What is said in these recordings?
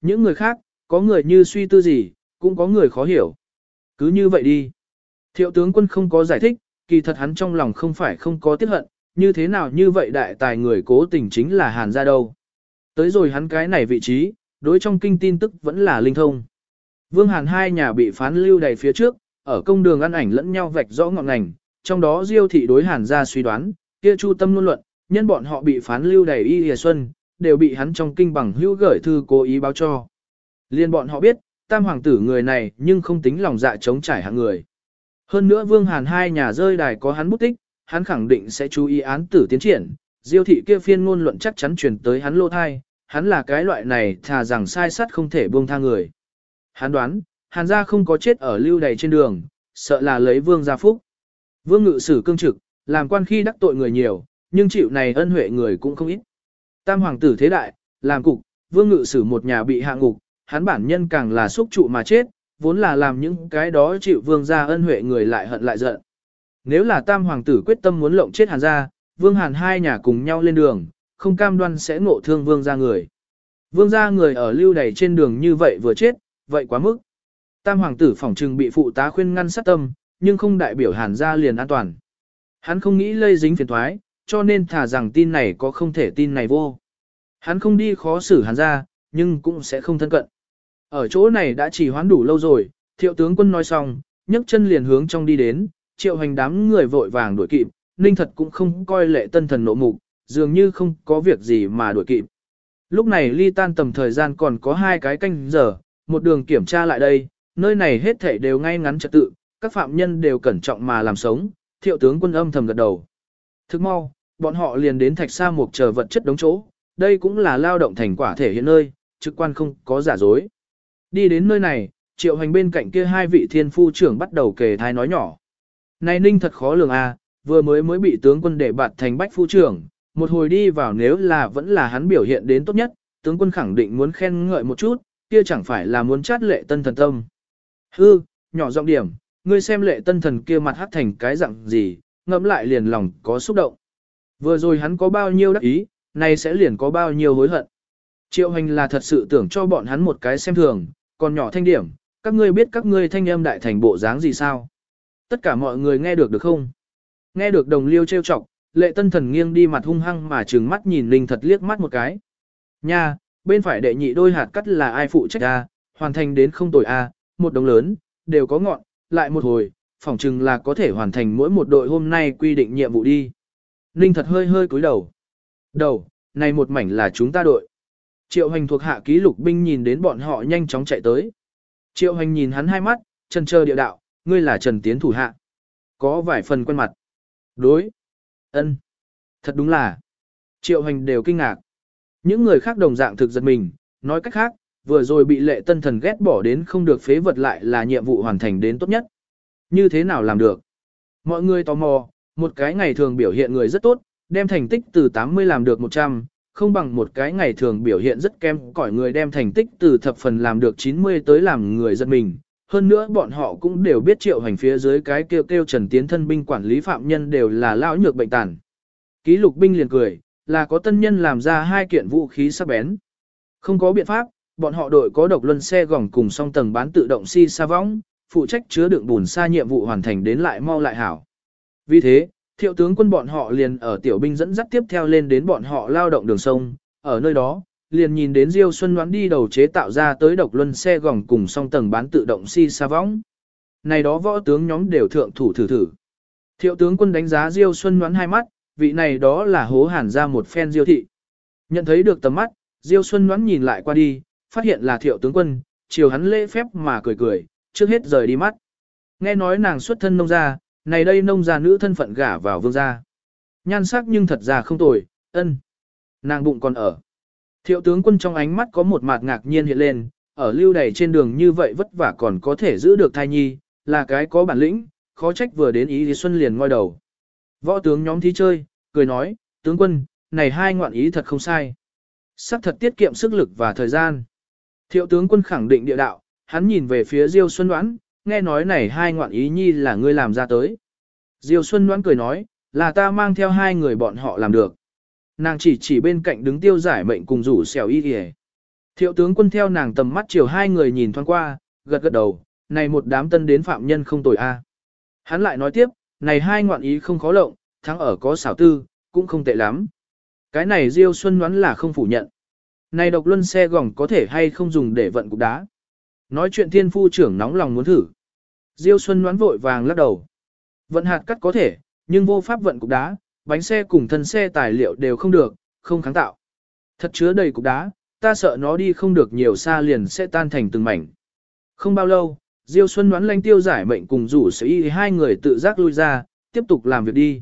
Những người khác, có người như suy tư gì, cũng có người khó hiểu. Cứ như vậy đi. Thiệu tướng quân không có giải thích, kỳ thật hắn trong lòng không phải không có tiếc hận, như thế nào như vậy đại tài người cố tình chính là hàn ra đâu. Tới rồi hắn cái này vị trí, đối trong kinh tin tức vẫn là linh thông. Vương Hàn hai nhà bị phán lưu đầy phía trước, ở công đường ăn ảnh lẫn nhau vạch rõ ngọn ngành, trong đó Diêu thị đối Hàn ra suy đoán, kia Chu Tâm luôn luận, nhân bọn họ bị phán lưu đầy y hề xuân, đều bị hắn trong kinh bằng hữu gửi thư cố ý báo cho. Liên bọn họ biết, tam hoàng tử người này nhưng không tính lòng dạ chống trải hạng người. Hơn nữa Vương Hàn hai nhà rơi đài có hắn bút tích, hắn khẳng định sẽ chú ý án tử tiến triển, Diêu thị kia phiên ngôn luận chắc chắn truyền tới hắn lô thai, hắn là cái loại này thà rằng sai sắt không thể buông tha người. Hắn đoán, hàn gia không có chết ở lưu đầy trên đường, sợ là lấy vương gia phúc. Vương ngự sử cương trực, làm quan khi đắc tội người nhiều, nhưng chịu này ân huệ người cũng không ít. Tam hoàng tử thế đại, làm cục, vương ngự sử một nhà bị hạ ngục, hắn bản nhân càng là xúc trụ mà chết, vốn là làm những cái đó chịu vương gia ân huệ người lại hận lại giận. Nếu là tam hoàng tử quyết tâm muốn lộng chết hàn gia, vương hàn hai nhà cùng nhau lên đường, không cam đoan sẽ ngộ thương vương gia người. Vương gia người ở lưu đầy trên đường như vậy vừa chết, vậy quá mức. Tam hoàng tử phỏng trừng bị phụ tá khuyên ngăn sát tâm, nhưng không đại biểu hàn gia liền an toàn. Hắn không nghĩ lây dính phiền thoái, cho nên thả rằng tin này có không thể tin này vô. Hắn không đi khó xử hắn ra, nhưng cũng sẽ không thân cận. Ở chỗ này đã chỉ hoán đủ lâu rồi, thiệu tướng quân nói xong, nhấc chân liền hướng trong đi đến, triệu hành đám người vội vàng đuổi kịp, ninh thật cũng không coi lệ tân thần nộ mục, dường như không có việc gì mà đuổi kịp. Lúc này ly tan tầm thời gian còn có hai cái canh giờ, một đường kiểm tra lại đây, nơi này hết thảy đều ngay ngắn trật tự, các phạm nhân đều cẩn trọng mà làm sống, thiệu tướng quân âm thầm gật đầu. Thức mau, bọn họ liền đến thạch sa mục chờ vật chất đống chỗ, đây cũng là lao động thành quả thể hiện nơi, trực quan không có giả dối. Đi đến nơi này, triệu hành bên cạnh kia hai vị thiên phu trưởng bắt đầu kề thai nói nhỏ. Này ninh thật khó lường à, vừa mới mới bị tướng quân để bạt thành bách phu trưởng, một hồi đi vào nếu là vẫn là hắn biểu hiện đến tốt nhất, tướng quân khẳng định muốn khen ngợi một chút, kia chẳng phải là muốn chát lệ tân thần tâm. Hư, nhỏ giọng điểm, ngươi xem lệ tân thần kia mặt hát thành cái dạng gì, ngẫm lại liền lòng có xúc động. Vừa rồi hắn có bao nhiêu đắc ý, nay sẽ liền có bao nhiêu hối hận. Triệu hành là thật sự tưởng cho bọn hắn một cái xem thường, còn nhỏ thanh điểm, các ngươi biết các ngươi thanh âm đại thành bộ dáng gì sao? Tất cả mọi người nghe được được không? Nghe được đồng liêu trêu chọc, lệ tân thần nghiêng đi mặt hung hăng mà trừng mắt nhìn linh thật liếc mắt một cái. Nha, bên phải đệ nhị đôi hạt cắt là ai phụ trách a, hoàn thành đến không tồi a, một đồng lớn, đều có ngọn, lại một hồi, phỏng chừng là có thể hoàn thành mỗi một đội hôm nay quy định nhiệm vụ đi. Ninh thật hơi hơi cúi đầu. Đầu, này một mảnh là chúng ta đội. Triệu hành thuộc hạ ký lục binh nhìn đến bọn họ nhanh chóng chạy tới. Triệu hành nhìn hắn hai mắt, chân chờ địa đạo, ngươi là Trần Tiến thủ hạ. Có vài phần quen mặt. Đối. ân, Thật đúng là. Triệu hành đều kinh ngạc. Những người khác đồng dạng thực giật mình, nói cách khác, vừa rồi bị lệ tân thần ghét bỏ đến không được phế vật lại là nhiệm vụ hoàn thành đến tốt nhất. Như thế nào làm được? Mọi người tò mò, một cái ngày thường biểu hiện người rất tốt, đem thành tích từ 80 làm được 100, không bằng một cái ngày thường biểu hiện rất kém cỏi người đem thành tích từ thập phần làm được 90 tới làm người giật mình. Hơn nữa bọn họ cũng đều biết triệu hành phía dưới cái kêu kêu trần tiến thân binh quản lý phạm nhân đều là lão nhược bệnh tàn. Ký lục binh liền cười, là có tân nhân làm ra hai kiện vũ khí sắc bén. Không có biện pháp, bọn họ đội có độc luân xe gỏng cùng song tầng bán tự động si sa võng, phụ trách chứa đựng bùn xa nhiệm vụ hoàn thành đến lại mau lại hảo. Vì thế, thiệu tướng quân bọn họ liền ở tiểu binh dẫn dắt tiếp theo lên đến bọn họ lao động đường sông, ở nơi đó, liền nhìn đến Diêu Xuân đoán đi đầu chế tạo ra tới độc luân xe gỏng cùng song tầng bán tự động si sa võng. Này đó võ tướng nhóm đều thượng thủ thử thử. Thiệu tướng quân đánh giá Diêu Xuân đoán hai mắt, vị này đó là hố hàn ra một phen diêu thị. Nhận thấy được tầm mắt, Diêu Xuân đoán nhìn lại qua đi, phát hiện là thiệu tướng quân, chiều hắn lễ phép mà cười cười, trước hết rời đi mắt. Nghe nói nàng xuất thân nông gia, này đây nông gia nữ thân phận gả vào vương gia. Nhan sắc nhưng thật ra không tồi, ân. Nàng bụng còn ở. Thiệu tướng quân trong ánh mắt có một mạt ngạc nhiên hiện lên, ở lưu đầy trên đường như vậy vất vả còn có thể giữ được thai nhi, là cái có bản lĩnh, khó trách vừa đến ý thì xuân liền ngoi đầu. Võ tướng nhóm thí chơi, cười nói, tướng quân, này hai ngoạn ý thật không sai. Sắc thật tiết kiệm sức lực và thời gian. Thiệu tướng quân khẳng định địa đạo, hắn nhìn về phía Diêu Xuân Đoán, nghe nói này hai ngoạn ý nhi là ngươi làm ra tới. Diêu Xuân Đoán cười nói, là ta mang theo hai người bọn họ làm được. Nàng chỉ chỉ bên cạnh đứng tiêu giải mệnh cùng rủ xèo y kìa. Thiệu tướng quân theo nàng tầm mắt chiều hai người nhìn thoáng qua, gật gật đầu, này một đám tân đến phạm nhân không tồi a. À. Hắn lại nói tiếp, này hai ngoạn ý không khó lộng, thắng ở có xảo tư, cũng không tệ lắm. Cái này Diêu Xuân đoán là không phủ nhận. Này độc luân xe gỏng có thể hay không dùng để vận cục đá. Nói chuyện thiên phu trưởng nóng lòng muốn thử. Diêu Xuân đoán vội vàng lắc đầu. Vận hạt cắt có thể, nhưng vô pháp vận cục đá, bánh xe cùng thân xe tài liệu đều không được, không kháng tạo. Thật chứa đầy cục đá, ta sợ nó đi không được nhiều xa liền sẽ tan thành từng mảnh. Không bao lâu, Diêu Xuân đoán lanh tiêu giải mệnh cùng rủ sở y hai người tự giác lui ra, tiếp tục làm việc đi.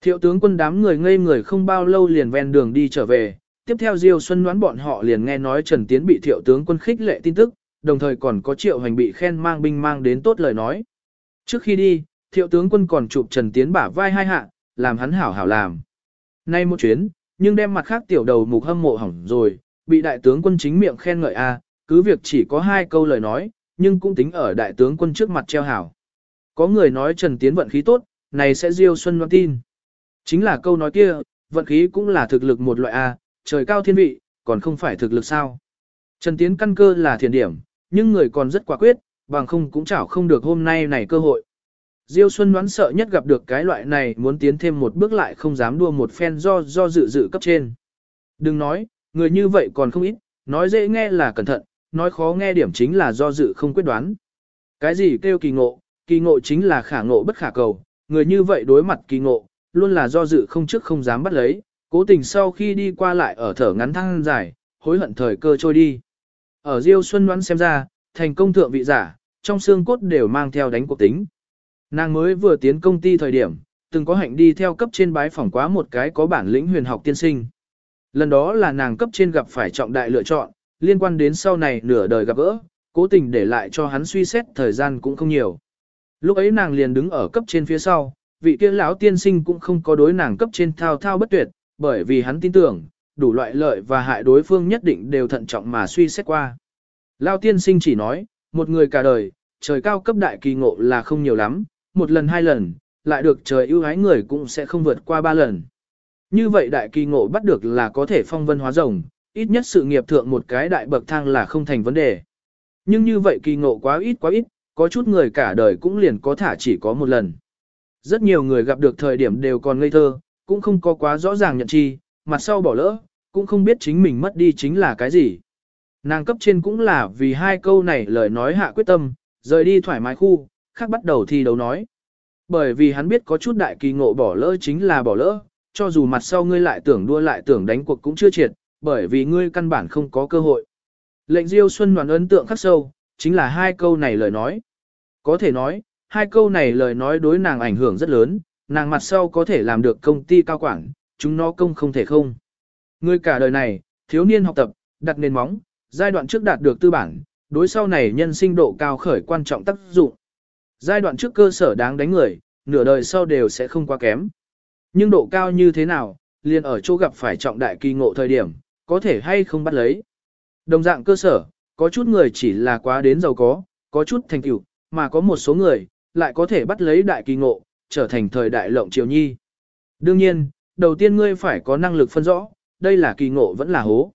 Thiệu tướng quân đám người ngây người không bao lâu liền ven đường đi trở về, tiếp theo Diêu Xuân đoán bọn họ liền nghe nói Trần Tiến bị thiệu tướng quân khích lệ tin tức, đồng thời còn có triệu hành bị khen mang binh mang đến tốt lời nói. Trước khi đi, thiệu tướng quân còn chụp Trần Tiến bả vai hai hạ, làm hắn hảo hảo làm. Nay một chuyến, nhưng đem mặt khác tiểu đầu mục hâm mộ hỏng rồi, bị đại tướng quân chính miệng khen ngợi a, à, cứ việc chỉ có hai câu lời nói, nhưng cũng tính ở đại tướng quân trước mặt treo hảo. Có người nói Trần Tiến vận khí tốt, này sẽ Diêu Xuân Loan tin. Chính là câu nói kia, vận khí cũng là thực lực một loại A, à, trời cao thiên vị, còn không phải thực lực sao. Trần Tiến căn cơ là thiền điểm, nhưng người còn rất quả quyết, bằng không cũng chảo không được hôm nay này cơ hội. Diêu Xuân đoán sợ nhất gặp được cái loại này muốn tiến thêm một bước lại không dám đua một phen do do dự dự cấp trên. Đừng nói, người như vậy còn không ít, nói dễ nghe là cẩn thận, nói khó nghe điểm chính là do dự không quyết đoán. Cái gì kêu kỳ ngộ, kỳ ngộ chính là khả ngộ bất khả cầu, người như vậy đối mặt kỳ ngộ, luôn là do dự không trước không dám bắt lấy, cố tình sau khi đi qua lại ở thở ngắn thăng dài, hối hận thời cơ trôi đi. Ở Diêu Xuân đoán xem ra, thành công thượng vị giả, trong xương cốt đều mang theo đánh cuộc tính. Nàng mới vừa tiến công ty thời điểm, từng có hạnh đi theo cấp trên bái phỏng quá một cái có bản lĩnh huyền học tiên sinh. Lần đó là nàng cấp trên gặp phải trọng đại lựa chọn, liên quan đến sau này nửa đời gặp gỡ, cố tình để lại cho hắn suy xét thời gian cũng không nhiều. Lúc ấy nàng liền đứng ở cấp trên phía sau, vị kia lão tiên sinh cũng không có đối nàng cấp trên thao thao bất tuyệt, bởi vì hắn tin tưởng, đủ loại lợi và hại đối phương nhất định đều thận trọng mà suy xét qua. Lão tiên sinh chỉ nói, một người cả đời, trời cao cấp đại kỳ ngộ là không nhiều lắm, một lần hai lần, lại được trời ưu ái người cũng sẽ không vượt qua ba lần. Như vậy đại kỳ ngộ bắt được là có thể phong vân hóa rồng, ít nhất sự nghiệp thượng một cái đại bậc thang là không thành vấn đề. Nhưng như vậy kỳ ngộ quá ít quá ít, có chút người cả đời cũng liền có thả chỉ có một lần. Rất nhiều người gặp được thời điểm đều còn ngây thơ, cũng không có quá rõ ràng nhận chi, mặt sau bỏ lỡ, cũng không biết chính mình mất đi chính là cái gì. Nàng cấp trên cũng là vì hai câu này lời nói hạ quyết tâm, rời đi thoải mái khu, khác bắt đầu thi đấu nói. Bởi vì hắn biết có chút đại kỳ ngộ bỏ lỡ chính là bỏ lỡ, cho dù mặt sau ngươi lại tưởng đua lại tưởng đánh cuộc cũng chưa triệt, bởi vì ngươi căn bản không có cơ hội. Lệnh Diêu Xuân đoàn ấn tượng khắc sâu, chính là hai câu này lời nói. Có thể nói, hai câu này lời nói đối nàng ảnh hưởng rất lớn, nàng mặt sau có thể làm được công ty cao quản, chúng nó công không thể không người cả đời này, thiếu niên học tập, đặt nền móng, giai đoạn trước đạt được tư bản, đối sau này nhân sinh độ cao khởi quan trọng tác dụng. Giai đoạn trước cơ sở đáng đánh người, nửa đời sau đều sẽ không quá kém. Nhưng độ cao như thế nào, liền ở chỗ gặp phải trọng đại kỳ ngộ thời điểm, có thể hay không bắt lấy. Đồng dạng cơ sở, có chút người chỉ là quá đến giàu có, có chút thành tựu, mà có một số người, lại có thể bắt lấy đại kỳ ngộ, trở thành thời đại lộng triều nhi. Đương nhiên, đầu tiên ngươi phải có năng lực phân rõ, đây là kỳ ngộ vẫn là hố.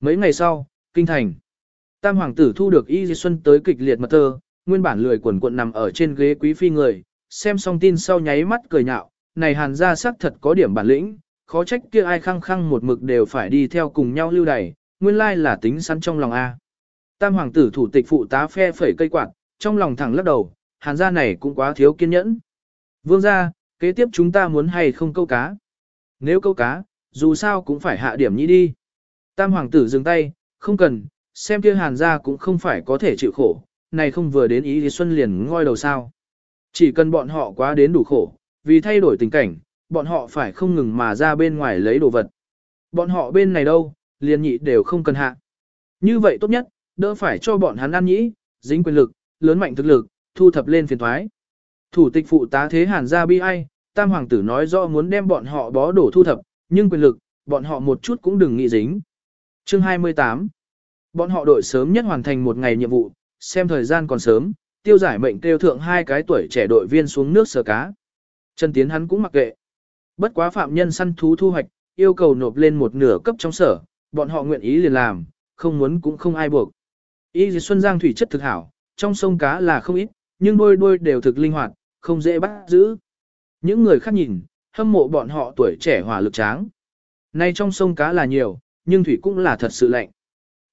Mấy ngày sau, kinh thành. Tam hoàng tử thu được Y Di Xuân tới kịch liệt mật thơ, nguyên bản lười quần quận nằm ở trên ghế quý phi người, xem xong tin sau nháy mắt cười nhạo, này hàn gia sắc thật có điểm bản lĩnh, khó trách kia ai khăng khăng một mực đều phải đi theo cùng nhau lưu đày, nguyên lai là tính sẵn trong lòng A. Tam hoàng tử thủ tịch phụ tá phe phẩy cây quạt, trong lòng thẳng lắc đầu, hàn gia này cũng quá thiếu kiên nhẫn. Vương gia, kế tiếp chúng ta muốn hay không câu cá. Nếu câu cá, dù sao cũng phải hạ điểm nhĩ đi. Tam hoàng tử dừng tay, không cần, xem kia hàn gia cũng không phải có thể chịu khổ, này không vừa đến ý thì xuân liền ngoi đầu sao. Chỉ cần bọn họ quá đến đủ khổ, vì thay đổi tình cảnh, bọn họ phải không ngừng mà ra bên ngoài lấy đồ vật. Bọn họ bên này đâu, liền nhị đều không cần hạ. Như vậy tốt nhất, đỡ phải cho bọn hắn ăn nhĩ, dính quyền lực, lớn mạnh thực lực, thu thập lên phiền thoái. Thủ tịch phụ tá thế hàn ra bi ai, tam hoàng tử nói rõ muốn đem bọn họ bó đổ thu thập, nhưng quyền lực, bọn họ một chút cũng đừng nghĩ dính. Chương 28 Bọn họ đội sớm nhất hoàn thành một ngày nhiệm vụ, xem thời gian còn sớm, tiêu giải mệnh tiêu thượng hai cái tuổi trẻ đội viên xuống nước sờ cá. Trần Tiến hắn cũng mặc kệ. Bất quá phạm nhân săn thú thu hoạch, yêu cầu nộp lên một nửa cấp trong sở, bọn họ nguyện ý liền làm, không muốn cũng không ai buộc. Y dì Xuân Giang thủy chất thực hảo, trong sông cá là không ít, nhưng đôi đôi đều thực linh hoạt, không dễ bắt giữ. Những người khác nhìn, hâm mộ bọn họ tuổi trẻ hỏa lực tráng. Nay trong sông cá là nhiều, nhưng thủy cũng là thật sự lạnh.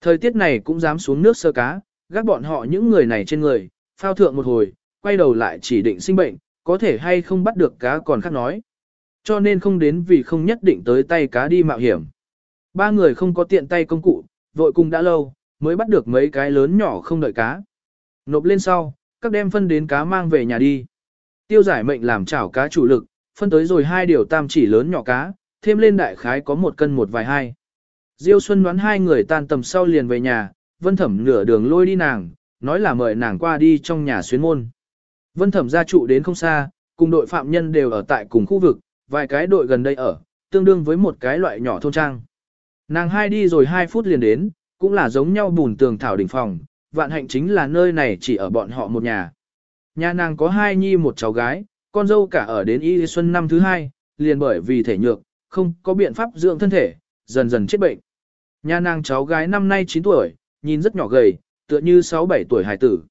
Thời tiết này cũng dám xuống nước sơ cá, gác bọn họ những người này trên người, phao thượng một hồi, quay đầu lại chỉ định sinh bệnh, có thể hay không bắt được cá còn khác nói. Cho nên không đến vì không nhất định tới tay cá đi mạo hiểm. Ba người không có tiện tay công cụ, vội cùng đã lâu, mới bắt được mấy cái lớn nhỏ không đợi cá. Nộp lên sau, các đem phân đến cá mang về nhà đi. Tiêu giải mệnh làm chảo cá chủ lực, phân tới rồi hai điều tam chỉ lớn nhỏ cá, thêm lên đại khái có một cân một vài hai. Diêu Xuân đoán hai người tan tầm sau liền về nhà, Vân Thẩm nửa đường lôi đi nàng, nói là mời nàng qua đi trong nhà xuyến môn. Vân Thẩm gia trụ đến không xa, cùng đội phạm nhân đều ở tại cùng khu vực, vài cái đội gần đây ở, tương đương với một cái loại nhỏ thôn trang. Nàng hai đi rồi hai phút liền đến, cũng là giống nhau bùn tường thảo đỉnh phòng, vạn hạnh chính là nơi này chỉ ở bọn họ một nhà. Nhà nàng có hai nhi một cháu gái, con dâu cả ở đến y xuân năm thứ hai, liền bởi vì thể nhược, không có biện pháp dưỡng thân thể, dần dần chết bệnh. Nhà nàng cháu gái năm nay 9 tuổi, nhìn rất nhỏ gầy, tựa như 6-7 tuổi hài tử.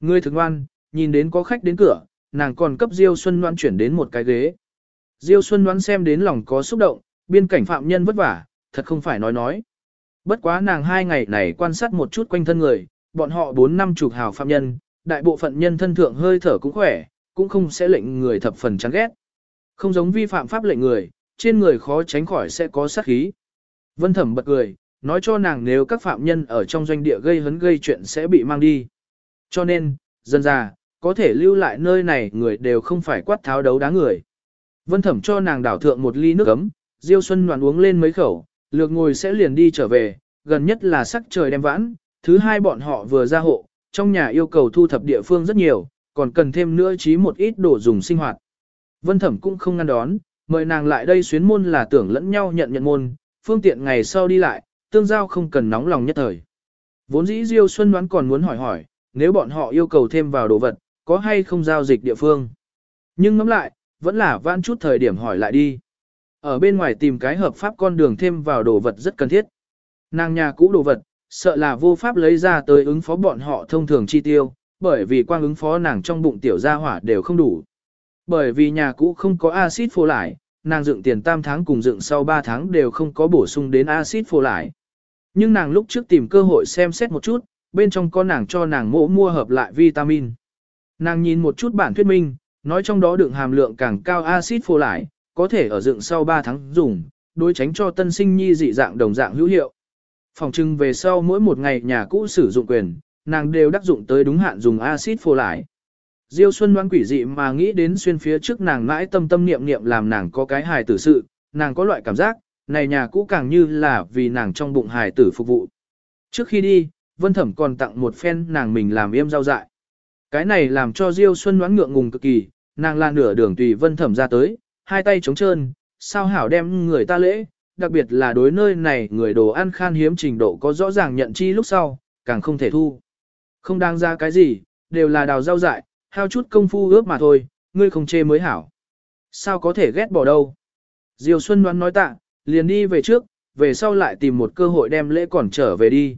Người thường ngoan, nhìn đến có khách đến cửa, nàng còn cấp Diêu Xuân Ngoan chuyển đến một cái ghế. Diêu Xuân Ngoan xem đến lòng có xúc động, biên cảnh phạm nhân vất vả, thật không phải nói nói. Bất quá nàng hai ngày này quan sát một chút quanh thân người, bọn họ bốn năm chục hào phạm nhân, đại bộ phận nhân thân thượng hơi thở cũng khỏe, cũng không sẽ lệnh người thập phần chán ghét. Không giống vi phạm pháp lệnh người, trên người khó tránh khỏi sẽ có sát khí. Vân Thẩm bật cười, nói cho nàng nếu các phạm nhân ở trong doanh địa gây hấn gây chuyện sẽ bị mang đi. Cho nên, dân già có thể lưu lại nơi này người đều không phải quát tháo đấu đá người. Vân Thẩm cho nàng đảo thượng một ly nước ấm, Diêu Xuân Đoàn uống lên mấy khẩu, lược ngồi sẽ liền đi trở về, gần nhất là sắc trời đem vãn, thứ hai bọn họ vừa ra hộ, trong nhà yêu cầu thu thập địa phương rất nhiều, còn cần thêm nữa chí một ít đồ dùng sinh hoạt. Vân Thẩm cũng không ngăn đón, mời nàng lại đây xuyến môn là tưởng lẫn nhau nhận nhận môn, phương tiện ngày sau đi lại, tương giao không cần nóng lòng nhất thời. Vốn dĩ Diêu Xuân đoán còn muốn hỏi hỏi, nếu bọn họ yêu cầu thêm vào đồ vật, có hay không giao dịch địa phương. Nhưng ngẫm lại, vẫn là vãn chút thời điểm hỏi lại đi. Ở bên ngoài tìm cái hợp pháp con đường thêm vào đồ vật rất cần thiết. Nàng nhà cũ đồ vật, sợ là vô pháp lấy ra tới ứng phó bọn họ thông thường chi tiêu, bởi vì quang ứng phó nàng trong bụng tiểu gia hỏa đều không đủ. Bởi vì nhà cũ không có axit phô lại, nàng dựng tiền tam tháng cùng dựng sau 3 tháng đều không có bổ sung đến axit phô lại. Nhưng nàng lúc trước tìm cơ hội xem xét một chút, bên trong có nàng cho nàng mỗ mua hợp lại vitamin. Nàng nhìn một chút bản thuyết minh, nói trong đó đựng hàm lượng càng cao axit phô lại, có thể ở dựng sau 3 tháng dùng, đối tránh cho tân sinh nhi dị dạng đồng dạng hữu hiệu. Phòng trưng về sau mỗi một ngày nhà cũ sử dụng quyền, nàng đều đắc dụng tới đúng hạn dùng axit phô lại. Diêu Xuân đoán quỷ dị mà nghĩ đến xuyên phía trước nàng mãi tâm tâm niệm niệm làm nàng có cái hài tử sự, nàng có loại cảm giác, này nhà cũ càng như là vì nàng trong bụng hài tử phục vụ. Trước khi đi, Vân Thẩm còn tặng một phen nàng mình làm yêm rau dại. Cái này làm cho Diêu Xuân đoán ngượng ngùng cực kỳ, nàng là nửa đường tùy Vân Thẩm ra tới, hai tay trống trơn, sao hảo đem người ta lễ, đặc biệt là đối nơi này người đồ ăn khan hiếm trình độ có rõ ràng nhận chi lúc sau, càng không thể thu. Không đáng ra cái gì, đều là đào rau dại, hao chút công phu ướp mà thôi, ngươi không chê mới hảo. Sao có thể ghét bỏ đâu. Diều Xuân đoán nói tạ, liền đi về trước, về sau lại tìm một cơ hội đem lễ còn trở về đi.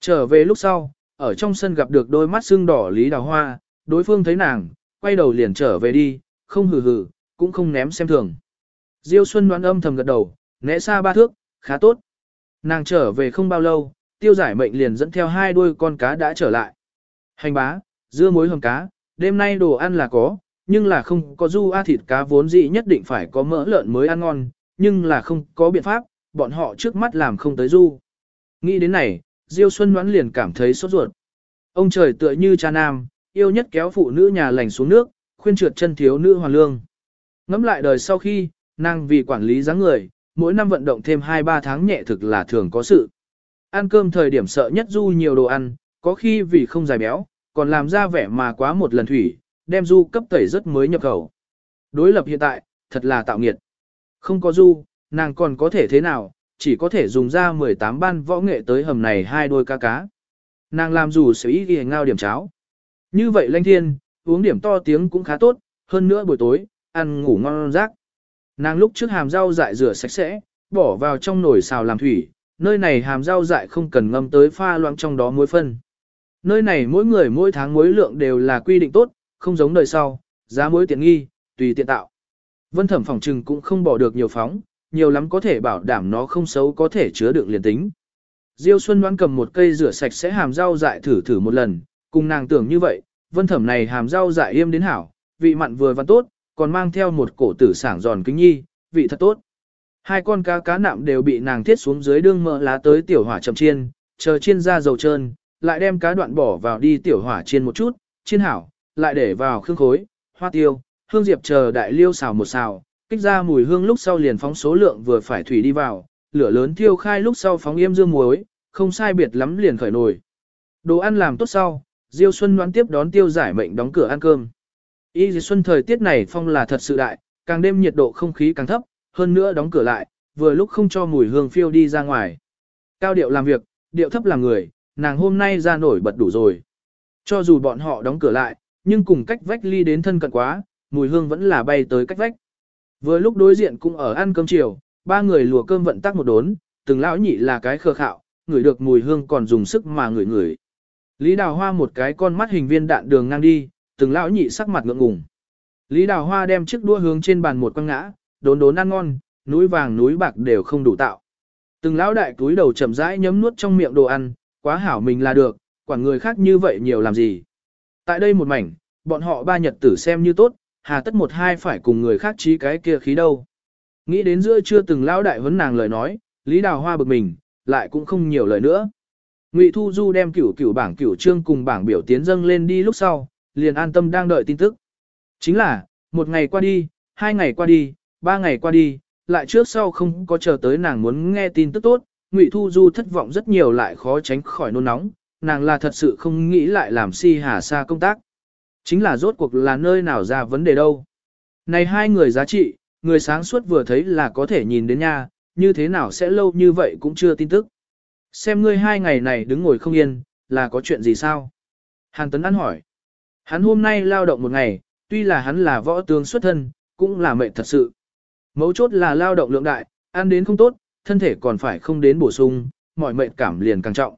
Trở về lúc sau, ở trong sân gặp được đôi mắt xương đỏ Lý Đào Hoa, đối phương thấy nàng, quay đầu liền trở về đi, không hừ hừ, cũng không ném xem thường. Diêu Xuân đoán âm thầm gật đầu, né xa ba thước, khá tốt. Nàng trở về không bao lâu, tiêu giải mệnh liền dẫn theo hai đuôi con cá đã trở lại. Hành bá, dưa muối hầm cá, đêm nay đồ ăn là có, nhưng là không có du a thịt cá vốn dĩ nhất định phải có mỡ lợn mới ăn ngon, nhưng là không có biện pháp, bọn họ trước mắt làm không tới du. Nghĩ đến này, Diêu Xuân đoán liền cảm thấy sốt ruột. Ông trời tựa như cha nam, yêu nhất kéo phụ nữ nhà lành xuống nước, khuyên trượt chân thiếu nữ hoàn lương. Ngắm lại đời sau khi, nàng vì quản lý dáng người, mỗi năm vận động thêm 2-3 tháng nhẹ thực là thường có sự. Ăn cơm thời điểm sợ nhất du nhiều đồ ăn, có khi vì không dài béo, còn làm ra vẻ mà quá một lần thủy, đem du cấp tẩy rất mới nhập khẩu. Đối lập hiện tại, thật là tạo nghiệt. Không có du, nàng còn có thể thế nào, chỉ có thể dùng ra 18 ban võ nghệ tới hầm này hai đôi ca cá. Nàng làm dù sẽ ý ghi ngao điểm cháo. Như vậy lanh thiên, uống điểm to tiếng cũng khá tốt, hơn nữa buổi tối, ăn ngủ ngon rác. Nàng lúc trước hàm rau dại rửa sạch sẽ, bỏ vào trong nồi xào làm thủy, nơi này hàm rau dại không cần ngâm tới pha loãng trong đó muối phân. Nơi này mỗi người mỗi tháng muối lượng đều là quy định tốt, không giống đời sau, giá muối tiện nghi, tùy tiện tạo. Vân thẩm phòng trừng cũng không bỏ được nhiều phóng, nhiều lắm có thể bảo đảm nó không xấu có thể chứa đựng liền tính. Diêu Xuân đoán cầm một cây rửa sạch sẽ hàm rau dại thử thử một lần, cùng nàng tưởng như vậy, vân thẩm này hàm rau dại yêm đến hảo, vị mặn vừa và tốt, còn mang theo một cổ tử sảng giòn kính nhi, vị thật tốt. Hai con cá cá nạm đều bị nàng thiết xuống dưới đương mỡ lá tới tiểu hỏa chậm chiên, chờ chiên ra dầu trơn, lại đem cá đoạn bỏ vào đi tiểu hỏa chiên một chút, chiên hảo, lại để vào khương khối, hoa tiêu, hương diệp chờ đại liêu xào một xào, kích ra mùi hương lúc sau liền phóng số lượng vừa phải thủy đi vào, lửa lớn thiêu khai lúc sau phóng yêm dương muối, không sai biệt lắm liền khởi nồi. Đồ ăn làm tốt sau, Diêu Xuân đoán tiếp đón tiêu giải mệnh đóng cửa ăn cơm. Y Diêu Xuân thời tiết này phong là thật sự đại, càng đêm nhiệt độ không khí càng thấp, hơn nữa đóng cửa lại, vừa lúc không cho mùi hương phiêu đi ra ngoài. Cao điệu làm việc, điệu thấp làm người, nàng hôm nay ra nổi bật đủ rồi. Cho dù bọn họ đóng cửa lại, nhưng cùng cách vách ly đến thân cận quá, mùi hương vẫn là bay tới cách vách. Vừa lúc đối diện cũng ở ăn cơm chiều, ba người lùa cơm vận tắc một đốn, từng lão nhị là cái khờ khạo, ngửi được mùi hương còn dùng sức mà ngửi ngửi. Lý Đào Hoa một cái con mắt hình viên đạn đường ngang đi, từng lão nhị sắc mặt ngượng ngùng. Lý Đào Hoa đem chiếc đua hướng trên bàn một quăng ngã, đốn đốn ăn ngon, núi vàng núi bạc đều không đủ tạo. Từng lão đại túi đầu chậm rãi nhấm nuốt trong miệng đồ ăn, quá hảo mình là được, quản người khác như vậy nhiều làm gì. Tại đây một mảnh, bọn họ ba nhật tử xem như tốt, hà tất một hai phải cùng người khác trí cái kia khí đâu. Nghĩ đến giữa chưa từng lão đại vấn nàng lời nói, Lý Đào Hoa bực mình, lại cũng không nhiều lời nữa. Ngụy Thu Du đem cửu cửu bảng cửu trương cùng bảng biểu tiến dâng lên đi lúc sau, liền an tâm đang đợi tin tức. Chính là, một ngày qua đi, hai ngày qua đi, ba ngày qua đi, lại trước sau không có chờ tới nàng muốn nghe tin tức tốt, Ngụy Thu Du thất vọng rất nhiều lại khó tránh khỏi nôn nóng, nàng là thật sự không nghĩ lại làm si hà xa công tác. Chính là rốt cuộc là nơi nào ra vấn đề đâu. Này hai người giá trị, người sáng suốt vừa thấy là có thể nhìn đến nha, như thế nào sẽ lâu như vậy cũng chưa tin tức. Xem ngươi hai ngày này đứng ngồi không yên, là có chuyện gì sao? Hàn Tấn An hỏi. Hắn hôm nay lao động một ngày, tuy là hắn là võ tướng xuất thân, cũng là mệnh thật sự. Mấu chốt là lao động lượng đại, ăn đến không tốt, thân thể còn phải không đến bổ sung, mọi mệnh cảm liền càng trọng.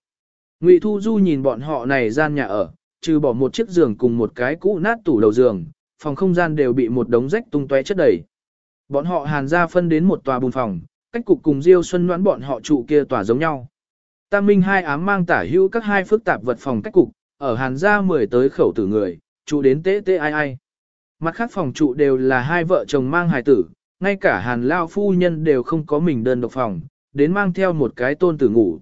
Ngụy Thu Du nhìn bọn họ này gian nhà ở, trừ bỏ một chiếc giường cùng một cái cũ nát tủ đầu giường, phòng không gian đều bị một đống rách tung tóe chất đầy. Bọn họ hàn ra phân đến một tòa bùn phòng, cách cục cùng Diêu Xuân Noãn bọn họ trụ kia tòa giống nhau. Tam Minh hai ám mang tả hữu các hai phức tạp vật phòng cách cục, ở hàn gia mười tới khẩu tử người, trụ đến tế tế ai ai. Mặt khác phòng trụ đều là hai vợ chồng mang hài tử, ngay cả hàn lao phu nhân đều không có mình đơn độc phòng, đến mang theo một cái tôn tử ngủ.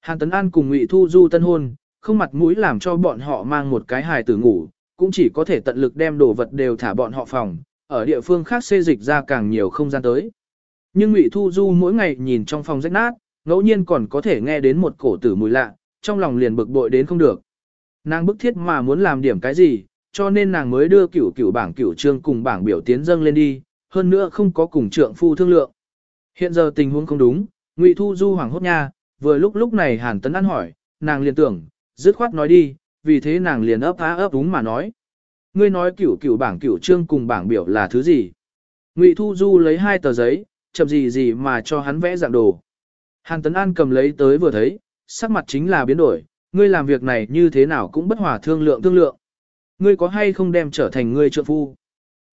Hàn Tấn An cùng Ngụy Thu Du tân hôn, không mặt mũi làm cho bọn họ mang một cái hài tử ngủ, cũng chỉ có thể tận lực đem đồ vật đều thả bọn họ phòng, ở địa phương khác xê dịch ra càng nhiều không gian tới. Nhưng Ngụy Thu Du mỗi ngày nhìn trong phòng rách nát, ngẫu nhiên còn có thể nghe đến một cổ tử mùi lạ, trong lòng liền bực bội đến không được. Nàng bức thiết mà muốn làm điểm cái gì, cho nên nàng mới đưa cửu cửu bảng cửu trương cùng bảng biểu tiến dâng lên đi, hơn nữa không có cùng trượng phu thương lượng. Hiện giờ tình huống không đúng, Ngụy Thu Du hoảng hốt nha, vừa lúc lúc này Hàn Tấn ăn hỏi, nàng liền tưởng, dứt khoát nói đi, vì thế nàng liền ấp á ấp đúng mà nói. Ngươi nói cửu cửu bảng cửu trương cùng bảng biểu là thứ gì? Ngụy Thu Du lấy hai tờ giấy, chậm gì gì mà cho hắn vẽ dạng đồ. Hàn Tấn An cầm lấy tới vừa thấy, sắc mặt chính là biến đổi, ngươi làm việc này như thế nào cũng bất hòa thương lượng thương lượng. Ngươi có hay không đem trở thành ngươi trợ phu?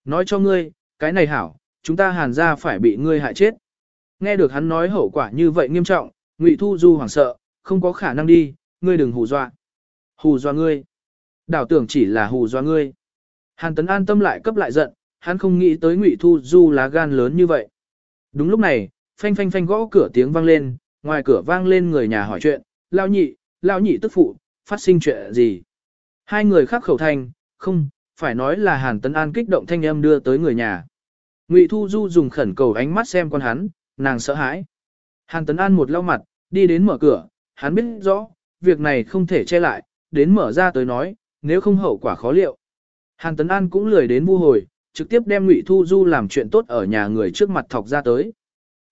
Nói cho ngươi, cái này hảo, chúng ta hàn ra phải bị ngươi hại chết. Nghe được hắn nói hậu quả như vậy nghiêm trọng, Ngụy Thu Du hoảng sợ, không có khả năng đi, ngươi đừng hù dọa. Hù dọa ngươi. Đảo tưởng chỉ là hù dọa ngươi. Hàn Tấn an tâm lại cấp lại giận, hắn không nghĩ tới Ngụy Thu Du lá gan lớn như vậy. Đúng lúc này, phanh phanh phanh gõ cửa tiếng vang lên, ngoài cửa vang lên người nhà hỏi chuyện, lao nhị, lao nhị tức phụ, phát sinh chuyện gì. Hai người khác khẩu thành, không, phải nói là Hàn Tấn An kích động thanh âm đưa tới người nhà. Ngụy Thu Du dùng khẩn cầu ánh mắt xem con hắn, nàng sợ hãi. Hàn Tấn An một lau mặt, đi đến mở cửa, hắn biết rõ, việc này không thể che lại, đến mở ra tới nói, nếu không hậu quả khó liệu. Hàn Tấn An cũng lười đến vu hồi, trực tiếp đem Ngụy Thu Du làm chuyện tốt ở nhà người trước mặt thọc ra tới.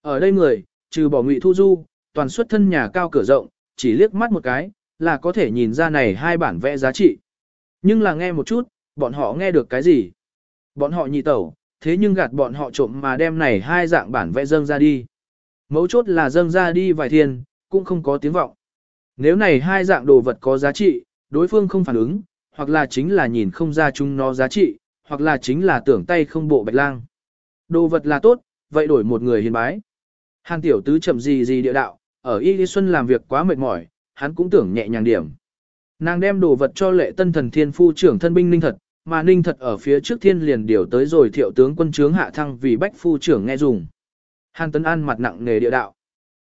Ở đây người, trừ bỏ Ngụy Thu Du, toàn xuất thân nhà cao cửa rộng, chỉ liếc mắt một cái, là có thể nhìn ra này hai bản vẽ giá trị. Nhưng là nghe một chút, bọn họ nghe được cái gì? Bọn họ nhị tẩu, thế nhưng gạt bọn họ trộm mà đem này hai dạng bản vẽ dâng ra đi. Mấu chốt là dâng ra đi vài thiên, cũng không có tiếng vọng. Nếu này hai dạng đồ vật có giá trị, đối phương không phản ứng, hoặc là chính là nhìn không ra chúng nó giá trị, hoặc là chính là tưởng tay không bộ bạch lang. Đồ vật là tốt, vậy đổi một người hiền bái. Hàn tiểu tứ chậm gì gì địa đạo, ở Y Lý Xuân làm việc quá mệt mỏi, hắn cũng tưởng nhẹ nhàng điểm. Nàng đem đồ vật cho lệ tân thần thiên phu trưởng thân binh ninh thật, mà ninh thật ở phía trước thiên liền điều tới rồi thiệu tướng quân trướng hạ thăng vì bách phu trưởng nghe dùng. Hàn tấn an mặt nặng nề địa đạo.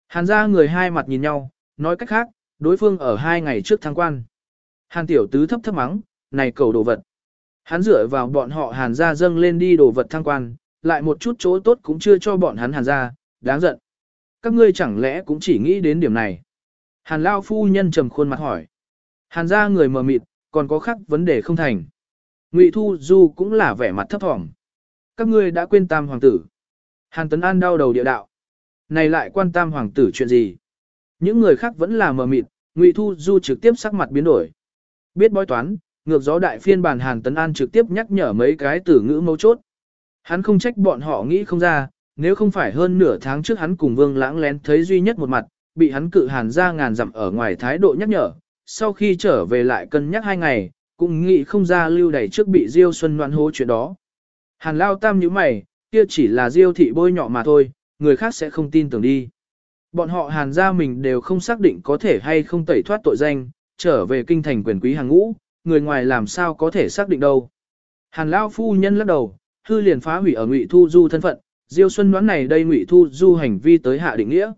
Hàn ra người hai mặt nhìn nhau, nói cách khác, đối phương ở hai ngày trước thăng quan. Hàn tiểu tứ thấp thấp mắng, này cầu đồ vật. Hắn dựa vào bọn họ hàn ra dâng lên đi đồ vật thăng quan, lại một chút chỗ tốt cũng chưa cho bọn hắn hàn ra, đáng giận. Các ngươi chẳng lẽ cũng chỉ nghĩ đến điểm này. Hàn lao phu nhân trầm khuôn mặt hỏi. Hàn ra người mờ mịt, còn có khác vấn đề không thành. Ngụy Thu Du cũng là vẻ mặt thấp thỏm. Các ngươi đã quên tam hoàng tử. Hàn Tấn An đau đầu địa đạo. Này lại quan tam hoàng tử chuyện gì? Những người khác vẫn là mờ mịt, Ngụy Thu Du trực tiếp sắc mặt biến đổi. Biết bói toán, ngược gió đại phiên bản Hàn Tấn An trực tiếp nhắc nhở mấy cái tử ngữ mấu chốt. Hắn không trách bọn họ nghĩ không ra, nếu không phải hơn nửa tháng trước hắn cùng Vương Lãng lén thấy duy nhất một mặt, bị hắn cự Hàn ra ngàn dặm ở ngoài thái độ nhắc nhở, sau khi trở về lại cân nhắc hai ngày, cũng nghĩ không ra lưu đẩy trước bị Diêu Xuân Ngoan hố chuyện đó. Hàn Lao Tam như mày, kia chỉ là Diêu thị bôi nhọ mà thôi, người khác sẽ không tin tưởng đi. Bọn họ Hàn gia mình đều không xác định có thể hay không tẩy thoát tội danh, trở về kinh thành quyền quý hàng ngũ, người ngoài làm sao có thể xác định đâu. Hàn Lao phu nhân lắc đầu, hư liền phá hủy ở Ngụy Thu Du thân phận, Diêu Xuân đoán này đây Ngụy Thu Du hành vi tới hạ định nghĩa.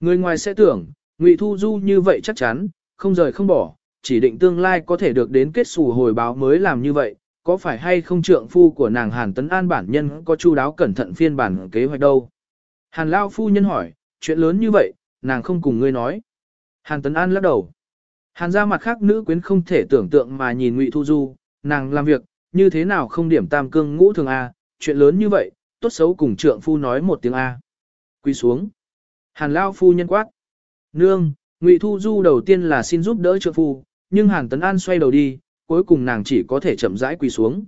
Người ngoài sẽ tưởng, Ngụy Thu Du như vậy chắc chắn, không rời không bỏ, chỉ định tương lai có thể được đến kết xù hồi báo mới làm như vậy, có phải hay không trượng phu của nàng Hàn Tấn An bản nhân có chu đáo cẩn thận phiên bản kế hoạch đâu. Hàn Lao phu nhân hỏi, chuyện lớn như vậy, nàng không cùng ngươi nói. Hàn Tấn An lắc đầu. Hàn ra mặt khác nữ quyến không thể tưởng tượng mà nhìn Ngụy Thu Du, nàng làm việc, như thế nào không điểm tam cương ngũ thường A, chuyện lớn như vậy, tốt xấu cùng trượng phu nói một tiếng A. Quy xuống. Hàn Lao phu nhân quát. Nương, Ngụy Thu Du đầu tiên là xin giúp đỡ trượng phu, nhưng Hàn Tấn An xoay đầu đi, cuối cùng nàng chỉ có thể chậm rãi quỳ xuống.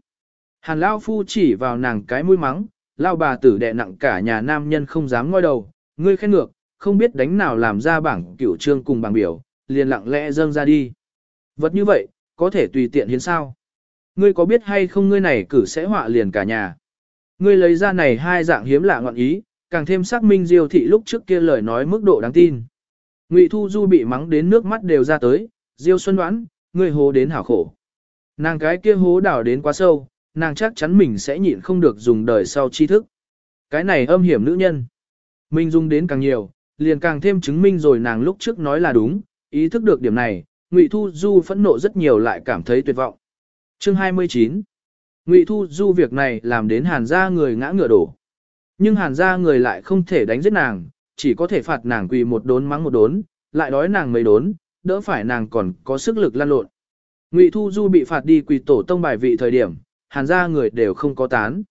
Hàn Lao phu chỉ vào nàng cái mũi mắng, lao bà tử đẹ nặng cả nhà nam nhân không dám ngoi đầu, ngươi khen ngược, không biết đánh nào làm ra bảng cửu trương cùng bảng biểu, liền lặng lẽ dâng ra đi. Vật như vậy, có thể tùy tiện hiến sao. Ngươi có biết hay không ngươi này cử sẽ họa liền cả nhà. Ngươi lấy ra này hai dạng hiếm lạ ngọn ý, càng thêm xác minh diêu thị lúc trước kia lời nói mức độ đáng tin. Ngụy Thu Du bị mắng đến nước mắt đều ra tới, Diêu Xuân đoán, ngươi hố đến hảo khổ. Nàng cái kia hố đảo đến quá sâu, nàng chắc chắn mình sẽ nhịn không được dùng đời sau tri thức. Cái này âm hiểm nữ nhân. Mình dùng đến càng nhiều, liền càng thêm chứng minh rồi nàng lúc trước nói là đúng, ý thức được điểm này, Ngụy Thu Du phẫn nộ rất nhiều lại cảm thấy tuyệt vọng. Chương 29 Ngụy Thu Du việc này làm đến hàn gia người ngã ngựa đổ. Nhưng hàn gia người lại không thể đánh giết nàng, chỉ có thể phạt nàng quỳ một đốn mắng một đốn, lại đói nàng mấy đốn, đỡ phải nàng còn có sức lực lan lộn. Ngụy Thu Du bị phạt đi quỳ tổ tông bài vị thời điểm, hàn gia người đều không có tán.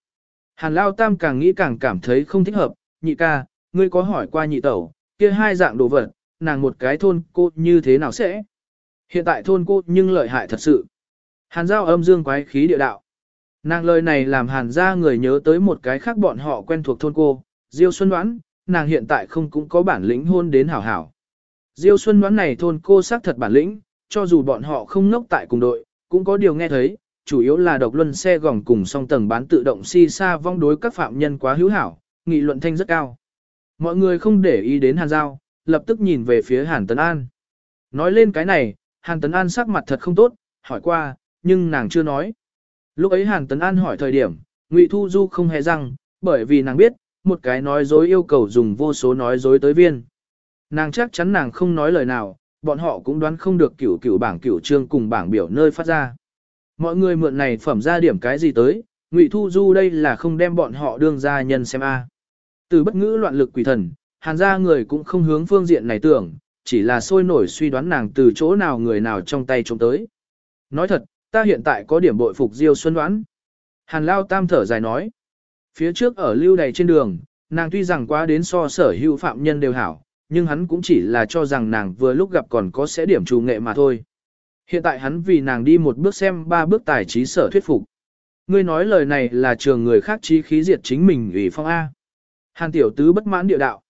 Hàn Lao Tam càng nghĩ càng cảm thấy không thích hợp, nhị ca, ngươi có hỏi qua nhị tẩu, kia hai dạng đồ vật, nàng một cái thôn cô như thế nào sẽ? Hiện tại thôn cô nhưng lợi hại thật sự. Hàn giao âm dương quái khí địa đạo. Nàng lời này làm hàn gia người nhớ tới một cái khác bọn họ quen thuộc thôn cô, Diêu Xuân Đoán, nàng hiện tại không cũng có bản lĩnh hôn đến hảo hảo. Diêu Xuân Đoán này thôn cô xác thật bản lĩnh, cho dù bọn họ không ngốc tại cùng đội, cũng có điều nghe thấy, chủ yếu là độc luân xe gỏng cùng song tầng bán tự động si xa vong đối các phạm nhân quá hữu hảo, nghị luận thanh rất cao. Mọi người không để ý đến Hàn Giao, lập tức nhìn về phía Hàn Tấn An. Nói lên cái này, Hàn Tấn An sắc mặt thật không tốt, hỏi qua, nhưng nàng chưa nói. Lúc ấy Hàn Tấn An hỏi thời điểm, Ngụy Thu Du không hề răng, bởi vì nàng biết, một cái nói dối yêu cầu dùng vô số nói dối tới viên. Nàng chắc chắn nàng không nói lời nào, bọn họ cũng đoán không được cửu cửu bảng cửu trương cùng bảng biểu nơi phát ra. Mọi người mượn này phẩm ra điểm cái gì tới, Ngụy Thu Du đây là không đem bọn họ đương ra nhân xem a. Từ bất ngữ loạn lực quỷ thần, hàn ra người cũng không hướng phương diện này tưởng, chỉ là sôi nổi suy đoán nàng từ chỗ nào người nào trong tay trông tới. Nói thật, ta hiện tại có điểm bội phục Diêu Xuân đoán. Hàn Lao Tam thở dài nói. Phía trước ở lưu đầy trên đường, nàng tuy rằng quá đến so sở hữu phạm nhân đều hảo, nhưng hắn cũng chỉ là cho rằng nàng vừa lúc gặp còn có sẽ điểm trù nghệ mà thôi. Hiện tại hắn vì nàng đi một bước xem ba bước tài trí sở thuyết phục. Ngươi nói lời này là trường người khác trí khí diệt chính mình ủy phong A. Hàn tiểu tứ bất mãn địa đạo.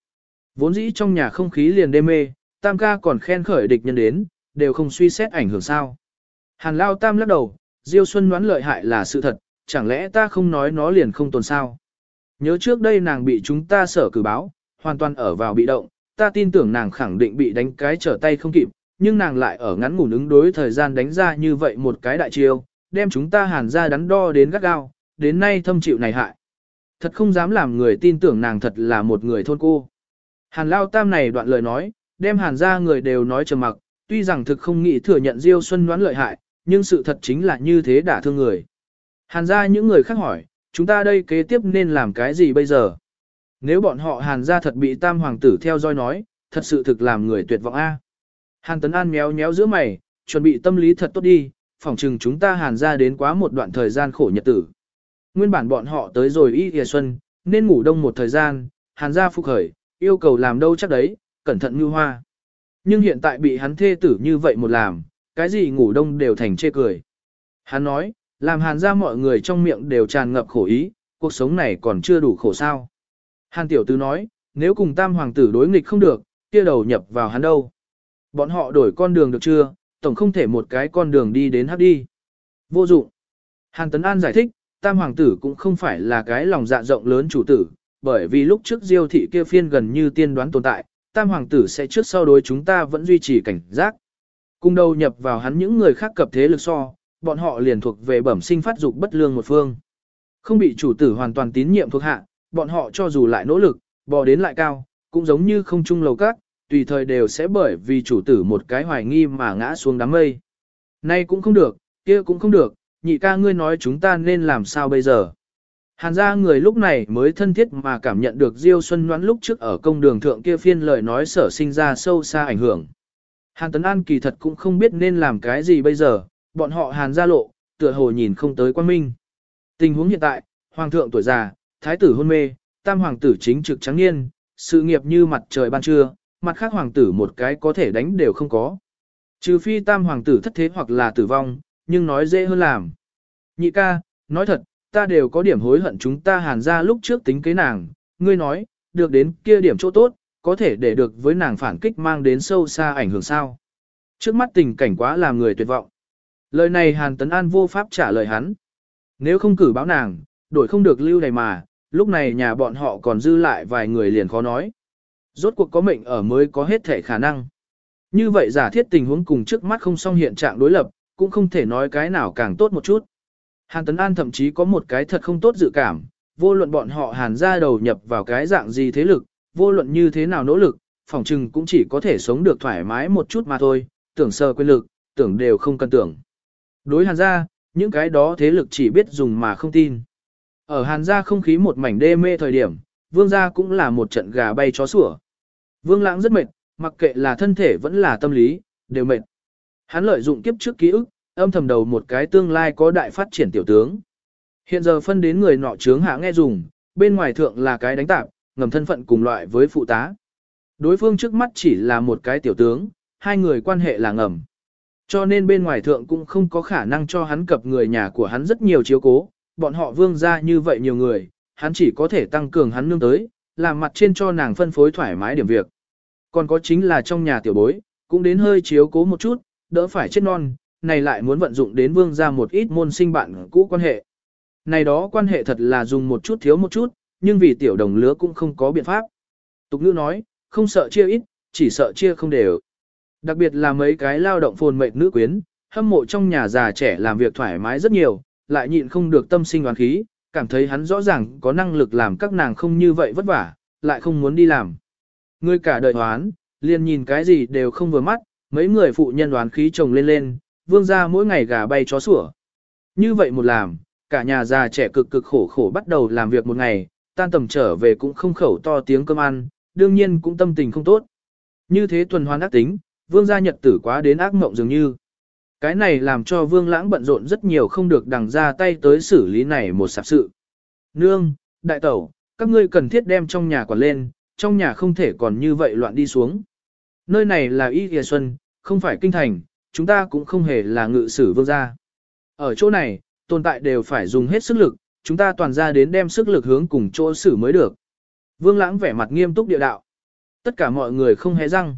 Vốn dĩ trong nhà không khí liền đê mê, tam ca còn khen khởi địch nhân đến, đều không suy xét ảnh hưởng sao. Hàn Lao Tam lắc đầu, Diêu Xuân đoán lợi hại là sự thật, chẳng lẽ ta không nói nó liền không tồn sao. Nhớ trước đây nàng bị chúng ta sở cử báo, hoàn toàn ở vào bị động, ta tin tưởng nàng khẳng định bị đánh cái trở tay không kịp, nhưng nàng lại ở ngắn ngủn ứng đối thời gian đánh ra như vậy một cái đại chiêu, đem chúng ta hàn ra đắn đo đến gắt gao, đến nay thâm chịu này hại. Thật không dám làm người tin tưởng nàng thật là một người thôn cô. Hàn Lao Tam này đoạn lời nói, đem hàn ra người đều nói trầm mặc, tuy rằng thực không nghĩ thừa nhận Diêu Xuân đoán lợi hại, nhưng sự thật chính là như thế đả thương người. Hàn ra những người khác hỏi, chúng ta đây kế tiếp nên làm cái gì bây giờ? Nếu bọn họ hàn ra thật bị tam hoàng tử theo dõi nói, thật sự thực làm người tuyệt vọng A. Hàn Tấn An méo méo giữa mày, chuẩn bị tâm lý thật tốt đi, phỏng chừng chúng ta hàn ra đến quá một đoạn thời gian khổ nhật tử. Nguyên bản bọn họ tới rồi y kìa xuân, nên ngủ đông một thời gian, hàn ra phục khởi, yêu cầu làm đâu chắc đấy, cẩn thận như hoa. Nhưng hiện tại bị hắn thê tử như vậy một làm, cái gì ngủ đông đều thành chê cười. Hắn nói, làm hàn ra mọi người trong miệng đều tràn ngập khổ ý, cuộc sống này còn chưa đủ khổ sao. Hàn tiểu tứ nói, nếu cùng tam hoàng tử đối nghịch không được, kia đầu nhập vào hắn đâu. Bọn họ đổi con đường được chưa, tổng không thể một cái con đường đi đến hắc đi. Vô dụng. Hàn Tấn An giải thích, tam hoàng tử cũng không phải là cái lòng dạ rộng lớn chủ tử, bởi vì lúc trước diêu thị kia phiên gần như tiên đoán tồn tại, tam hoàng tử sẽ trước sau đối chúng ta vẫn duy trì cảnh giác. Cùng đầu nhập vào hắn những người khác cập thế lực so, bọn họ liền thuộc về bẩm sinh phát dục bất lương một phương. Không bị chủ tử hoàn toàn tín nhiệm thuộc hạ, bọn họ cho dù lại nỗ lực, bò đến lại cao, cũng giống như không chung lầu các, tùy thời đều sẽ bởi vì chủ tử một cái hoài nghi mà ngã xuống đám mây. Nay cũng không được, kia cũng không được, nhị ca ngươi nói chúng ta nên làm sao bây giờ. Hàn gia người lúc này mới thân thiết mà cảm nhận được Diêu Xuân Ngoãn lúc trước ở công đường thượng kia phiên lời nói sở sinh ra sâu xa ảnh hưởng. Hàn Tấn An kỳ thật cũng không biết nên làm cái gì bây giờ, bọn họ Hàn gia lộ, tựa hồ nhìn không tới quan minh. Tình huống hiện tại, Hoàng thượng tuổi già, Thái tử hôn mê, Tam Hoàng tử chính trực trắng niên, sự nghiệp như mặt trời ban trưa, mặt khác Hoàng tử một cái có thể đánh đều không có. Trừ phi Tam Hoàng tử thất thế hoặc là tử vong, nhưng nói dễ hơn làm. Nhị ca, nói thật, ta đều có điểm hối hận chúng ta hàn ra lúc trước tính kế nàng, ngươi nói, được đến kia điểm chỗ tốt, có thể để được với nàng phản kích mang đến sâu xa ảnh hưởng sao. Trước mắt tình cảnh quá làm người tuyệt vọng. Lời này Hàn Tấn An vô pháp trả lời hắn. Nếu không cử báo nàng, đổi không được lưu này mà, lúc này nhà bọn họ còn dư lại vài người liền khó nói. Rốt cuộc có mệnh ở mới có hết thể khả năng. Như vậy giả thiết tình huống cùng trước mắt không song hiện trạng đối lập, cũng không thể nói cái nào càng tốt một chút. Hàn Tấn An thậm chí có một cái thật không tốt dự cảm, vô luận bọn họ hàn ra đầu nhập vào cái dạng gì thế lực, vô luận như thế nào nỗ lực, phòng trừng cũng chỉ có thể sống được thoải mái một chút mà thôi, tưởng sơ quyền lực, tưởng đều không cần tưởng. Đối hàn ra, những cái đó thế lực chỉ biết dùng mà không tin. Ở hàn gia không khí một mảnh đê mê thời điểm, vương gia cũng là một trận gà bay chó sủa. Vương lãng rất mệt, mặc kệ là thân thể vẫn là tâm lý, đều mệt. Hắn lợi dụng kiếp trước ký ức, âm thầm đầu một cái tương lai có đại phát triển tiểu tướng. Hiện giờ phân đến người nọ trướng hạ nghe dùng, bên ngoài thượng là cái đánh tạp, ngầm thân phận cùng loại với phụ tá. Đối phương trước mắt chỉ là một cái tiểu tướng, hai người quan hệ là ngầm. Cho nên bên ngoài thượng cũng không có khả năng cho hắn cập người nhà của hắn rất nhiều chiếu cố, bọn họ vương ra như vậy nhiều người, hắn chỉ có thể tăng cường hắn nương tới, làm mặt trên cho nàng phân phối thoải mái điểm việc. Còn có chính là trong nhà tiểu bối, cũng đến hơi chiếu cố một chút, đỡ phải chết non, này lại muốn vận dụng đến vương ra một ít môn sinh bạn cũ quan hệ. Này đó quan hệ thật là dùng một chút thiếu một chút, nhưng vì tiểu đồng lứa cũng không có biện pháp. Tục nữ nói, không sợ chia ít, chỉ sợ chia không đều. Đặc biệt là mấy cái lao động phồn mệnh nữ quyến, hâm mộ trong nhà già trẻ làm việc thoải mái rất nhiều, lại nhịn không được tâm sinh oán khí, cảm thấy hắn rõ ràng có năng lực làm các nàng không như vậy vất vả, lại không muốn đi làm. Người cả đời oán, liền nhìn cái gì đều không vừa mắt, mấy người phụ nhân oán khí chồng lên lên, vương ra mỗi ngày gà bay chó sủa. Như vậy một làm, cả nhà già trẻ cực cực khổ khổ bắt đầu làm việc một ngày, tan tầm trở về cũng không khẩu to tiếng cơm ăn, đương nhiên cũng tâm tình không tốt. Như thế tuần hoàn ác tính, vương gia nhật tử quá đến ác mộng dường như. Cái này làm cho vương lãng bận rộn rất nhiều không được đằng ra tay tới xử lý này một sạp sự. Nương, đại tẩu, các ngươi cần thiết đem trong nhà quản lên, trong nhà không thể còn như vậy loạn đi xuống. Nơi này là Y Thìa Xuân, không phải kinh thành, chúng ta cũng không hề là ngự sử vương gia. Ở chỗ này, tồn tại đều phải dùng hết sức lực, chúng ta toàn ra đến đem sức lực hướng cùng chỗ xử mới được. Vương lãng vẻ mặt nghiêm túc địa đạo. Tất cả mọi người không hề răng.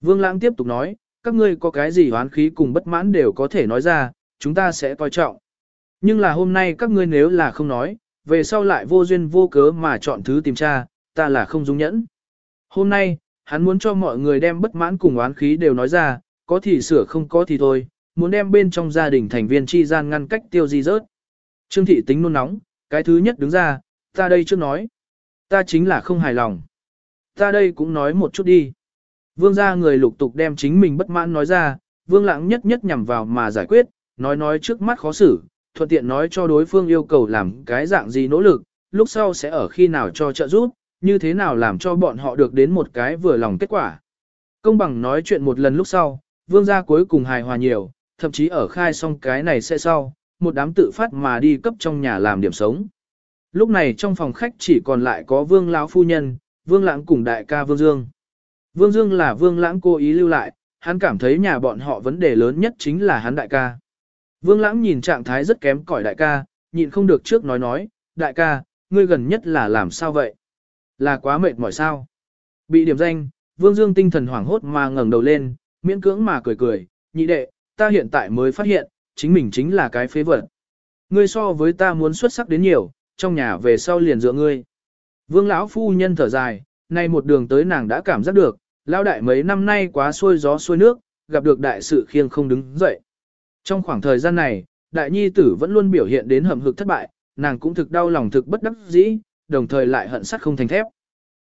Vương Lãng tiếp tục nói, các ngươi có cái gì hoán khí cùng bất mãn đều có thể nói ra, chúng ta sẽ coi trọng. Nhưng là hôm nay các ngươi nếu là không nói, về sau lại vô duyên vô cớ mà chọn thứ tìm tra, ta là không dung nhẫn. Hôm nay, hắn muốn cho mọi người đem bất mãn cùng oán khí đều nói ra, có thì sửa không có thì thôi, muốn đem bên trong gia đình thành viên chi gian ngăn cách tiêu di rớt. Trương thị tính nôn nóng, cái thứ nhất đứng ra, ta đây chưa nói. Ta chính là không hài lòng. Ta đây cũng nói một chút đi. Vương gia người lục tục đem chính mình bất mãn nói ra, vương lãng nhất nhất nhằm vào mà giải quyết, nói nói trước mắt khó xử, thuận tiện nói cho đối phương yêu cầu làm cái dạng gì nỗ lực, lúc sau sẽ ở khi nào cho trợ giúp, như thế nào làm cho bọn họ được đến một cái vừa lòng kết quả. Công bằng nói chuyện một lần lúc sau, vương gia cuối cùng hài hòa nhiều, thậm chí ở khai xong cái này sẽ sau, một đám tự phát mà đi cấp trong nhà làm điểm sống. Lúc này trong phòng khách chỉ còn lại có vương lão phu nhân, vương lãng cùng đại ca vương dương. Vương dương là vương lãng cố ý lưu lại, hắn cảm thấy nhà bọn họ vấn đề lớn nhất chính là hắn đại ca. Vương lãng nhìn trạng thái rất kém cỏi đại ca, nhịn không được trước nói nói, đại ca, ngươi gần nhất là làm sao vậy? Là quá mệt mỏi sao? Bị điểm danh, vương dương tinh thần hoảng hốt mà ngẩng đầu lên, miễn cưỡng mà cười cười, nhị đệ, ta hiện tại mới phát hiện, chính mình chính là cái phế vật. Ngươi so với ta muốn xuất sắc đến nhiều, trong nhà về sau liền dựa ngươi. Vương lão phu nhân thở dài, nay một đường tới nàng đã cảm giác được, lão đại mấy năm nay quá xuôi gió xuôi nước, gặp được đại sự khiêng không đứng dậy. Trong khoảng thời gian này, đại nhi tử vẫn luôn biểu hiện đến hầm hực thất bại, nàng cũng thực đau lòng thực bất đắc dĩ, đồng thời lại hận sắt không thành thép.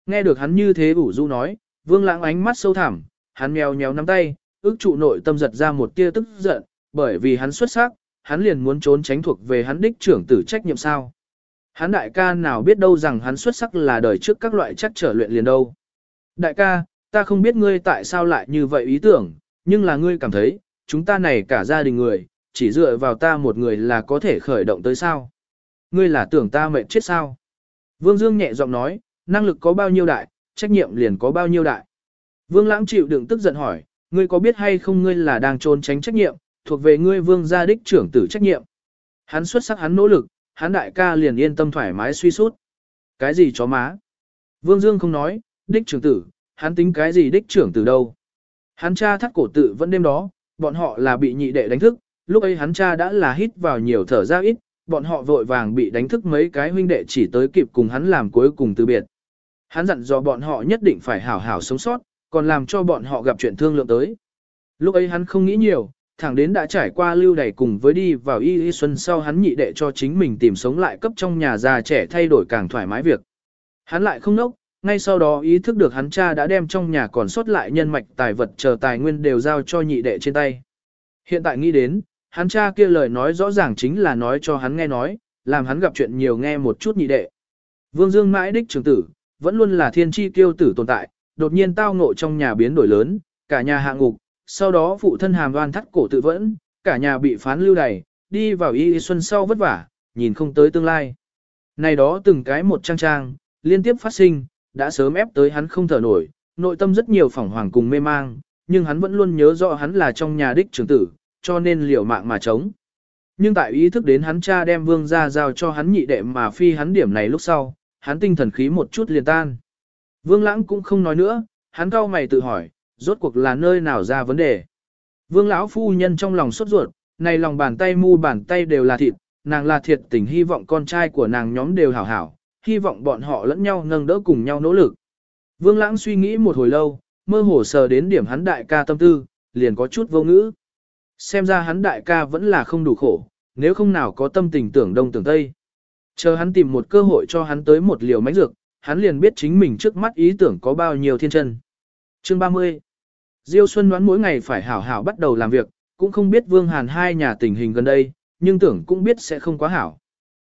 Nghe được hắn như thế ủ du nói, vương lãng ánh mắt sâu thẳm, hắn mèo nhéo nắm tay, ước trụ nội tâm giật ra một tia tức giận, bởi vì hắn xuất sắc, hắn liền muốn trốn tránh thuộc về hắn đích trưởng tử trách nhiệm sao. Hắn đại ca nào biết đâu rằng hắn xuất sắc là đời trước các loại chắc trở luyện liền đâu. Đại ca, ta không biết ngươi tại sao lại như vậy ý tưởng, nhưng là ngươi cảm thấy, chúng ta này cả gia đình người, chỉ dựa vào ta một người là có thể khởi động tới sao. Ngươi là tưởng ta mệt chết sao. Vương Dương nhẹ giọng nói, năng lực có bao nhiêu đại, trách nhiệm liền có bao nhiêu đại. Vương Lãng chịu đựng tức giận hỏi, ngươi có biết hay không ngươi là đang trốn tránh trách nhiệm, thuộc về ngươi vương gia đích trưởng tử trách nhiệm. Hắn xuất sắc hắn nỗ lực, hắn đại ca liền yên tâm thoải mái suy sút. Cái gì chó má? Vương Dương không nói, đích trưởng tử, hắn tính cái gì đích trưởng tử đâu. Hắn cha thắt cổ tự vẫn đêm đó, bọn họ là bị nhị đệ đánh thức, lúc ấy hắn cha đã là hít vào nhiều thở ra ít, bọn họ vội vàng bị đánh thức mấy cái huynh đệ chỉ tới kịp cùng hắn làm cuối cùng từ biệt. Hắn dặn dò bọn họ nhất định phải hảo hảo sống sót, còn làm cho bọn họ gặp chuyện thương lượng tới. Lúc ấy hắn không nghĩ nhiều, thẳng đến đã trải qua lưu đày cùng với đi vào y y xuân sau hắn nhị đệ cho chính mình tìm sống lại cấp trong nhà già trẻ thay đổi càng thoải mái việc. Hắn lại không nốc, ngay sau đó ý thức được hắn cha đã đem trong nhà còn sót lại nhân mạch tài vật chờ tài nguyên đều giao cho nhị đệ trên tay. Hiện tại nghĩ đến, hắn cha kia lời nói rõ ràng chính là nói cho hắn nghe nói, làm hắn gặp chuyện nhiều nghe một chút nhị đệ. Vương Dương mãi đích trưởng tử, vẫn luôn là thiên tri kiêu tử tồn tại, đột nhiên tao ngộ trong nhà biến đổi lớn, cả nhà hạ ngục, sau đó phụ thân hàm đoan thắt cổ tự vẫn, cả nhà bị phán lưu đày, đi vào y xuân sau vất vả, nhìn không tới tương lai. Này đó từng cái một trang trang, liên tiếp phát sinh, đã sớm ép tới hắn không thở nổi, nội tâm rất nhiều phỏng hoàng cùng mê mang, nhưng hắn vẫn luôn nhớ rõ hắn là trong nhà đích trưởng tử, cho nên liều mạng mà chống. Nhưng tại ý thức đến hắn cha đem vương ra giao cho hắn nhị đệ mà phi hắn điểm này lúc sau, hắn tinh thần khí một chút liền tan. Vương lãng cũng không nói nữa, hắn cau mày tự hỏi, rốt cuộc là nơi nào ra vấn đề. Vương lão phu nhân trong lòng sốt ruột, này lòng bàn tay mu bàn tay đều là thịt, nàng là thiệt tình hy vọng con trai của nàng nhóm đều hảo hảo, hy vọng bọn họ lẫn nhau nâng đỡ cùng nhau nỗ lực. Vương lãng suy nghĩ một hồi lâu, mơ hồ sờ đến điểm hắn đại ca tâm tư, liền có chút vô ngữ. Xem ra hắn đại ca vẫn là không đủ khổ, nếu không nào có tâm tình tưởng đông tưởng tây. Chờ hắn tìm một cơ hội cho hắn tới một liều mánh dược, hắn liền biết chính mình trước mắt ý tưởng có bao nhiêu thiên chân. Chương 30 Diêu Xuân đoán mỗi ngày phải hảo hảo bắt đầu làm việc, cũng không biết Vương Hàn hai nhà tình hình gần đây, nhưng tưởng cũng biết sẽ không quá hảo.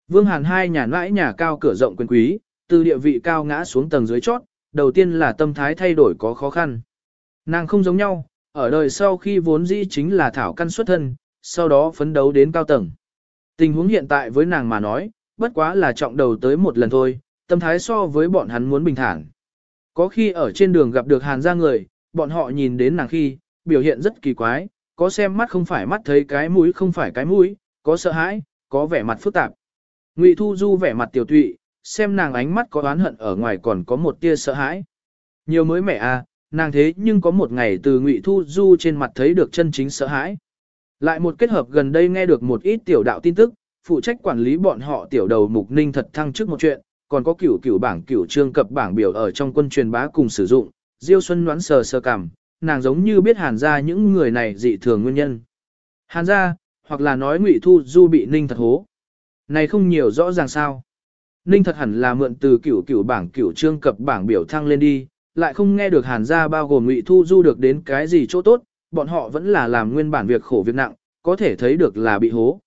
Vương Hàn hai nhà mãi nhà cao cửa rộng quyền quý, từ địa vị cao ngã xuống tầng dưới chót, đầu tiên là tâm thái thay đổi có khó khăn. Nàng không giống nhau, ở đời sau khi vốn dĩ chính là thảo căn xuất thân, sau đó phấn đấu đến cao tầng. Tình huống hiện tại với nàng mà nói, bất quá là trọng đầu tới một lần thôi, tâm thái so với bọn hắn muốn bình thản. Có khi ở trên đường gặp được hàn gia người, bọn họ nhìn đến nàng khi, biểu hiện rất kỳ quái, có xem mắt không phải mắt thấy cái mũi không phải cái mũi, có sợ hãi, có vẻ mặt phức tạp. Ngụy Thu Du vẻ mặt tiểu tụy, xem nàng ánh mắt có oán hận ở ngoài còn có một tia sợ hãi. Nhiều mới mẻ à, nàng thế nhưng có một ngày từ Ngụy Thu Du trên mặt thấy được chân chính sợ hãi. Lại một kết hợp gần đây nghe được một ít tiểu đạo tin tức, phụ trách quản lý bọn họ tiểu đầu mục ninh thật thăng trước một chuyện, còn có cửu cửu bảng cửu trương cập bảng biểu ở trong quân truyền bá cùng sử dụng, Diêu Xuân đoán sờ sờ cảm, nàng giống như biết hàn ra những người này dị thường nguyên nhân. Hàn ra, hoặc là nói Ngụy Thu Du bị ninh thật hố. Này không nhiều rõ ràng sao. Ninh thật hẳn là mượn từ cửu cửu bảng cửu trương cập bảng biểu thăng lên đi, lại không nghe được hàn gia bao gồm ngụy thu du được đến cái gì chỗ tốt, bọn họ vẫn là làm nguyên bản việc khổ việc nặng, có thể thấy được là bị hố.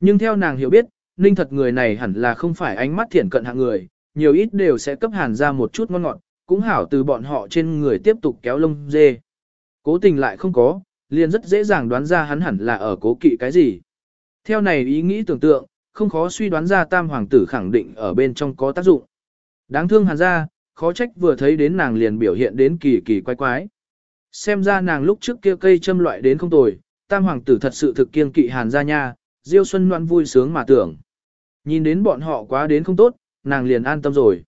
Nhưng theo nàng hiểu biết, ninh thật người này hẳn là không phải ánh mắt thiển cận hạng người, nhiều ít đều sẽ cấp hàn ra một chút ngon ngọt, cũng hảo từ bọn họ trên người tiếp tục kéo lông dê. Cố tình lại không có, liền rất dễ dàng đoán ra hắn hẳn là ở cố kỵ cái gì. Theo này ý nghĩ tưởng tượng, không khó suy đoán ra tam hoàng tử khẳng định ở bên trong có tác dụng. Đáng thương hàn ra, khó trách vừa thấy đến nàng liền biểu hiện đến kỳ kỳ quái quái. Xem ra nàng lúc trước kia cây châm loại đến không tồi, tam hoàng tử thật sự thực kiên kỵ hàn ra nha, Diêu Xuân Loan vui sướng mà tưởng. Nhìn đến bọn họ quá đến không tốt, nàng liền an tâm rồi.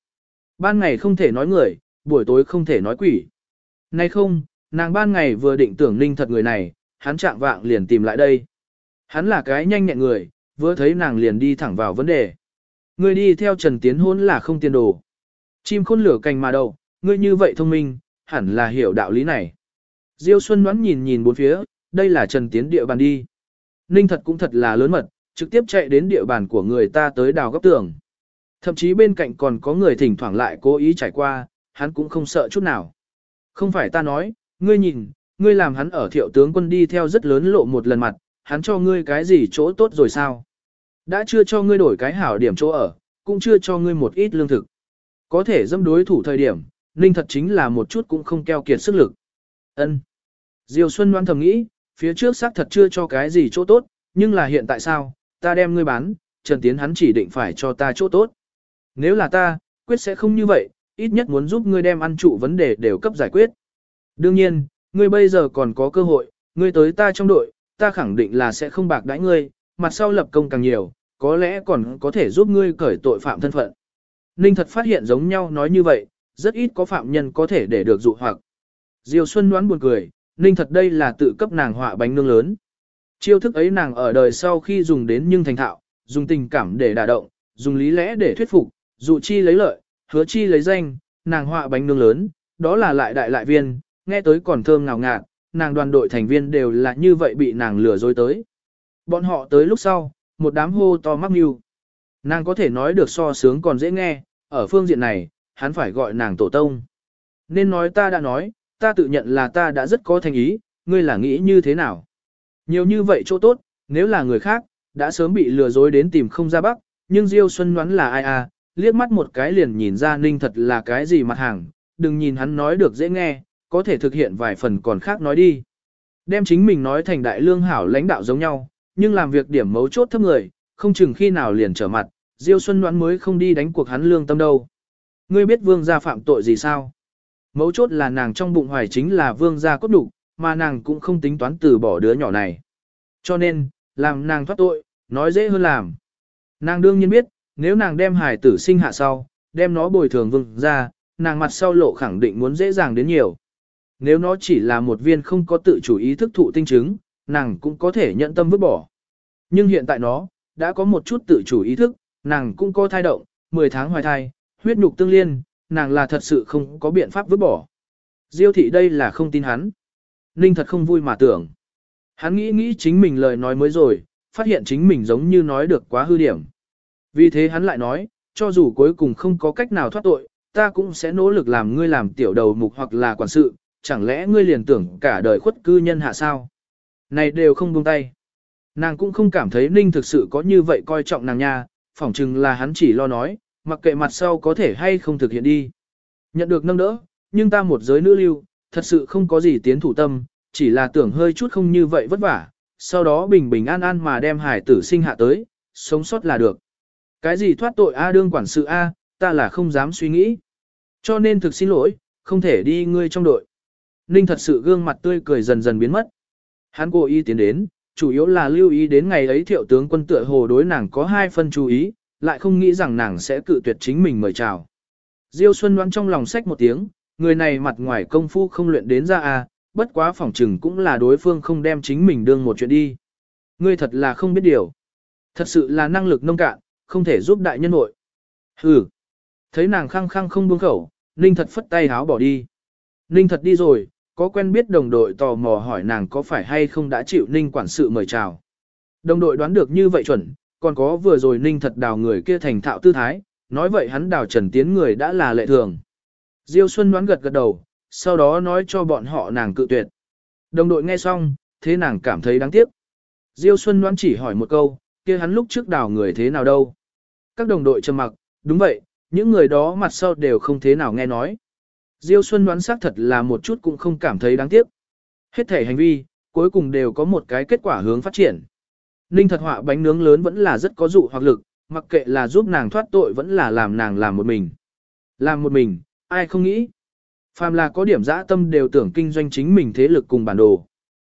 Ban ngày không thể nói người, buổi tối không thể nói quỷ. Nay không, nàng ban ngày vừa định tưởng ninh thật người này, hắn chạm vạng liền tìm lại đây. Hắn là cái nhanh nhẹn người, vừa thấy nàng liền đi thẳng vào vấn đề. Người đi theo Trần Tiến hôn là không tiền đồ. Chim khôn lửa cành mà đầu, ngươi như vậy thông minh, hẳn là hiểu đạo lý này. Diêu Xuân đoán nhìn nhìn bốn phía, đây là Trần Tiến địa bàn đi. Ninh thật cũng thật là lớn mật, trực tiếp chạy đến địa bàn của người ta tới đào góc tường. Thậm chí bên cạnh còn có người thỉnh thoảng lại cố ý trải qua, hắn cũng không sợ chút nào. Không phải ta nói, ngươi nhìn, ngươi làm hắn ở thiệu tướng quân đi theo rất lớn lộ một lần mặt, hắn cho ngươi cái gì chỗ tốt rồi sao? Đã chưa cho ngươi đổi cái hảo điểm chỗ ở, cũng chưa cho ngươi một ít lương thực. Có thể dâm đối thủ thời điểm, Ninh thật chính là một chút cũng không keo kiệt sức lực. Ân. Diêu Xuân đoán thầm nghĩ, phía trước xác thật chưa cho cái gì chỗ tốt, nhưng là hiện tại sao, ta đem ngươi bán, Trần Tiến hắn chỉ định phải cho ta chỗ tốt. Nếu là ta, quyết sẽ không như vậy, ít nhất muốn giúp ngươi đem ăn trụ vấn đề đều cấp giải quyết. Đương nhiên, ngươi bây giờ còn có cơ hội, ngươi tới ta trong đội, ta khẳng định là sẽ không bạc đãi ngươi, mặt sau lập công càng nhiều, có lẽ còn có thể giúp ngươi cởi tội phạm thân phận. Ninh thật phát hiện giống nhau nói như vậy, rất ít có phạm nhân có thể để được dụ hoặc. Diêu Xuân đoán buồn cười, Ninh thật đây là tự cấp nàng họa bánh nương lớn. Chiêu thức ấy nàng ở đời sau khi dùng đến nhưng thành thạo, dùng tình cảm để đả động, dùng lý lẽ để thuyết phục, dụ chi lấy lợi, hứa chi lấy danh, nàng họa bánh nướng lớn, đó là lại đại lại viên, nghe tới còn thơm ngào ngạt, nàng đoàn đội thành viên đều là như vậy bị nàng lừa dối tới. Bọn họ tới lúc sau, một đám hô to mắc mưu. Nàng có thể nói được so sướng còn dễ nghe, ở phương diện này, hắn phải gọi nàng tổ tông. Nên nói ta đã nói, ta tự nhận là ta đã rất có thành ý, ngươi là nghĩ như thế nào? Nhiều như vậy chỗ tốt, nếu là người khác, đã sớm bị lừa dối đến tìm không ra bắc, nhưng Diêu Xuân đoán là ai à, liếc mắt một cái liền nhìn ra ninh thật là cái gì mặt hàng, đừng nhìn hắn nói được dễ nghe, có thể thực hiện vài phần còn khác nói đi. Đem chính mình nói thành đại lương hảo lãnh đạo giống nhau, nhưng làm việc điểm mấu chốt thấp người, không chừng khi nào liền trở mặt, Diêu Xuân Đoán mới không đi đánh cuộc hắn lương tâm đâu. Ngươi biết vương gia phạm tội gì sao? Mấu chốt là nàng trong bụng hoài chính là vương gia cốt đủ, mà nàng cũng không tính toán từ bỏ đứa nhỏ này. Cho nên, làm nàng thoát tội, nói dễ hơn làm. Nàng đương nhiên biết, nếu nàng đem hài tử sinh hạ sau, đem nó bồi thường vương gia, nàng mặt sau lộ khẳng định muốn dễ dàng đến nhiều. Nếu nó chỉ là một viên không có tự chủ ý thức thụ tinh chứng, nàng cũng có thể nhận tâm vứt bỏ. Nhưng hiện tại nó, đã có một chút tự chủ ý thức, nàng cũng có thai động, 10 tháng hoài thai, huyết nhục tương liên, nàng là thật sự không có biện pháp vứt bỏ. Diêu thị đây là không tin hắn. Ninh thật không vui mà tưởng. Hắn nghĩ nghĩ chính mình lời nói mới rồi, phát hiện chính mình giống như nói được quá hư điểm. Vì thế hắn lại nói, cho dù cuối cùng không có cách nào thoát tội, ta cũng sẽ nỗ lực làm ngươi làm tiểu đầu mục hoặc là quản sự, chẳng lẽ ngươi liền tưởng cả đời khuất cư nhân hạ sao? Này đều không buông tay. Nàng cũng không cảm thấy Ninh thực sự có như vậy coi trọng nàng nha, phỏng chừng là hắn chỉ lo nói, mặc kệ mặt sau có thể hay không thực hiện đi. Nhận được nâng đỡ, nhưng ta một giới nữ lưu, thật sự không có gì tiến thủ tâm, chỉ là tưởng hơi chút không như vậy vất vả, sau đó bình bình an an mà đem hải tử sinh hạ tới, sống sót là được. Cái gì thoát tội A đương quản sự A, ta là không dám suy nghĩ. Cho nên thực xin lỗi, không thể đi ngươi trong đội. Ninh thật sự gương mặt tươi cười dần dần biến mất. Hắn cố ý tiến đến, chủ yếu là lưu ý đến ngày ấy thiệu tướng quân tựa hồ đối nàng có hai phân chú ý, lại không nghĩ rằng nàng sẽ cự tuyệt chính mình mời chào. Diêu Xuân đoán trong lòng sách một tiếng, người này mặt ngoài công phu không luyện đến ra à, bất quá phỏng chừng cũng là đối phương không đem chính mình đương một chuyện đi. Ngươi thật là không biết điều. Thật sự là năng lực nông cạn, không thể giúp đại nhân hội. Hừ. Thấy nàng khăng khăng không buông khẩu, Ninh thật phất tay háo bỏ đi. Ninh thật đi rồi, có quen biết đồng đội tò mò hỏi nàng có phải hay không đã chịu Ninh quản sự mời chào. Đồng đội đoán được như vậy chuẩn, còn có vừa rồi Ninh thật đào người kia thành thạo tư thái, nói vậy hắn đào trần tiến người đã là lệ thường. Diêu Xuân đoán gật gật đầu, sau đó nói cho bọn họ nàng cự tuyệt. Đồng đội nghe xong, thế nàng cảm thấy đáng tiếc. Diêu Xuân đoán chỉ hỏi một câu, kia hắn lúc trước đào người thế nào đâu. Các đồng đội trầm mặc, đúng vậy, những người đó mặt sau đều không thế nào nghe nói. Diêu Xuân đoán xác thật là một chút cũng không cảm thấy đáng tiếc. Hết thể hành vi, cuối cùng đều có một cái kết quả hướng phát triển. Ninh thật họa bánh nướng lớn vẫn là rất có dụ hoặc lực, mặc kệ là giúp nàng thoát tội vẫn là làm nàng làm một mình. Làm một mình, ai không nghĩ. Phàm là có điểm dã tâm đều tưởng kinh doanh chính mình thế lực cùng bản đồ.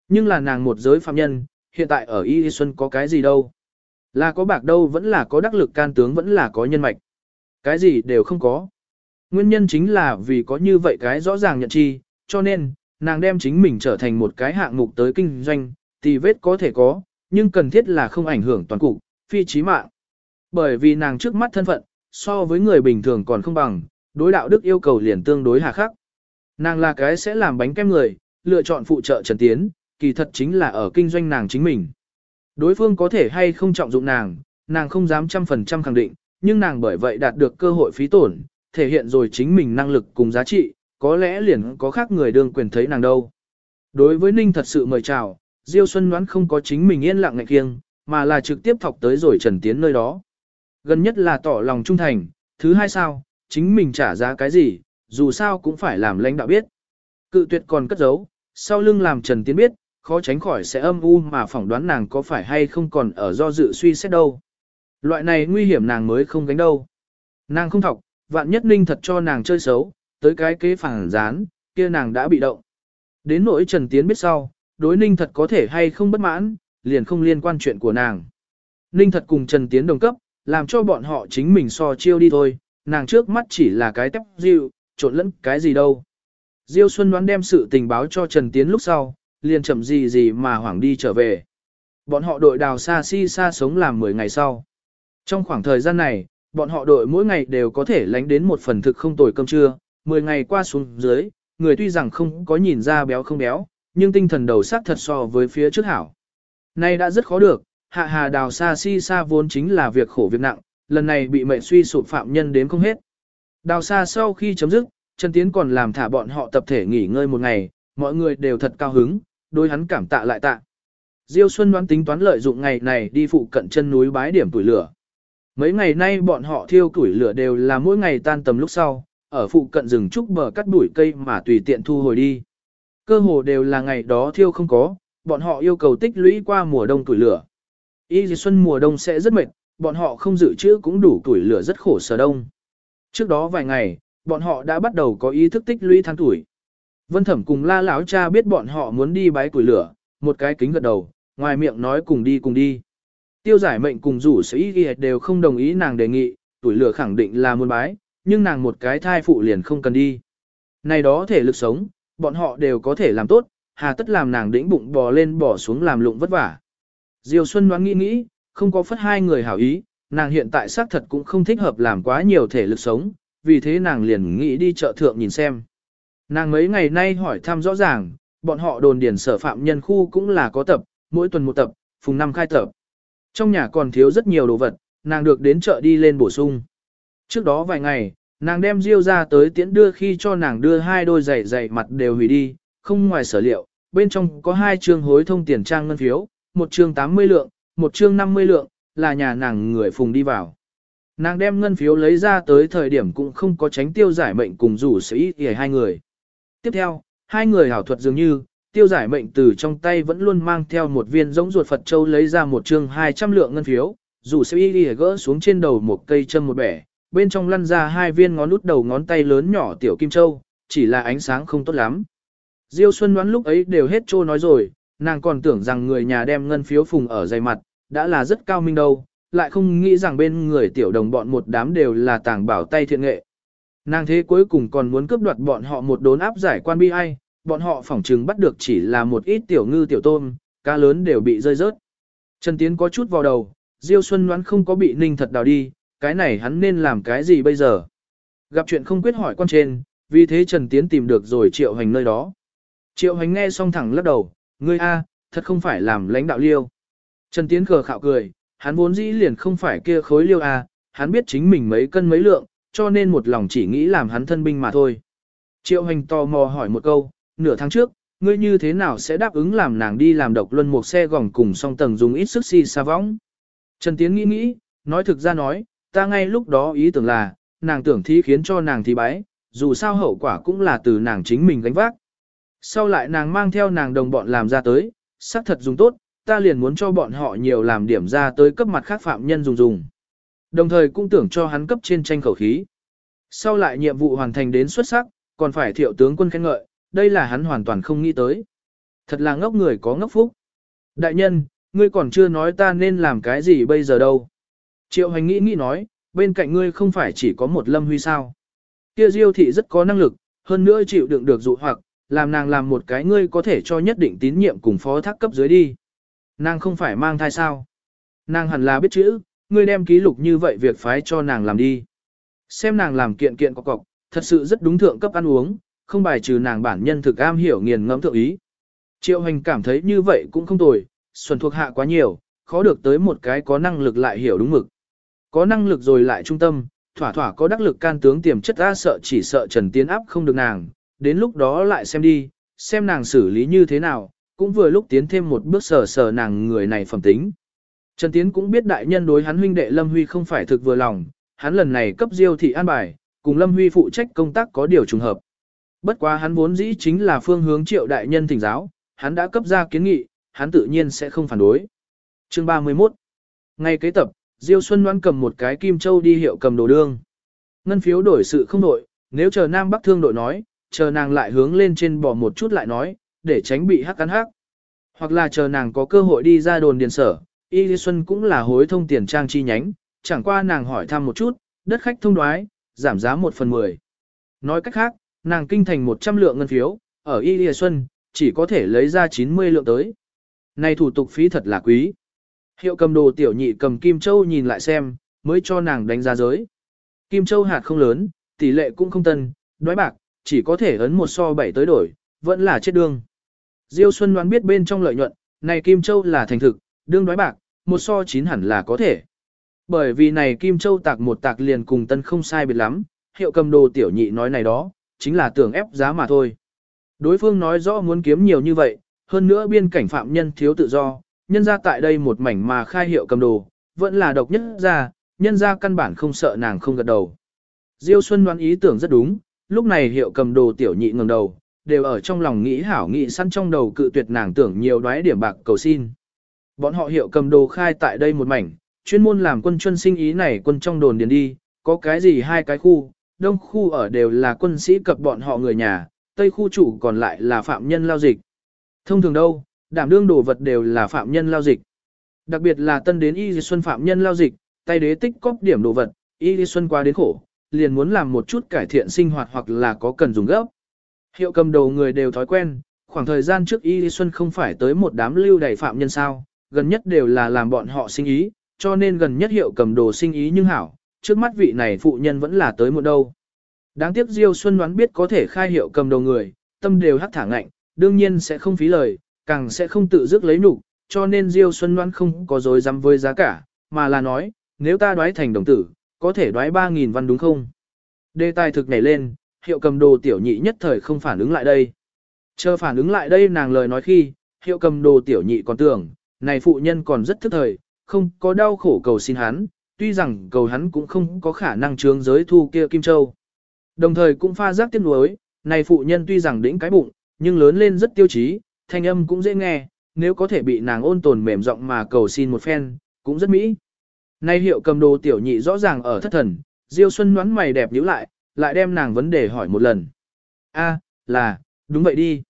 Nhưng là nàng một giới phạm nhân, hiện tại ở Y Xuân có cái gì đâu. Là có bạc đâu vẫn là có đắc lực can tướng vẫn là có nhân mạch. Cái gì đều không có. Nguyên nhân chính là vì có như vậy cái rõ ràng nhận chi, cho nên, nàng đem chính mình trở thành một cái hạng mục tới kinh doanh, thì vết có thể có, nhưng cần thiết là không ảnh hưởng toàn cục, phi chí mạng. Bởi vì nàng trước mắt thân phận, so với người bình thường còn không bằng, đối đạo đức yêu cầu liền tương đối hà khắc. Nàng là cái sẽ làm bánh kem người, lựa chọn phụ trợ Trần Tiến, kỳ thật chính là ở kinh doanh nàng chính mình. Đối phương có thể hay không trọng dụng nàng, nàng không dám trăm phần trăm khẳng định, nhưng nàng bởi vậy đạt được cơ hội phí tổn, thể hiện rồi chính mình năng lực cùng giá trị, có lẽ liền có khác người đương quyền thấy nàng đâu. Đối với Ninh thật sự mời chào, Diêu Xuân đoán không có chính mình yên lặng ngại kiêng, mà là trực tiếp thọc tới rồi Trần Tiến nơi đó. Gần nhất là tỏ lòng trung thành, thứ hai sao, chính mình trả giá cái gì, dù sao cũng phải làm lãnh đạo biết. Cự tuyệt còn cất giấu, sau lưng làm Trần Tiến biết, khó tránh khỏi sẽ âm u mà phỏng đoán nàng có phải hay không còn ở do dự suy xét đâu. Loại này nguy hiểm nàng mới không gánh đâu. Nàng không thọc, vạn nhất ninh thật cho nàng chơi xấu, tới cái kế phản gián, kia nàng đã bị động. Đến nỗi Trần Tiến biết sau, đối ninh thật có thể hay không bất mãn, liền không liên quan chuyện của nàng. Ninh thật cùng Trần Tiến đồng cấp, làm cho bọn họ chính mình so chiêu đi thôi, nàng trước mắt chỉ là cái tép diệu, trộn lẫn cái gì đâu. Diêu Xuân đoán đem sự tình báo cho Trần Tiến lúc sau, liền chậm gì gì mà hoảng đi trở về. Bọn họ đội đào xa si xa sống làm 10 ngày sau. Trong khoảng thời gian này, bọn họ đội mỗi ngày đều có thể lánh đến một phần thực không tồi cơm trưa, 10 ngày qua xuống dưới, người tuy rằng không có nhìn ra béo không béo, nhưng tinh thần đầu sắc thật so với phía trước hảo. Nay đã rất khó được, hạ hà đào xa si xa vốn chính là việc khổ việc nặng, lần này bị mệnh suy sụp phạm nhân đến không hết. Đào xa sau khi chấm dứt, Trần Tiến còn làm thả bọn họ tập thể nghỉ ngơi một ngày, mọi người đều thật cao hứng, đôi hắn cảm tạ lại tạ. Diêu Xuân đoán tính toán lợi dụng ngày này đi phụ cận chân núi bái điểm tuổi lửa. Mấy ngày nay bọn họ thiêu tuổi lửa đều là mỗi ngày tan tầm lúc sau, ở phụ cận rừng trúc bờ cắt đuổi cây mà tùy tiện thu hồi đi. Cơ hồ đều là ngày đó thiêu không có, bọn họ yêu cầu tích lũy qua mùa đông tuổi lửa. Y xuân mùa đông sẽ rất mệt, bọn họ không dự trữ cũng đủ tuổi lửa rất khổ sở đông. Trước đó vài ngày, bọn họ đã bắt đầu có ý thức tích lũy than tuổi. Vân Thẩm cùng La lão cha biết bọn họ muốn đi bái củi lửa, một cái kính gật đầu, ngoài miệng nói cùng đi cùng đi. Tiêu giải mệnh cùng rủ sĩ ghi đều không đồng ý nàng đề nghị, tuổi lửa khẳng định là muốn bái, nhưng nàng một cái thai phụ liền không cần đi. Này đó thể lực sống, bọn họ đều có thể làm tốt, hà tất làm nàng đĩnh bụng bò lên bò xuống làm lụng vất vả. Diêu Xuân đoán nghĩ nghĩ, không có phất hai người hảo ý, nàng hiện tại xác thật cũng không thích hợp làm quá nhiều thể lực sống, vì thế nàng liền nghĩ đi chợ thượng nhìn xem. Nàng mấy ngày nay hỏi thăm rõ ràng, bọn họ đồn điền sở phạm nhân khu cũng là có tập, mỗi tuần một tập, phùng năm khai tập. Trong nhà còn thiếu rất nhiều đồ vật, nàng được đến chợ đi lên bổ sung. Trước đó vài ngày, nàng đem Diêu ra tới tiễn đưa khi cho nàng đưa hai đôi giày giày mặt đều hủy đi, không ngoài sở liệu, bên trong có hai chương hối thông tiền trang ngân phiếu, một chương 80 lượng, một chương 50 lượng, là nhà nàng người phùng đi vào. Nàng đem ngân phiếu lấy ra tới thời điểm cũng không có tránh tiêu giải mệnh cùng rủ sĩ hề hai người. Tiếp theo, hai người hảo thuật dường như, tiêu giải mệnh từ trong tay vẫn luôn mang theo một viên giống ruột Phật Châu lấy ra một chương 200 lượng ngân phiếu, dù sẽ y đi gỡ xuống trên đầu một cây châm một bẻ, bên trong lăn ra hai viên ngón út đầu ngón tay lớn nhỏ tiểu kim châu, chỉ là ánh sáng không tốt lắm. Diêu Xuân đoán lúc ấy đều hết trô nói rồi, nàng còn tưởng rằng người nhà đem ngân phiếu phùng ở dày mặt, đã là rất cao minh đâu, lại không nghĩ rằng bên người tiểu đồng bọn một đám đều là tàng bảo tay thiện nghệ. Nàng thế cuối cùng còn muốn cướp đoạt bọn họ một đốn áp giải quan bi ai, bọn họ phỏng trừng bắt được chỉ là một ít tiểu ngư tiểu tôm, cá lớn đều bị rơi rớt. Trần Tiến có chút vào đầu, Diêu Xuân đoán không có bị ninh thật đào đi, cái này hắn nên làm cái gì bây giờ? Gặp chuyện không quyết hỏi quan trên, vì thế Trần Tiến tìm được rồi triệu hành nơi đó. Triệu hành nghe xong thẳng lắc đầu, ngươi a, thật không phải làm lãnh đạo liêu. Trần Tiến cờ khạo cười, hắn vốn dĩ liền không phải kia khối liêu a, hắn biết chính mình mấy cân mấy lượng, cho nên một lòng chỉ nghĩ làm hắn thân binh mà thôi. Triệu hành tò mò hỏi một câu, nửa tháng trước, ngươi như thế nào sẽ đáp ứng làm nàng đi làm độc luân một xe gỏng cùng song tầng dùng ít sức si xa võng. Trần Tiến nghĩ nghĩ, nói thực ra nói, ta ngay lúc đó ý tưởng là, nàng tưởng thi khiến cho nàng thi bái, dù sao hậu quả cũng là từ nàng chính mình gánh vác. Sau lại nàng mang theo nàng đồng bọn làm ra tới, xác thật dùng tốt, ta liền muốn cho bọn họ nhiều làm điểm ra tới cấp mặt khác phạm nhân dùng dùng. Đồng thời cũng tưởng cho hắn cấp trên tranh khẩu khí. Sau lại nhiệm vụ hoàn thành đến xuất sắc, còn phải thiệu tướng quân khen ngợi, đây là hắn hoàn toàn không nghĩ tới. Thật là ngốc người có ngốc phúc. Đại nhân, ngươi còn chưa nói ta nên làm cái gì bây giờ đâu. Triệu hành nghĩ nghĩ nói, bên cạnh ngươi không phải chỉ có một lâm huy sao. Kia diêu thị rất có năng lực, hơn nữa chịu đựng được dụ hoặc, làm nàng làm một cái ngươi có thể cho nhất định tín nhiệm cùng phó thác cấp dưới đi. Nàng không phải mang thai sao. Nàng hẳn là biết chữ, ngươi đem ký lục như vậy việc phái cho nàng làm đi. Xem nàng làm kiện kiện cọc cọc, thật sự rất đúng thượng cấp ăn uống, không bài trừ nàng bản nhân thực am hiểu nghiền ngẫm thượng ý. Triệu hành cảm thấy như vậy cũng không tồi, xuân thuộc hạ quá nhiều, khó được tới một cái có năng lực lại hiểu đúng mực. Có năng lực rồi lại trung tâm, thỏa thỏa có đắc lực can tướng tiềm chất ra sợ chỉ sợ Trần Tiến áp không được nàng, đến lúc đó lại xem đi, xem nàng xử lý như thế nào, cũng vừa lúc tiến thêm một bước sờ sờ nàng người này phẩm tính. Trần Tiến cũng biết đại nhân đối hắn huynh đệ Lâm Huy không phải thực vừa lòng, hắn lần này cấp diêu thị an bài, cùng Lâm Huy phụ trách công tác có điều trùng hợp. Bất quá hắn vốn dĩ chính là phương hướng triệu đại nhân thỉnh giáo, hắn đã cấp ra kiến nghị, hắn tự nhiên sẽ không phản đối. Chương 31 Ngay kế tập, Diêu Xuân Loan cầm một cái kim châu đi hiệu cầm đồ đương. Ngân phiếu đổi sự không đổi, nếu chờ Nam Bắc thương đội nói, chờ nàng lại hướng lên trên bỏ một chút lại nói, để tránh bị hắc cắn hắc. Hoặc là chờ nàng có cơ hội đi ra đồn điền sở, Y Lý Xuân cũng là hối thông tiền trang chi nhánh, chẳng qua nàng hỏi thăm một chút, đất khách thông đoái, giảm giá 1 phần 10. Nói cách khác, nàng kinh thành 100 lượng ngân phiếu, ở Y Lý Xuân, chỉ có thể lấy ra 90 lượng tới. Này thủ tục phí thật là quý. Hiệu cầm đồ tiểu nhị cầm Kim Châu nhìn lại xem, mới cho nàng đánh giá giới. Kim Châu hạt không lớn, tỷ lệ cũng không tân, đoái bạc, chỉ có thể ấn một so bảy tới đổi, vẫn là chết đương. Diêu Xuân đoán biết bên trong lợi nhuận, này Kim Châu là thành thực, đương đói bạc, một so chín hẳn là có thể. Bởi vì này Kim Châu tạc một tạc liền cùng tân không sai biệt lắm, hiệu cầm đồ tiểu nhị nói này đó, chính là tưởng ép giá mà thôi. Đối phương nói rõ muốn kiếm nhiều như vậy, hơn nữa biên cảnh phạm nhân thiếu tự do, nhân ra tại đây một mảnh mà khai hiệu cầm đồ, vẫn là độc nhất ra, nhân ra căn bản không sợ nàng không gật đầu. Diêu Xuân đoán ý tưởng rất đúng, lúc này hiệu cầm đồ tiểu nhị ngẩng đầu, đều ở trong lòng nghĩ hảo nghĩ săn trong đầu cự tuyệt nàng tưởng nhiều đoái điểm bạc cầu xin. Bọn họ hiệu cầm đồ khai tại đây một mảnh, chuyên môn làm quân chuyên sinh ý này quân trong đồn điền đi, có cái gì hai cái khu, đông khu ở đều là quân sĩ cập bọn họ người nhà, tây khu chủ còn lại là phạm nhân lao dịch. Thông thường đâu, đảm đương đồ vật đều là phạm nhân lao dịch. Đặc biệt là tân đến Y Xuân phạm nhân lao dịch, tay đế tích cóp điểm đồ vật, Y Xuân qua đến khổ, liền muốn làm một chút cải thiện sinh hoạt hoặc là có cần dùng gấp. Hiệu cầm đầu người đều thói quen, khoảng thời gian trước Y Xuân không phải tới một đám lưu đầy phạm nhân sao, gần nhất đều là làm bọn họ sinh ý, cho nên gần nhất hiệu cầm đồ sinh ý nhưng hảo, trước mắt vị này phụ nhân vẫn là tới một đâu. Đáng tiếc Diêu Xuân đoán biết có thể khai hiệu cầm đầu người, tâm đều hắc thả ngạnh, đương nhiên sẽ không phí lời, càng sẽ không tự dứt lấy nhục, cho nên Diêu Xuân đoán không có dối dám với giá cả, mà là nói, nếu ta đoái thành đồng tử, có thể đoái 3.000 văn đúng không? Đề tài thực nảy lên, hiệu cầm đồ tiểu nhị nhất thời không phản ứng lại đây. Chờ phản ứng lại đây nàng lời nói khi, hiệu cầm đồ tiểu nhị còn tưởng, này phụ nhân còn rất thức thời, không có đau khổ cầu xin hắn, tuy rằng cầu hắn cũng không có khả năng trướng giới thu kia Kim Châu. Đồng thời cũng pha giác tiếc nuối, này phụ nhân tuy rằng đĩnh cái bụng, nhưng lớn lên rất tiêu chí, thanh âm cũng dễ nghe, nếu có thể bị nàng ôn tồn mềm giọng mà cầu xin một phen, cũng rất mỹ. Nay hiệu cầm đồ tiểu nhị rõ ràng ở thất thần, Diêu Xuân đoán mày đẹp nhíu lại, lại đem nàng vấn đề hỏi một lần. A, là, đúng vậy đi.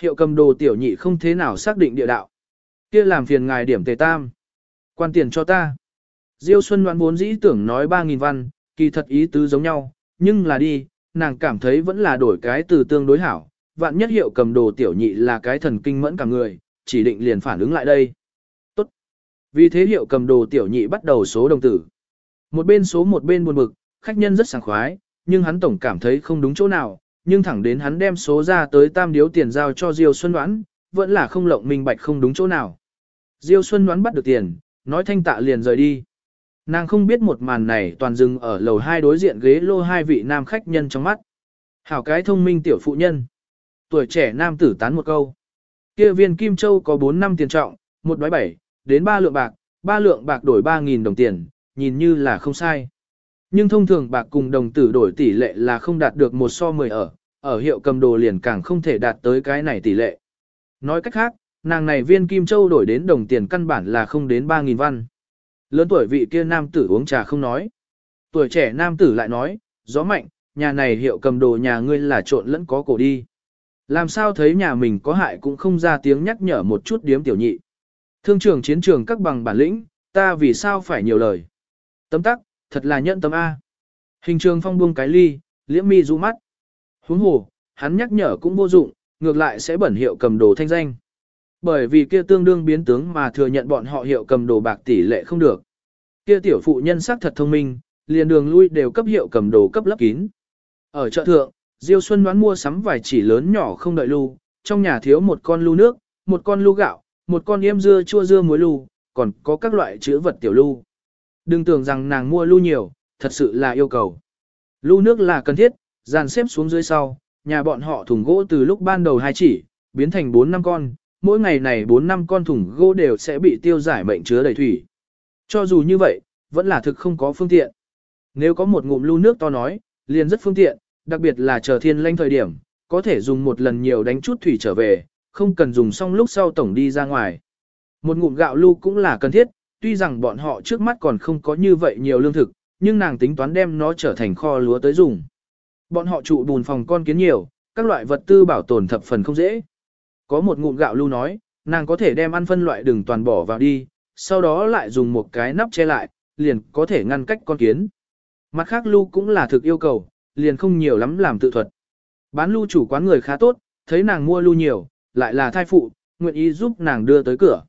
Hiệu cầm đồ tiểu nhị không thế nào xác định địa đạo kia làm phiền ngài điểm tề tam. Quan tiền cho ta. Diêu Xuân đoán vốn dĩ tưởng nói 3.000 văn, kỳ thật ý tứ giống nhau, nhưng là đi, nàng cảm thấy vẫn là đổi cái từ tương đối hảo, vạn nhất hiệu cầm đồ tiểu nhị là cái thần kinh mẫn cả người, chỉ định liền phản ứng lại đây. Tốt. Vì thế hiệu cầm đồ tiểu nhị bắt đầu số đồng tử. Một bên số một bên buồn bực, khách nhân rất sảng khoái, nhưng hắn tổng cảm thấy không đúng chỗ nào, nhưng thẳng đến hắn đem số ra tới tam điếu tiền giao cho Diêu Xuân đoán, vẫn là không lộng minh bạch không đúng chỗ nào. Diêu Xuân đoán bắt được tiền, nói thanh tạ liền rời đi. Nàng không biết một màn này toàn dừng ở lầu hai đối diện ghế lô hai vị nam khách nhân trong mắt. Hảo cái thông minh tiểu phụ nhân. Tuổi trẻ nam tử tán một câu. Kia viên Kim Châu có 4 năm tiền trọng, một đói bảy, đến 3 lượng bạc, 3 lượng bạc đổi 3.000 đồng tiền, nhìn như là không sai. Nhưng thông thường bạc cùng đồng tử đổi tỷ lệ là không đạt được một so 10 ở, ở hiệu cầm đồ liền càng không thể đạt tới cái này tỷ lệ. Nói cách khác, nàng này viên Kim Châu đổi đến đồng tiền căn bản là không đến 3.000 văn. Lớn tuổi vị kia nam tử uống trà không nói. Tuổi trẻ nam tử lại nói, gió mạnh, nhà này hiệu cầm đồ nhà ngươi là trộn lẫn có cổ đi. Làm sao thấy nhà mình có hại cũng không ra tiếng nhắc nhở một chút điếm tiểu nhị. Thương trường chiến trường các bằng bản lĩnh, ta vì sao phải nhiều lời. Tấm tắc, thật là nhận tấm A. Hình trường phong buông cái ly, liễm mi rũ mắt. Huống hồ, hắn nhắc nhở cũng vô dụng, ngược lại sẽ bẩn hiệu cầm đồ thanh danh. Bởi vì kia tương đương biến tướng mà thừa nhận bọn họ hiệu cầm đồ bạc tỷ lệ không được. Kia tiểu phụ nhân sắc thật thông minh, liền đường lui đều cấp hiệu cầm đồ cấp lấp kín. Ở chợ thượng, Diêu Xuân đoán mua sắm vài chỉ lớn nhỏ không đợi lưu, trong nhà thiếu một con lưu nước, một con lưu gạo, một con yêm dưa chua dưa muối lưu, còn có các loại chữ vật tiểu lưu. Đừng tưởng rằng nàng mua lưu nhiều, thật sự là yêu cầu. Lưu nước là cần thiết, dàn xếp xuống dưới sau, nhà bọn họ thùng gỗ từ lúc ban đầu hai chỉ, biến thành 4 năm con, mỗi ngày này 4 năm con thùng gỗ đều sẽ bị tiêu giải mệnh chứa đầy thủy. Cho dù như vậy, vẫn là thực không có phương tiện. Nếu có một ngụm lưu nước to nói, liền rất phương tiện, đặc biệt là chờ thiên lanh thời điểm, có thể dùng một lần nhiều đánh chút thủy trở về, không cần dùng xong lúc sau tổng đi ra ngoài. Một ngụm gạo lưu cũng là cần thiết, tuy rằng bọn họ trước mắt còn không có như vậy nhiều lương thực, nhưng nàng tính toán đem nó trở thành kho lúa tới dùng. Bọn họ trụ bùn phòng con kiến nhiều, các loại vật tư bảo tồn thập phần không dễ. Có một ngụm gạo lưu nói, nàng có thể đem ăn phân loại đừng toàn bỏ vào đi, sau đó lại dùng một cái nắp che lại, liền có thể ngăn cách con kiến. Mặt khác lưu cũng là thực yêu cầu, liền không nhiều lắm làm tự thuật. Bán lưu chủ quán người khá tốt, thấy nàng mua lưu nhiều, lại là thai phụ, nguyện ý giúp nàng đưa tới cửa.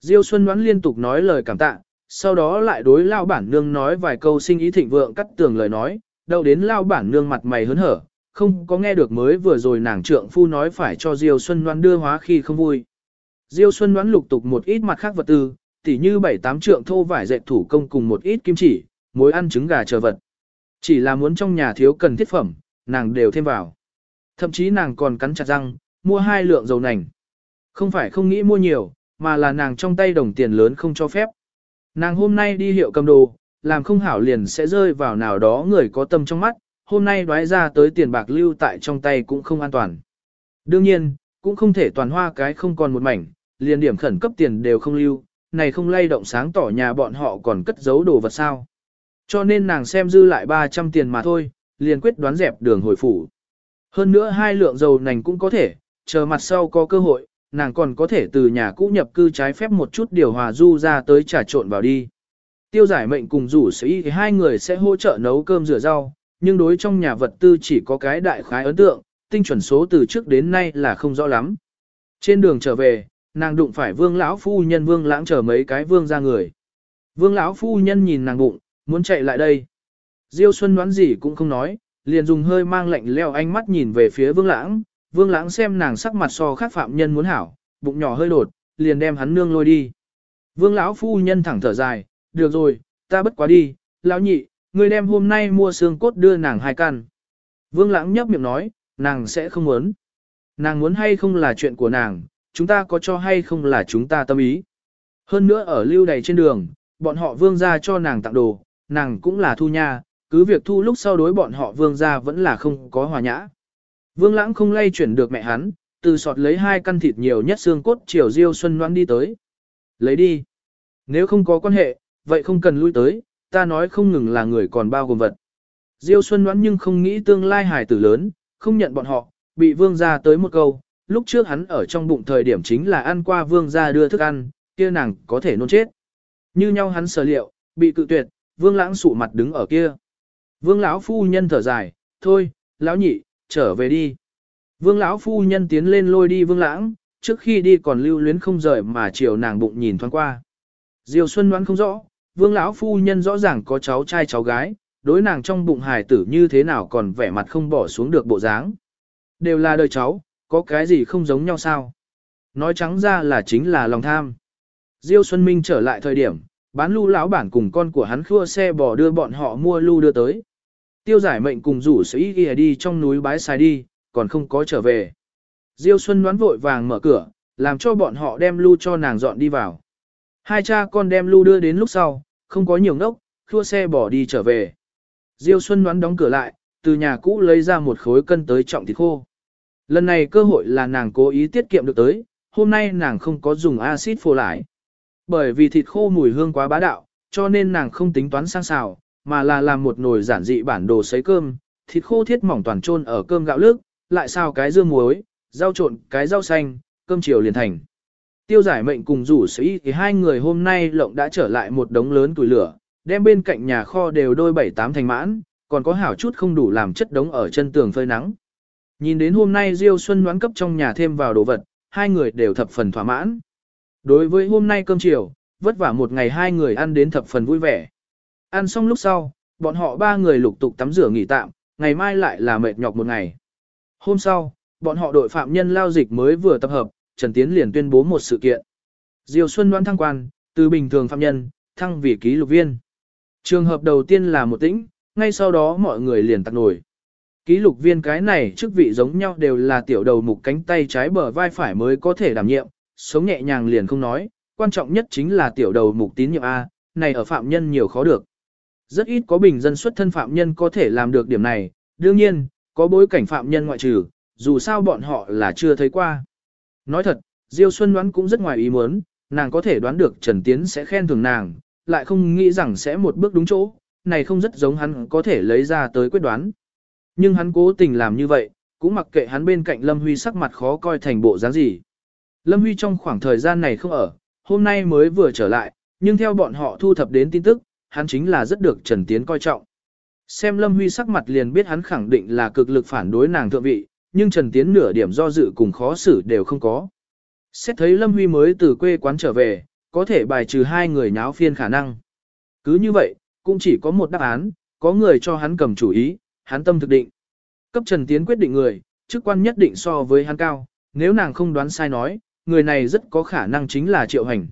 Diêu Xuân đoán liên tục nói lời cảm tạ, sau đó lại đối lao bản nương nói vài câu sinh ý thịnh vượng cắt tường lời nói, đâu đến lao bản nương mặt mày hớn hở, không có nghe được mới vừa rồi nàng trượng phu nói phải cho Diêu Xuân đoán đưa hóa khi không vui. Diêu Xuân đoán lục tục một ít mặt khác vật tư, tỉ như bảy tám trượng thô vải dệt thủ công cùng một ít kim chỉ, muối ăn trứng gà chờ vật. Chỉ là muốn trong nhà thiếu cần thiết phẩm, nàng đều thêm vào. Thậm chí nàng còn cắn chặt răng, mua hai lượng dầu nành. Không phải không nghĩ mua nhiều, mà là nàng trong tay đồng tiền lớn không cho phép. Nàng hôm nay đi hiệu cầm đồ, làm không hảo liền sẽ rơi vào nào đó người có tâm trong mắt, hôm nay đoái ra tới tiền bạc lưu tại trong tay cũng không an toàn. Đương nhiên, cũng không thể toàn hoa cái không còn một mảnh, liền điểm khẩn cấp tiền đều không lưu, này không lay động sáng tỏ nhà bọn họ còn cất giấu đồ vật sao. Cho nên nàng xem dư lại 300 tiền mà thôi, liền quyết đoán dẹp đường hồi phủ. Hơn nữa hai lượng dầu nành cũng có thể, chờ mặt sau có cơ hội, nàng còn có thể từ nhà cũ nhập cư trái phép một chút điều hòa du ra tới trà trộn vào đi. Tiêu giải mệnh cùng rủ sĩ thì hai người sẽ hỗ trợ nấu cơm rửa rau, nhưng đối trong nhà vật tư chỉ có cái đại khái ấn tượng, tinh chuẩn số từ trước đến nay là không rõ lắm. Trên đường trở về, nàng đụng phải vương lão phu nhân vương lãng chờ mấy cái vương ra người. Vương lão phu nhân nhìn nàng bụng, muốn chạy lại đây. Diêu Xuân đoán gì cũng không nói, liền dùng hơi mang lạnh leo ánh mắt nhìn về phía vương lãng, vương lãng xem nàng sắc mặt so khác phạm nhân muốn hảo, bụng nhỏ hơi đột, liền đem hắn nương lôi đi. Vương lão phu nhân thẳng thở dài, được rồi, ta bất quá đi, lão nhị, ngươi đem hôm nay mua xương cốt đưa nàng hai căn. Vương lãng nhấp miệng nói, nàng sẽ không muốn. Nàng muốn hay không là chuyện của nàng, chúng ta có cho hay không là chúng ta tâm ý. Hơn nữa ở lưu đầy trên đường, bọn họ vương ra cho nàng tặng đồ, nàng cũng là thu nha, cứ việc thu lúc sau đối bọn họ vương ra vẫn là không có hòa nhã. Vương lãng không lay chuyển được mẹ hắn, từ sọt lấy hai căn thịt nhiều nhất xương cốt chiều diêu xuân loan đi tới. Lấy đi. Nếu không có quan hệ, vậy không cần lui tới, ta nói không ngừng là người còn bao gồm vật. Diêu xuân đoán nhưng không nghĩ tương lai hài tử lớn, không nhận bọn họ, bị vương gia tới một câu, lúc trước hắn ở trong bụng thời điểm chính là ăn qua vương gia đưa thức ăn, kia nàng có thể nôn chết. Như nhau hắn sở liệu, bị cự tuyệt, vương lãng sụ mặt đứng ở kia. Vương lão phu nhân thở dài, thôi, lão nhị, trở về đi. Vương lão phu nhân tiến lên lôi đi vương lãng, trước khi đi còn lưu luyến không rời mà chiều nàng bụng nhìn thoáng qua. Diêu Xuân đoán không rõ, vương lão phu nhân rõ ràng có cháu trai cháu gái, đối nàng trong bụng hài tử như thế nào còn vẻ mặt không bỏ xuống được bộ dáng. Đều là đời cháu, có cái gì không giống nhau sao? Nói trắng ra là chính là lòng tham. Diêu Xuân Minh trở lại thời điểm, bán lưu lão bản cùng con của hắn khua xe bò đưa bọn họ mua lưu đưa tới. Tiêu giải mệnh cùng rủ sĩ ghi đi trong núi bái sai đi, còn không có trở về. Diêu Xuân đoán vội vàng mở cửa, làm cho bọn họ đem lưu cho nàng dọn đi vào. Hai cha con đem lưu đưa đến lúc sau, không có nhiều ngốc, khua xe bỏ đi trở về. Diêu Xuân đoán đóng cửa lại, từ nhà cũ lấy ra một khối cân tới trọng thịt khô. Lần này cơ hội là nàng cố ý tiết kiệm được tới, hôm nay nàng không có dùng axit phô lại. Bởi vì thịt khô mùi hương quá bá đạo, cho nên nàng không tính toán sang xào, mà là làm một nồi giản dị bản đồ sấy cơm, thịt khô thiết mỏng toàn trôn ở cơm gạo lức, lại xào cái dưa muối, rau trộn cái rau xanh, cơm chiều liền thành. Tiêu giải mệnh cùng rủ sĩ thì hai người hôm nay lộng đã trở lại một đống lớn tuổi lửa, đem bên cạnh nhà kho đều đôi bảy tám thành mãn, còn có hảo chút không đủ làm chất đống ở chân tường phơi nắng. Nhìn đến hôm nay Diêu Xuân đoán cấp trong nhà thêm vào đồ vật, hai người đều thập phần thỏa mãn. Đối với hôm nay cơm chiều, vất vả một ngày hai người ăn đến thập phần vui vẻ. Ăn xong lúc sau, bọn họ ba người lục tục tắm rửa nghỉ tạm, ngày mai lại là mệt nhọc một ngày. Hôm sau, bọn họ đội phạm nhân lao dịch mới vừa tập hợp, Trần Tiến liền tuyên bố một sự kiện. Diêu Xuân đoán thăng quan, từ bình thường phạm nhân, thăng vì ký lục viên. Trường hợp đầu tiên là một tĩnh, ngay sau đó mọi người liền tặc nổi. Ký lục viên cái này chức vị giống nhau đều là tiểu đầu mục cánh tay trái bờ vai phải mới có thể đảm nhiệm, sống nhẹ nhàng liền không nói, quan trọng nhất chính là tiểu đầu mục tín nhiệm A, này ở phạm nhân nhiều khó được. Rất ít có bình dân xuất thân phạm nhân có thể làm được điểm này, đương nhiên, có bối cảnh phạm nhân ngoại trừ, dù sao bọn họ là chưa thấy qua. Nói thật, Diêu Xuân đoán cũng rất ngoài ý muốn, nàng có thể đoán được Trần Tiến sẽ khen thưởng nàng, lại không nghĩ rằng sẽ một bước đúng chỗ, này không rất giống hắn có thể lấy ra tới quyết đoán. Nhưng hắn cố tình làm như vậy, cũng mặc kệ hắn bên cạnh Lâm Huy sắc mặt khó coi thành bộ dáng gì. Lâm Huy trong khoảng thời gian này không ở, hôm nay mới vừa trở lại, nhưng theo bọn họ thu thập đến tin tức, hắn chính là rất được Trần Tiến coi trọng. Xem Lâm Huy sắc mặt liền biết hắn khẳng định là cực lực phản đối nàng thượng vị, nhưng Trần Tiến nửa điểm do dự cùng khó xử đều không có. Xét thấy Lâm Huy mới từ quê quán trở về, có thể bài trừ hai người nháo phiên khả năng. Cứ như vậy, cũng chỉ có một đáp án, có người cho hắn cầm chủ ý, hắn tâm thực định. Cấp Trần Tiến quyết định người, chức quan nhất định so với hắn cao, nếu nàng không đoán sai nói, người này rất có khả năng chính là Triệu Hành.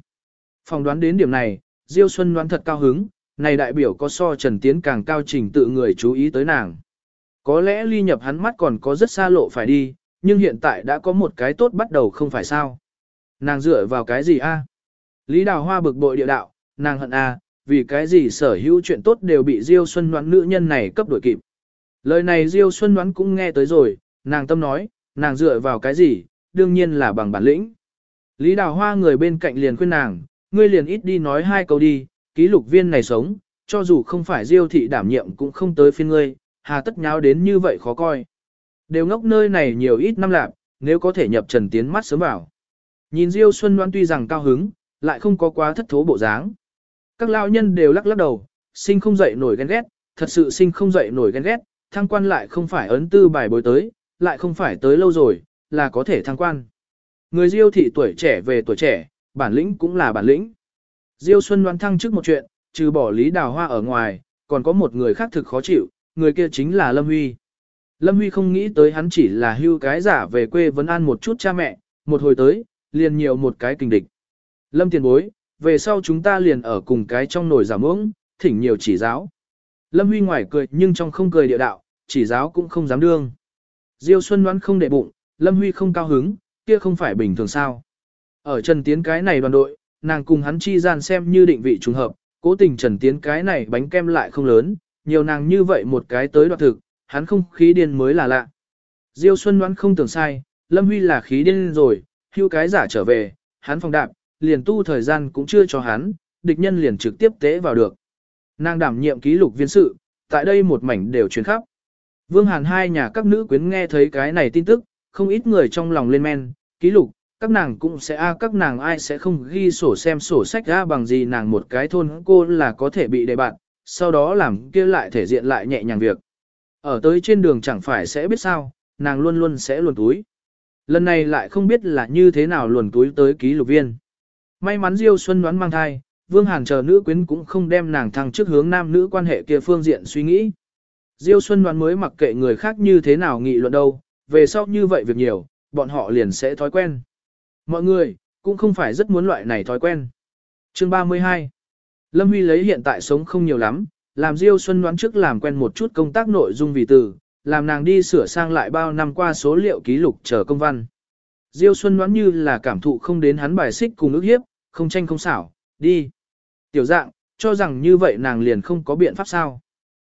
Phòng đoán đến điểm này, Diêu Xuân đoán thật cao hứng, này đại biểu có so Trần Tiến càng cao trình tự người chú ý tới nàng. Có lẽ ly nhập hắn mắt còn có rất xa lộ phải đi, nhưng hiện tại đã có một cái tốt bắt đầu không phải sao. Nàng dựa vào cái gì a? Lý Đào Hoa bực bội địa đạo, nàng hận a, vì cái gì sở hữu chuyện tốt đều bị Diêu Xuân Ngoãn nữ nhân này cấp đổi kịp. Lời này Diêu Xuân Ngoãn cũng nghe tới rồi, nàng tâm nói, nàng dựa vào cái gì, đương nhiên là bằng bản lĩnh. Lý Đào Hoa người bên cạnh liền khuyên nàng, ngươi liền ít đi nói hai câu đi, ký lục viên này sống, cho dù không phải Diêu thị đảm nhiệm cũng không tới phiên ngươi, hà tất nháo đến như vậy khó coi. Đều ngốc nơi này nhiều ít năm lạc, nếu có thể nhập trần tiến mắt sớm vào. Nhìn Diêu Xuân Loan tuy rằng cao hứng, lại không có quá thất thố bộ dáng. Các lao nhân đều lắc lắc đầu, sinh không dậy nổi ghen ghét, thật sự sinh không dậy nổi ghen ghét, thăng quan lại không phải ấn tư bài bối tới, lại không phải tới lâu rồi, là có thể thăng quan. Người Diêu thị tuổi trẻ về tuổi trẻ, bản lĩnh cũng là bản lĩnh. Diêu Xuân Loan thăng trước một chuyện, trừ bỏ Lý Đào Hoa ở ngoài, còn có một người khác thực khó chịu, người kia chính là Lâm Huy. Lâm Huy không nghĩ tới hắn chỉ là hưu cái giả về quê vấn an một chút cha mẹ, một hồi tới, liền nhiều một cái kinh địch. Lâm tiền bối, về sau chúng ta liền ở cùng cái trong nồi giả muỗng, thỉnh nhiều chỉ giáo. Lâm Huy ngoài cười nhưng trong không cười địa đạo, chỉ giáo cũng không dám đương. Diêu Xuân đoán không để bụng, Lâm Huy không cao hứng, kia không phải bình thường sao. Ở Trần Tiến cái này đoàn đội, nàng cùng hắn chi gian xem như định vị trùng hợp, cố tình Trần Tiến cái này bánh kem lại không lớn, nhiều nàng như vậy một cái tới đoạt thực, hắn không khí điên mới là lạ. Diêu Xuân đoán không tưởng sai, Lâm Huy là khí điên rồi, hưu cái giả trở về, hắn phòng đạp, liền tu thời gian cũng chưa cho hắn, địch nhân liền trực tiếp tế vào được. Nàng đảm nhiệm ký lục viên sự, tại đây một mảnh đều truyền khắp. Vương Hàn hai nhà các nữ quyến nghe thấy cái này tin tức, không ít người trong lòng lên men, ký lục, các nàng cũng sẽ a các nàng ai sẽ không ghi sổ xem sổ sách ra bằng gì nàng một cái thôn cô là có thể bị đề bạn, sau đó làm kia lại thể diện lại nhẹ nhàng việc. Ở tới trên đường chẳng phải sẽ biết sao, nàng luôn luôn sẽ luồn túi. Lần này lại không biết là như thế nào luồn túi tới ký lục viên. May mắn Diêu Xuân đoán mang thai, Vương Hàn chờ nữ quyến cũng không đem nàng thăng trước hướng nam nữ quan hệ kia phương diện suy nghĩ. Diêu Xuân đoán mới mặc kệ người khác như thế nào nghị luận đâu, về sau như vậy việc nhiều, bọn họ liền sẽ thói quen. Mọi người, cũng không phải rất muốn loại này thói quen. Chương 32 Lâm Huy lấy hiện tại sống không nhiều lắm, làm Diêu Xuân đoán trước làm quen một chút công tác nội dung vì từ, làm nàng đi sửa sang lại bao năm qua số liệu ký lục chờ công văn. Diêu Xuân đoán như là cảm thụ không đến hắn bài xích cùng ước hiếp, không tranh không xảo, đi. Tiểu dạng, cho rằng như vậy nàng liền không có biện pháp sao.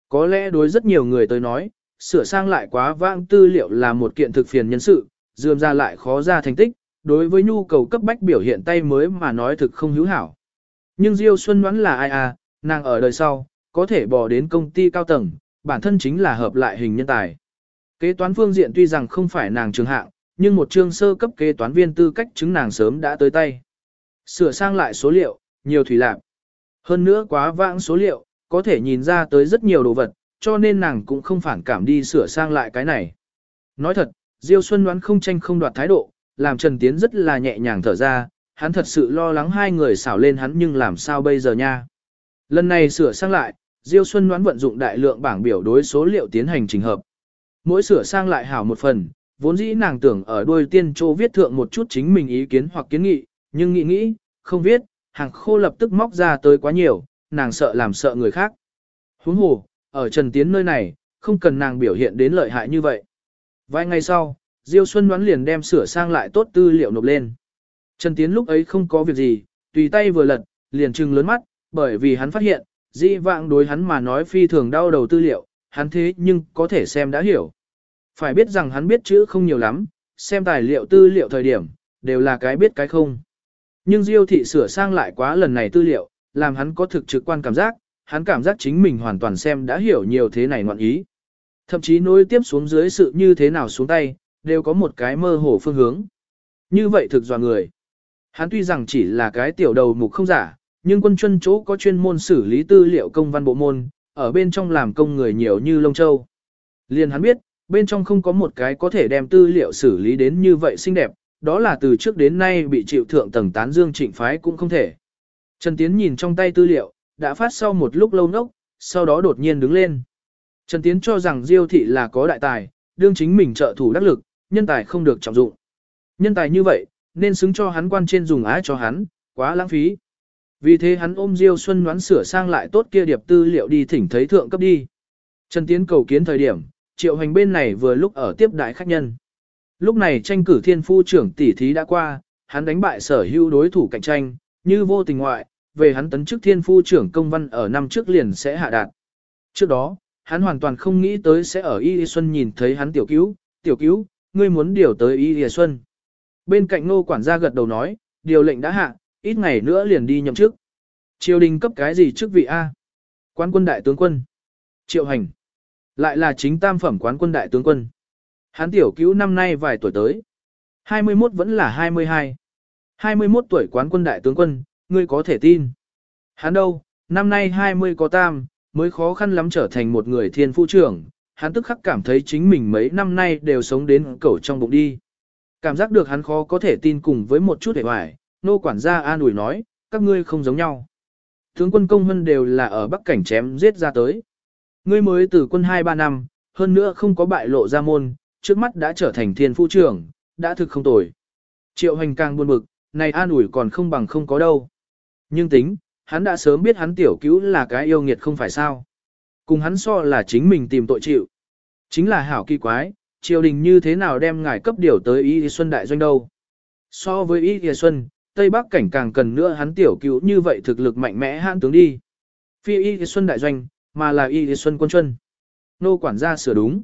Có lẽ đối rất nhiều người tới nói, sửa sang lại quá vãng tư liệu là một kiện thực phiền nhân sự, dườm ra lại khó ra thành tích, đối với nhu cầu cấp bách biểu hiện tay mới mà nói thực không hữu hảo. Nhưng Diêu Xuân Ngoãn là ai à, nàng ở đời sau, có thể bỏ đến công ty cao tầng, bản thân chính là hợp lại hình nhân tài. Kế toán phương diện tuy rằng không phải nàng trường hạng, nhưng một chương sơ cấp kế toán viên tư cách chứng nàng sớm đã tới tay. Sửa sang lại số liệu, nhiều thủy lạc. Hơn nữa quá vãng số liệu, có thể nhìn ra tới rất nhiều đồ vật, cho nên nàng cũng không phản cảm đi sửa sang lại cái này. Nói thật, Diêu Xuân đoán không tranh không đoạt thái độ, làm Trần Tiến rất là nhẹ nhàng thở ra, hắn thật sự lo lắng hai người xảo lên hắn nhưng làm sao bây giờ nha. Lần này sửa sang lại, Diêu Xuân đoán vận dụng đại lượng bảng biểu đối số liệu tiến hành trình hợp. Mỗi sửa sang lại hảo một phần, vốn dĩ nàng tưởng ở đuôi tiên châu viết thượng một chút chính mình ý kiến hoặc kiến nghị, nhưng nghĩ nghĩ, không viết, hàng khô lập tức móc ra tới quá nhiều, nàng sợ làm sợ người khác. Huống hồ, ở Trần Tiến nơi này, không cần nàng biểu hiện đến lợi hại như vậy. Vài ngày sau, Diêu Xuân đoán liền đem sửa sang lại tốt tư liệu nộp lên. Trần Tiến lúc ấy không có việc gì, tùy tay vừa lật, liền trừng lớn mắt, bởi vì hắn phát hiện, di vạng đối hắn mà nói phi thường đau đầu tư liệu, hắn thế nhưng có thể xem đã hiểu. Phải biết rằng hắn biết chữ không nhiều lắm, xem tài liệu tư liệu thời điểm, đều là cái biết cái không. Nhưng Diêu thị sửa sang lại quá lần này tư liệu, làm hắn có thực trực quan cảm giác, hắn cảm giác chính mình hoàn toàn xem đã hiểu nhiều thế này ngoạn ý. Thậm chí nối tiếp xuống dưới sự như thế nào xuống tay, đều có một cái mơ hồ phương hướng. Như vậy thực dò người. Hắn tuy rằng chỉ là cái tiểu đầu mục không giả, nhưng quân chân chỗ có chuyên môn xử lý tư liệu công văn bộ môn, ở bên trong làm công người nhiều như lông châu. Liền hắn biết, bên trong không có một cái có thể đem tư liệu xử lý đến như vậy xinh đẹp, đó là từ trước đến nay bị chịu thượng tầng tán dương trịnh phái cũng không thể. Trần Tiến nhìn trong tay tư liệu, đã phát sau một lúc lâu nốc, sau đó đột nhiên đứng lên. Trần Tiến cho rằng Diêu thị là có đại tài, đương chính mình trợ thủ đắc lực, nhân tài không được trọng dụng. Nhân tài như vậy, nên xứng cho hắn quan trên dùng ái cho hắn, quá lãng phí. Vì thế hắn ôm Diêu Xuân đoán sửa sang lại tốt kia điệp tư liệu đi thỉnh thấy thượng cấp đi. Trần Tiến cầu kiến thời điểm, triệu hành bên này vừa lúc ở tiếp đại khách nhân. Lúc này tranh cử thiên phu trưởng tỷ thí đã qua, hắn đánh bại sở hữu đối thủ cạnh tranh, như vô tình ngoại, về hắn tấn chức thiên phu trưởng công văn ở năm trước liền sẽ hạ đạt. Trước đó, hắn hoàn toàn không nghĩ tới sẽ ở Y Xuân nhìn thấy hắn tiểu cứu, tiểu cứu, ngươi muốn điều tới Y Xuân. Bên cạnh nô quản gia gật đầu nói, điều lệnh đã hạ, ít ngày nữa liền đi nhậm chức. Triều đình cấp cái gì chức vị A? Quán quân đại tướng quân. Triệu hành. Lại là chính tam phẩm quán quân đại tướng quân. Hắn tiểu cứu năm nay vài tuổi tới. 21 vẫn là 22. 21 tuổi quán quân đại tướng quân, ngươi có thể tin. Hắn đâu, năm nay 20 có tam, mới khó khăn lắm trở thành một người thiên phu trưởng, hắn tức khắc cảm thấy chính mình mấy năm nay đều sống đến cẩu trong bụng đi. Cảm giác được hắn khó có thể tin cùng với một chút hề hoài, nô quản gia an ủi nói, các ngươi không giống nhau. Tướng quân công hân đều là ở bắc cảnh chém giết ra tới. Ngươi mới từ quân 2-3 năm, hơn nữa không có bại lộ ra môn, trước mắt đã trở thành thiên phu trưởng, đã thực không tồi. Triệu hành càng buồn bực, này an ủi còn không bằng không có đâu. Nhưng tính, hắn đã sớm biết hắn tiểu cứu là cái yêu nghiệt không phải sao. Cùng hắn so là chính mình tìm tội chịu. Chính là hảo kỳ quái, triều đình như thế nào đem ngài cấp điều tới Y Xuân Đại Doanh đâu. So với Y Xuân, Tây Bắc cảnh càng cần nữa hắn tiểu cứu như vậy thực lực mạnh mẽ hãn tướng đi. Phi Y Xuân Đại Doanh, mà là Y Xuân Quân Chuân. Nô quản gia sửa đúng.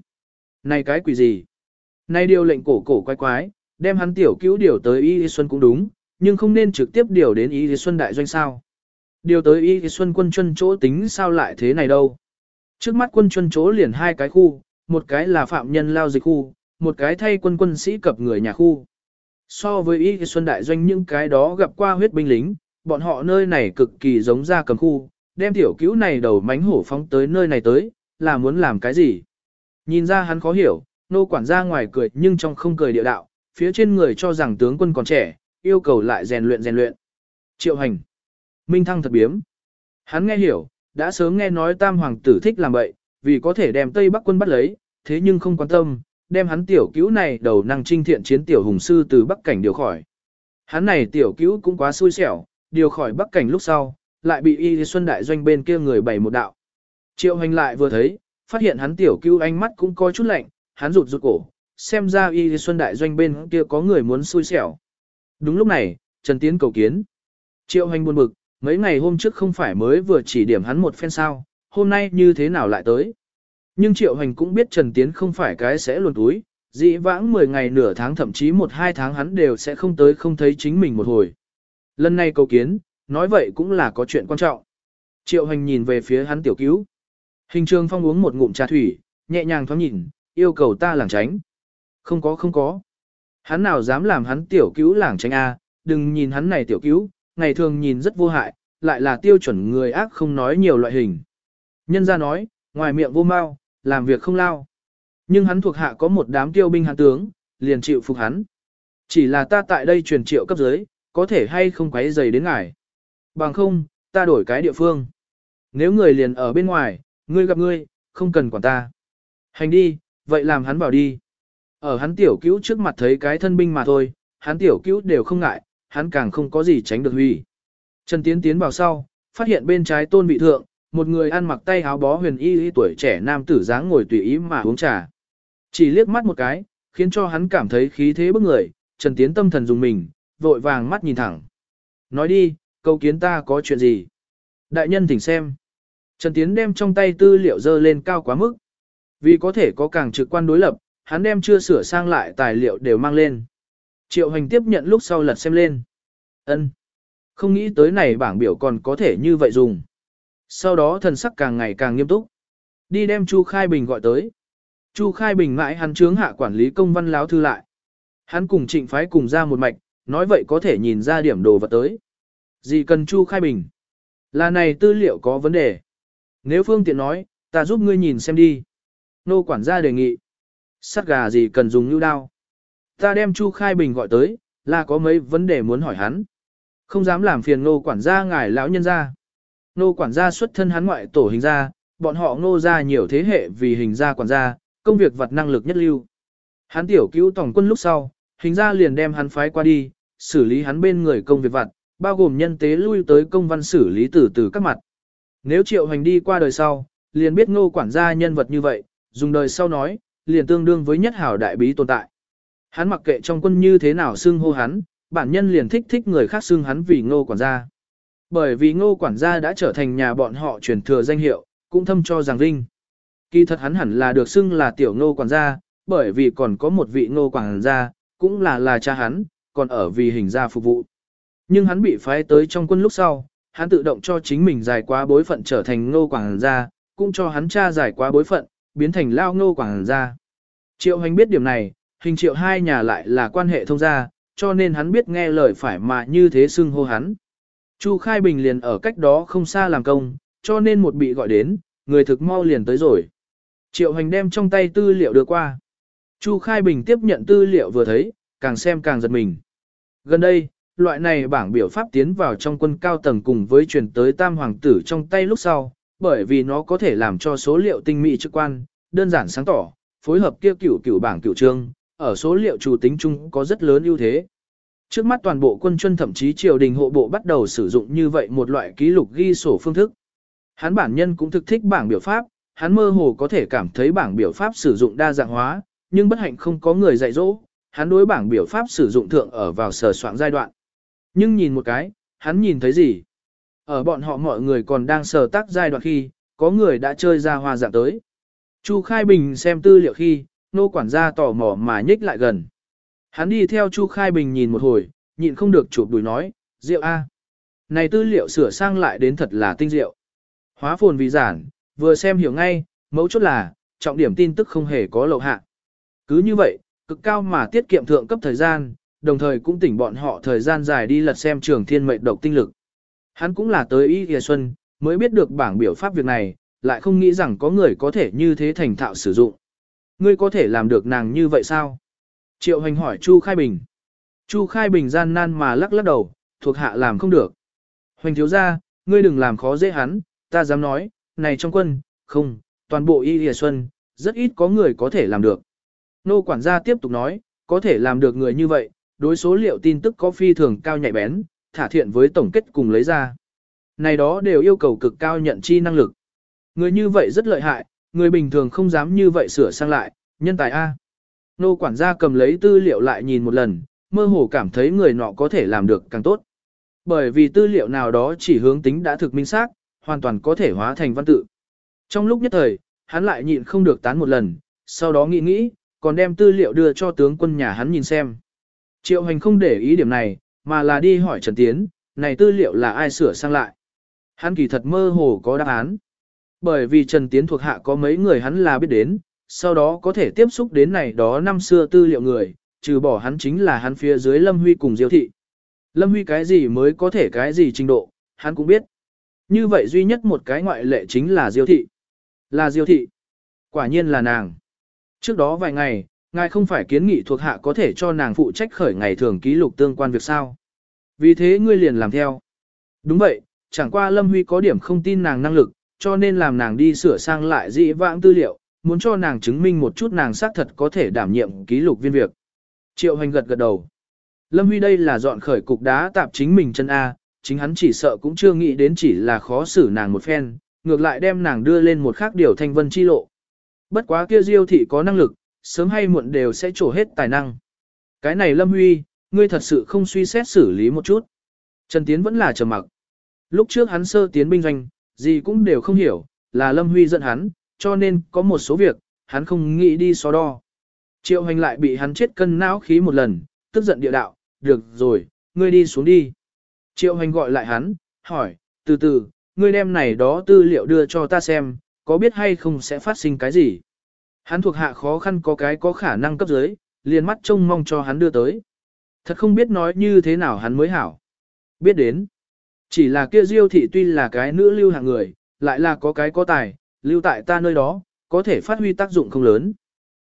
Này cái quỷ gì? Này điều lệnh cổ cổ quái quái, đem hắn tiểu cứu điều tới Y Xuân cũng đúng, nhưng không nên trực tiếp điều đến Y Xuân Đại Doanh sao. Điều tới Y Xuân Quân Chuân chỗ tính sao lại thế này đâu. Trước mắt quân chuân chỗ liền hai cái khu, một cái là phạm nhân lao dịch khu, một cái thay quân quân sĩ cập người nhà khu. So với Y Xuân Đại Doanh những cái đó gặp qua huyết binh lính, bọn họ nơi này cực kỳ giống ra cầm khu, đem tiểu cứu này đầu mánh hổ phóng tới nơi này tới, là muốn làm cái gì? Nhìn ra hắn khó hiểu, nô quản gia ngoài cười nhưng trong không cười địa đạo, phía trên người cho rằng tướng quân còn trẻ, yêu cầu lại rèn luyện rèn luyện. Triệu hành. Minh thăng thật biếm. Hắn nghe hiểu, đã sớm nghe nói tam hoàng tử thích làm vậy, vì có thể đem Tây Bắc quân bắt lấy, thế nhưng không quan tâm, đem hắn tiểu cứu này đầu năng trinh thiện chiến tiểu hùng sư từ Bắc cảnh điều khỏi. Hắn này tiểu cứu cũng quá xui xẻo, điều khỏi Bắc cảnh lúc sau, lại bị Y Xuân Đại Doanh bên kia người bày một đạo. Triệu hành lại vừa thấy, phát hiện hắn tiểu cứu ánh mắt cũng có chút lạnh, hắn rụt rụt cổ, xem ra Y Xuân Đại Doanh bên kia có người muốn xui xẻo. Đúng lúc này, Trần Tiến cầu kiến. Triệu hành buồn bực, mấy ngày hôm trước không phải mới vừa chỉ điểm hắn một phen sao, hôm nay như thế nào lại tới. Nhưng Triệu hành cũng biết Trần Tiến không phải cái sẽ luồn túi, dĩ vãng 10 ngày nửa tháng thậm chí 1-2 tháng hắn đều sẽ không tới không thấy chính mình một hồi. Lần này cầu kiến, nói vậy cũng là có chuyện quan trọng. Triệu hành nhìn về phía hắn tiểu cứu. Hình trường phong uống một ngụm trà thủy, nhẹ nhàng thoáng nhìn, yêu cầu ta làng tránh. Không có không có. Hắn nào dám làm hắn tiểu cứu làng tránh A, đừng nhìn hắn này tiểu cứu, ngày thường nhìn rất vô hại, lại là tiêu chuẩn người ác không nói nhiều loại hình. Nhân ra nói, ngoài miệng vô mau, làm việc không lao. Nhưng hắn thuộc hạ có một đám tiêu binh hạ tướng, liền chịu phục hắn. Chỉ là ta tại đây truyền triệu cấp dưới, có thể hay không quấy dày đến ngài. Bằng không, ta đổi cái địa phương. Nếu người liền ở bên ngoài, ngươi gặp ngươi, không cần quản ta. Hành đi, vậy làm hắn bảo đi. Ở hắn tiểu cứu trước mặt thấy cái thân binh mà thôi, hắn tiểu cứu đều không ngại, hắn càng không có gì tránh được huy. Trần Tiến tiến vào sau, phát hiện bên trái tôn vị thượng, một người ăn mặc tay áo bó huyền y, y tuổi trẻ nam tử dáng ngồi tùy ý mà uống trà. Chỉ liếc mắt một cái, khiến cho hắn cảm thấy khí thế bức người, Trần Tiến tâm thần dùng mình, vội vàng mắt nhìn thẳng. Nói đi, câu kiến ta có chuyện gì? Đại nhân thỉnh xem. Trần Tiến đem trong tay tư liệu dơ lên cao quá mức. Vì có thể có càng trực quan đối lập, hắn đem chưa sửa sang lại tài liệu đều mang lên. Triệu hành tiếp nhận lúc sau lật xem lên. ân Không nghĩ tới này bảng biểu còn có thể như vậy dùng. Sau đó thần sắc càng ngày càng nghiêm túc. Đi đem Chu Khai Bình gọi tới. Chu Khai Bình mãi hắn chướng hạ quản lý công văn láo thư lại. Hắn cùng trịnh phái cùng ra một mạch, nói vậy có thể nhìn ra điểm đồ vật tới. Gì cần Chu Khai Bình? Là này tư liệu có vấn đề. Nếu phương tiện nói, ta giúp ngươi nhìn xem đi. Nô quản gia đề nghị. Sắt gà gì cần dùng như đao. Ta đem Chu Khai Bình gọi tới, là có mấy vấn đề muốn hỏi hắn. Không dám làm phiền nô quản gia ngài lão nhân gia. Nô quản gia xuất thân hắn ngoại tổ hình gia, bọn họ nô ra nhiều thế hệ vì hình gia quản gia, công việc vật năng lực nhất lưu. Hắn tiểu cứu tổng quân lúc sau, hình gia liền đem hắn phái qua đi, xử lý hắn bên người công việc vật, bao gồm nhân tế lui tới công văn xử lý từ từ các mặt. Nếu triệu hành đi qua đời sau, liền biết ngô quản gia nhân vật như vậy, dùng đời sau nói, liền tương đương với nhất hảo đại bí tồn tại. Hắn mặc kệ trong quân như thế nào xưng hô hắn, bản nhân liền thích thích người khác xưng hắn vì ngô quản gia. Bởi vì ngô quản gia đã trở thành nhà bọn họ truyền thừa danh hiệu, cũng thâm cho rằng vinh. Kỳ thật hắn hẳn là được xưng là tiểu ngô quản gia, bởi vì còn có một vị ngô quản gia, cũng là là cha hắn, còn ở vì hình gia phục vụ. Nhưng hắn bị phái tới trong quân lúc sau, hắn tự động cho chính mình giải quá bối phận trở thành ngô quản gia, cũng cho hắn cha giải quá bối phận, biến thành lao ngô quản gia. Triệu hành biết điểm này, hình triệu hai nhà lại là quan hệ thông gia, cho nên hắn biết nghe lời phải mà như thế xưng hô hắn. Chu Khai Bình liền ở cách đó không xa làm công, cho nên một bị gọi đến, người thực mau liền tới rồi. Triệu hành đem trong tay tư liệu đưa qua. Chu Khai Bình tiếp nhận tư liệu vừa thấy, càng xem càng giật mình. Gần đây, loại này bảng biểu pháp tiến vào trong quân cao tầng cùng với truyền tới tam hoàng tử trong tay lúc sau, bởi vì nó có thể làm cho số liệu tinh mỹ trực quan, đơn giản sáng tỏ, phối hợp kia cửu cửu bảng cửu trương, ở số liệu chủ tính chung có rất lớn ưu thế. Trước mắt toàn bộ quân chuân thậm chí triều đình hộ bộ bắt đầu sử dụng như vậy một loại ký lục ghi sổ phương thức. Hắn bản nhân cũng thực thích bảng biểu pháp, hắn mơ hồ có thể cảm thấy bảng biểu pháp sử dụng đa dạng hóa, nhưng bất hạnh không có người dạy dỗ, hắn đối bảng biểu pháp sử dụng thượng ở vào sở soạn giai đoạn. Nhưng nhìn một cái, hắn nhìn thấy gì? Ở bọn họ mọi người còn đang sở tác giai đoạn khi, có người đã chơi ra hoa dạng tới. Chu Khai Bình xem tư liệu khi, nô quản gia tò mò mà nhích lại gần. Hắn đi theo Chu Khai Bình nhìn một hồi, nhịn không được chụp đùi nói, rượu A. Này tư liệu sửa sang lại đến thật là tinh diệu. Hóa phồn vì giản, vừa xem hiểu ngay, mấu chốt là, trọng điểm tin tức không hề có lậu hạ. Cứ như vậy, cực cao mà tiết kiệm thượng cấp thời gian, đồng thời cũng tỉnh bọn họ thời gian dài đi lật xem trường thiên mệnh độc tinh lực. Hắn cũng là tới Y Kìa Xuân, mới biết được bảng biểu pháp việc này, lại không nghĩ rằng có người có thể như thế thành thạo sử dụng. Ngươi có thể làm được nàng như vậy sao? Triệu hành hỏi Chu Khai Bình. Chu Khai Bình gian nan mà lắc lắc đầu, thuộc hạ làm không được. Hoành thiếu ra, ngươi đừng làm khó dễ hắn, ta dám nói, này trong quân, không, toàn bộ y hìa xuân, rất ít có người có thể làm được. Nô quản gia tiếp tục nói, có thể làm được người như vậy, đối số liệu tin tức có phi thường cao nhạy bén, thả thiện với tổng kết cùng lấy ra. Này đó đều yêu cầu cực cao nhận chi năng lực. Người như vậy rất lợi hại, người bình thường không dám như vậy sửa sang lại, nhân tài A. Nô quản gia cầm lấy tư liệu lại nhìn một lần, mơ hồ cảm thấy người nọ có thể làm được càng tốt. Bởi vì tư liệu nào đó chỉ hướng tính đã thực minh xác, hoàn toàn có thể hóa thành văn tự. Trong lúc nhất thời, hắn lại nhịn không được tán một lần, sau đó nghĩ nghĩ, còn đem tư liệu đưa cho tướng quân nhà hắn nhìn xem. Triệu hành không để ý điểm này, mà là đi hỏi Trần Tiến, này tư liệu là ai sửa sang lại. Hắn kỳ thật mơ hồ có đáp án. Bởi vì Trần Tiến thuộc hạ có mấy người hắn là biết đến, sau đó có thể tiếp xúc đến này đó năm xưa tư liệu người, trừ bỏ hắn chính là hắn phía dưới Lâm Huy cùng Diêu Thị. Lâm Huy cái gì mới có thể cái gì trình độ, hắn cũng biết. Như vậy duy nhất một cái ngoại lệ chính là Diêu Thị. Là Diêu Thị. Quả nhiên là nàng. Trước đó vài ngày, ngài không phải kiến nghị thuộc hạ có thể cho nàng phụ trách khởi ngày thường ký lục tương quan việc sao. Vì thế ngươi liền làm theo. Đúng vậy, chẳng qua Lâm Huy có điểm không tin nàng năng lực, cho nên làm nàng đi sửa sang lại dị vãng tư liệu, muốn cho nàng chứng minh một chút nàng xác thật có thể đảm nhiệm ký lục viên việc. Triệu hành gật gật đầu. Lâm Huy đây là dọn khởi cục đá tạp chính mình chân A, chính hắn chỉ sợ cũng chưa nghĩ đến chỉ là khó xử nàng một phen, ngược lại đem nàng đưa lên một khác điều thanh vân chi lộ. Bất quá kia diêu thị có năng lực, sớm hay muộn đều sẽ trổ hết tài năng. Cái này Lâm Huy, ngươi thật sự không suy xét xử lý một chút. Trần Tiến vẫn là trầm mặc. Lúc trước hắn sơ tiến binh doanh, gì cũng đều không hiểu, là Lâm Huy giận hắn, cho nên có một số việc, hắn không nghĩ đi so đo. Triệu hành lại bị hắn chết cân não khí một lần, tức giận địa đạo, được rồi, ngươi đi xuống đi. Triệu hành gọi lại hắn, hỏi, từ từ, ngươi đem này đó tư liệu đưa cho ta xem, có biết hay không sẽ phát sinh cái gì. Hắn thuộc hạ khó khăn có cái có khả năng cấp dưới, liền mắt trông mong cho hắn đưa tới. Thật không biết nói như thế nào hắn mới hảo. Biết đến. Chỉ là kia diêu thị tuy là cái nữ lưu hạng người, lại là có cái có tài, lưu tại ta nơi đó, có thể phát huy tác dụng không lớn.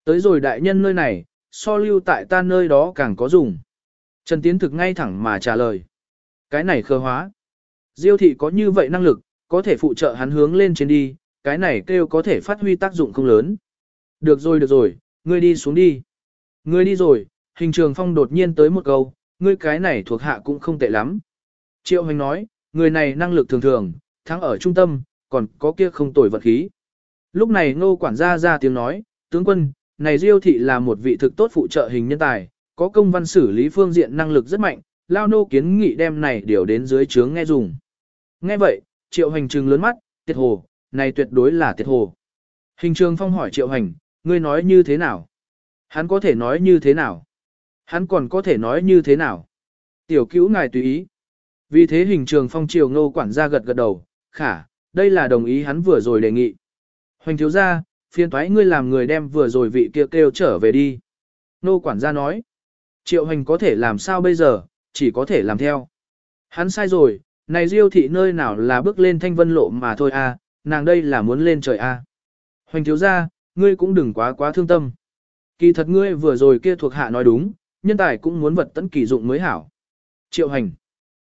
Tới rồi đại nhân nơi này, so lưu tại ta nơi đó càng có dùng. Trần Tiến thực ngay thẳng mà trả lời. Cái này khơ hóa. Diêu thị có như vậy năng lực, có thể phụ trợ hắn hướng lên trên đi, cái này kêu có thể phát huy tác dụng không lớn. Được rồi được rồi, ngươi đi xuống đi. Ngươi đi rồi, hình trường phong đột nhiên tới một câu, ngươi cái này thuộc hạ cũng không tệ lắm. Triệu Hoành nói, người này năng lực thường thường, thắng ở trung tâm, còn có kia không tồi vật khí. Lúc này ngô quản gia ra tiếng nói, tướng quân, này Diêu thị là một vị thực tốt phụ trợ hình nhân tài, có công văn xử lý phương diện năng lực rất mạnh, lao nô kiến nghị đem này điều đến dưới trướng nghe dùng. Nghe vậy, triệu hành trừng lớn mắt, tiệt hồ, này tuyệt đối là tiệt hồ. Hình trường phong hỏi triệu hành, ngươi nói như thế nào? Hắn có thể nói như thế nào? Hắn còn có thể nói như thế nào? Tiểu cứu ngài tùy ý. Vì thế hình trường phong triều ngô quản gia gật gật đầu, khả, đây là đồng ý hắn vừa rồi đề nghị. Hoành thiếu gia, phiền thoái ngươi làm người đem vừa rồi vị kia kêu, kêu trở về đi. Nô quản gia nói, triệu hành có thể làm sao bây giờ, chỉ có thể làm theo. Hắn sai rồi, này diêu thị nơi nào là bước lên thanh vân lộ mà thôi à? nàng đây là muốn lên trời à? Hoành thiếu gia, ngươi cũng đừng quá quá thương tâm. Kỳ thật ngươi vừa rồi kia thuộc hạ nói đúng, nhân tài cũng muốn vật tấn kỳ dụng mới hảo. Triệu hành.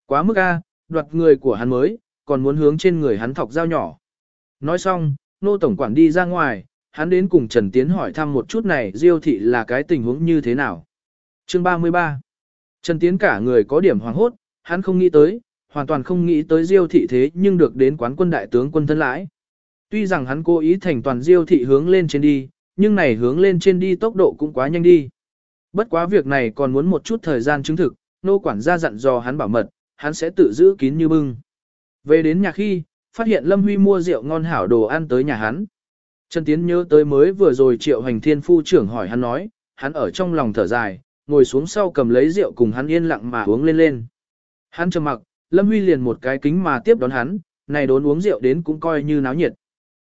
Quá mức a, đoạt người của hắn mới, còn muốn hướng trên người hắn thọc dao nhỏ. Nói xong, nô tổng quản đi ra ngoài, hắn đến cùng Trần Tiến hỏi thăm một chút này Diêu thị là cái tình huống như thế nào. Chương 33 Trần Tiến cả người có điểm hoàng hốt, hắn không nghĩ tới, hoàn toàn không nghĩ tới Diêu thị thế nhưng được đến quán quân đại tướng quân thân lãi. Tuy rằng hắn cố ý thành toàn Diêu thị hướng lên trên đi, nhưng này hướng lên trên đi tốc độ cũng quá nhanh đi. Bất quá việc này còn muốn một chút thời gian chứng thực, nô quản gia dặn dò hắn bảo mật, hắn sẽ tự giữ kín như bưng. Về đến nhà khi, phát hiện Lâm Huy mua rượu ngon hảo đồ ăn tới nhà hắn. Trần Tiến nhớ tới mới vừa rồi triệu hành thiên phu trưởng hỏi hắn nói, hắn ở trong lòng thở dài, ngồi xuống sau cầm lấy rượu cùng hắn yên lặng mà uống lên lên. Hắn trầm mặc, Lâm Huy liền một cái kính mà tiếp đón hắn, này đốn uống rượu đến cũng coi như náo nhiệt.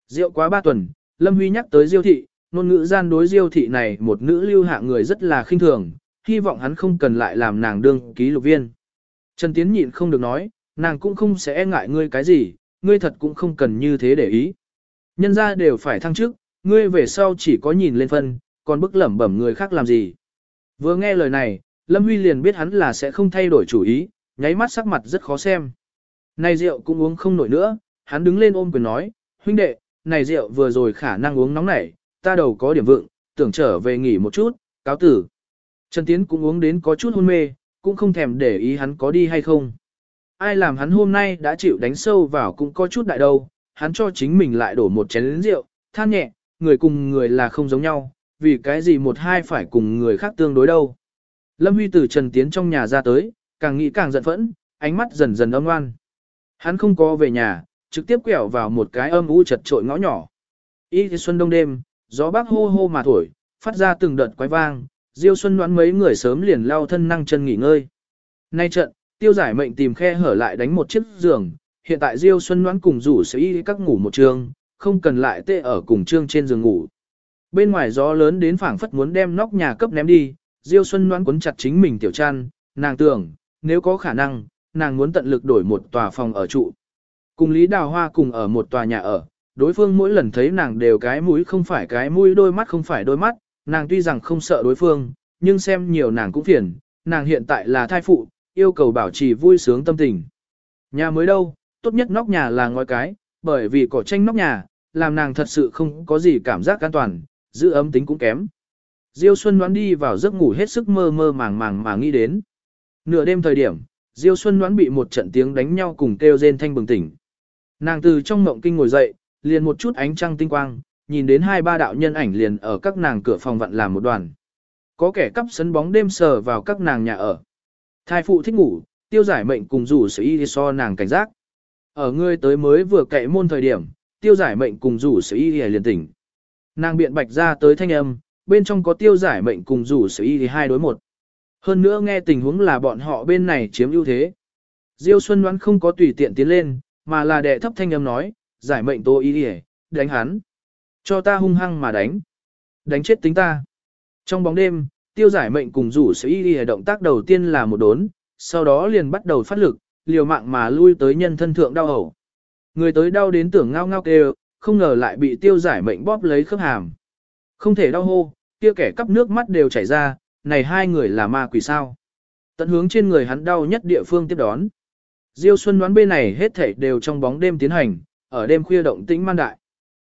Rượu quá ba tuần, Lâm Huy nhắc tới Diêu thị, ngôn ngữ gian đối Diêu thị này một nữ lưu hạ người rất là khinh thường, hy vọng hắn không cần lại làm nàng đương ký lục viên. Trần Tiến nhịn không được nói, nàng cũng không sẽ e ngại ngươi cái gì, ngươi thật cũng không cần như thế để ý. Nhân ra đều phải thăng chức, ngươi về sau chỉ có nhìn lên phân, còn bức lẩm bẩm người khác làm gì. Vừa nghe lời này, Lâm Huy liền biết hắn là sẽ không thay đổi chủ ý, nháy mắt sắc mặt rất khó xem. Này rượu cũng uống không nổi nữa, hắn đứng lên ôm quyền nói, huynh đệ, này rượu vừa rồi khả năng uống nóng nảy, ta đầu có điểm vượng, tưởng trở về nghỉ một chút, cáo tử. Trần Tiến cũng uống đến có chút hôn mê, cũng không thèm để ý hắn có đi hay không. Ai làm hắn hôm nay đã chịu đánh sâu vào cũng có chút đại đâu, hắn cho chính mình lại đổ một chén rượu, than nhẹ, người cùng người là không giống nhau, vì cái gì một hai phải cùng người khác tương đối đâu. Lâm Huy từ Trần Tiến trong nhà ra tới, càng nghĩ càng giận phẫn, ánh mắt dần dần âm ngoan. Hắn không có về nhà, trực tiếp quẹo vào một cái âm u chật trội ngõ nhỏ. Y thì xuân đông đêm, gió bắc hô hô mà thổi, phát ra từng đợt quái vang, Diêu Xuân đoán mấy người sớm liền lao thân năng chân nghỉ ngơi. Nay trận, tiêu giải mệnh tìm khe hở lại đánh một chiếc giường, hiện tại Diêu Xuân đoán cùng rủ sẽ y các ngủ một trường, không cần lại tê ở cùng trương trên giường ngủ. Bên ngoài gió lớn đến phảng phất muốn đem nóc nhà cấp ném đi, Diêu Xuân đoán quấn chặt chính mình tiểu chăn, nàng tưởng, nếu có khả năng, nàng muốn tận lực đổi một tòa phòng ở trụ. Cùng Lý Đào Hoa cùng ở một tòa nhà ở, đối phương mỗi lần thấy nàng đều cái mũi không phải cái mũi đôi mắt không phải đôi mắt, nàng tuy rằng không sợ đối phương, nhưng xem nhiều nàng cũng phiền, nàng hiện tại là thai phụ, yêu cầu bảo trì vui sướng tâm tình. Nhà mới đâu, tốt nhất nóc nhà là ngói cái, bởi vì cỏ tranh nóc nhà, làm nàng thật sự không có gì cảm giác an toàn, giữ ấm tính cũng kém. Diêu Xuân đoán đi vào giấc ngủ hết sức mơ mơ màng màng mà nghĩ đến. Nửa đêm thời điểm, Diêu Xuân đoán bị một trận tiếng đánh nhau cùng kêu rên thanh bừng tỉnh. Nàng từ trong mộng kinh ngồi dậy, liền một chút ánh trăng tinh quang, nhìn đến hai ba đạo nhân ảnh liền ở các nàng cửa phòng vặn làm một đoàn. Có kẻ cắp sấn bóng đêm sờ vào các nàng nhà ở. Thai phụ thích ngủ, tiêu giải mệnh cùng rủ sự y so nàng cảnh giác. Ở ngươi tới mới vừa cậy môn thời điểm, tiêu giải mệnh cùng rủ sự y liền tỉnh. Nàng biện bạch ra tới thanh âm, bên trong có tiêu giải mệnh cùng rủ sự y hai đối một. Hơn nữa nghe tình huống là bọn họ bên này chiếm ưu thế. Diêu Xuân đoán không có tùy tiện tiến lên, mà là đệ thấp thanh âm nói, giải mệnh tô y đánh hắn. Cho ta hung hăng mà đánh. Đánh chết tính ta. Trong bóng đêm, tiêu giải mệnh cùng rủ sự y y động tác đầu tiên là một đốn, sau đó liền bắt đầu phát lực, liều mạng mà lui tới nhân thân thượng đau hầu. Người tới đau đến tưởng ngao ngao kêu, không ngờ lại bị tiêu giải mệnh bóp lấy khớp hàm. Không thể đau hô, kia kẻ cắp nước mắt đều chảy ra, này hai người là ma quỷ sao. Tận hướng trên người hắn đau nhất địa phương tiếp đón. Diêu Xuân đoán bên này hết thảy đều trong bóng đêm tiến hành, ở đêm khuya động tĩnh man đại.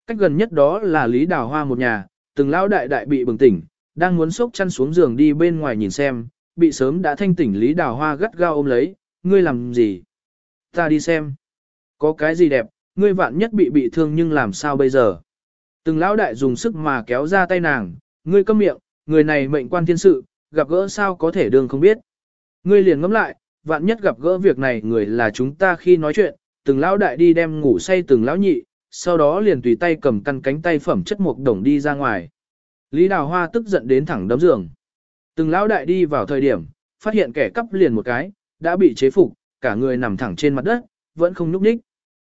Cách gần nhất đó là Lý Đào Hoa một nhà, từng lão đại đại bị bừng tỉnh, đang muốn xốc chăn xuống giường đi bên ngoài nhìn xem, bị sớm đã thanh tỉnh Lý Đào Hoa gắt gao ôm lấy, ngươi làm gì? Ta đi xem. Có cái gì đẹp, ngươi vạn nhất bị bị thương nhưng làm sao bây giờ? Từng lão đại dùng sức mà kéo ra tay nàng, ngươi câm miệng, người này mệnh quan thiên sự, gặp gỡ sao có thể đương không biết. Ngươi liền ngẫm lại, vạn nhất gặp gỡ việc này người là chúng ta khi nói chuyện, từng lão đại đi đem ngủ say từng lão nhị, sau đó liền tùy tay cầm căn cánh tay phẩm chất một đồng đi ra ngoài. Lý Đào Hoa tức giận đến thẳng đấm giường. Từng lão đại đi vào thời điểm, phát hiện kẻ cắp liền một cái, đã bị chế phục, cả người nằm thẳng trên mặt đất, vẫn không nhúc nhích.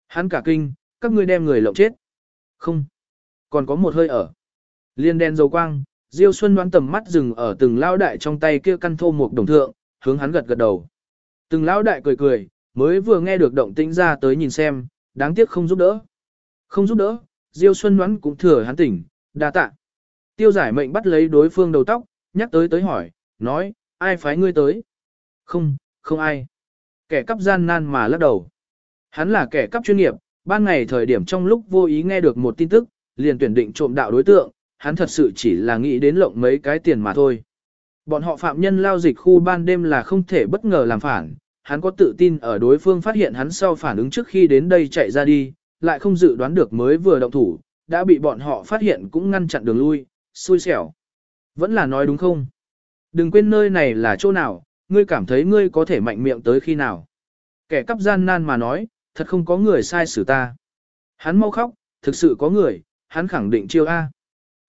Hắn cả kinh, các ngươi đem người lộng chết. Không, còn có một hơi ở. Liên đen dầu quang, Diêu Xuân đoán tầm mắt dừng ở từng lão đại trong tay kia căn thô một đồng thượng, hướng hắn gật gật đầu. Từng lão đại cười cười, mới vừa nghe được động tĩnh ra tới nhìn xem, đáng tiếc không giúp đỡ. Không giúp đỡ, Diêu Xuân đoán cũng thừa hắn tỉnh, đa tạ. Tiêu giải mệnh bắt lấy đối phương đầu tóc, nhắc tới tới hỏi, nói, ai phái ngươi tới? Không, không ai. Kẻ cắp gian nan mà lắc đầu. Hắn là kẻ cắp chuyên nghiệp, ban ngày thời điểm trong lúc vô ý nghe được một tin tức, liền tuyển định trộm đạo đối tượng, hắn thật sự chỉ là nghĩ đến lộng mấy cái tiền mà thôi. Bọn họ phạm nhân lao dịch khu ban đêm là không thể bất ngờ làm phản, hắn có tự tin ở đối phương phát hiện hắn sau phản ứng trước khi đến đây chạy ra đi, lại không dự đoán được mới vừa động thủ, đã bị bọn họ phát hiện cũng ngăn chặn đường lui, xui xẻo. Vẫn là nói đúng không? Đừng quên nơi này là chỗ nào, ngươi cảm thấy ngươi có thể mạnh miệng tới khi nào. Kẻ cắp gian nan mà nói, thật không có người sai xử ta. Hắn mau khóc, thực sự có người, hắn khẳng định chiêu A.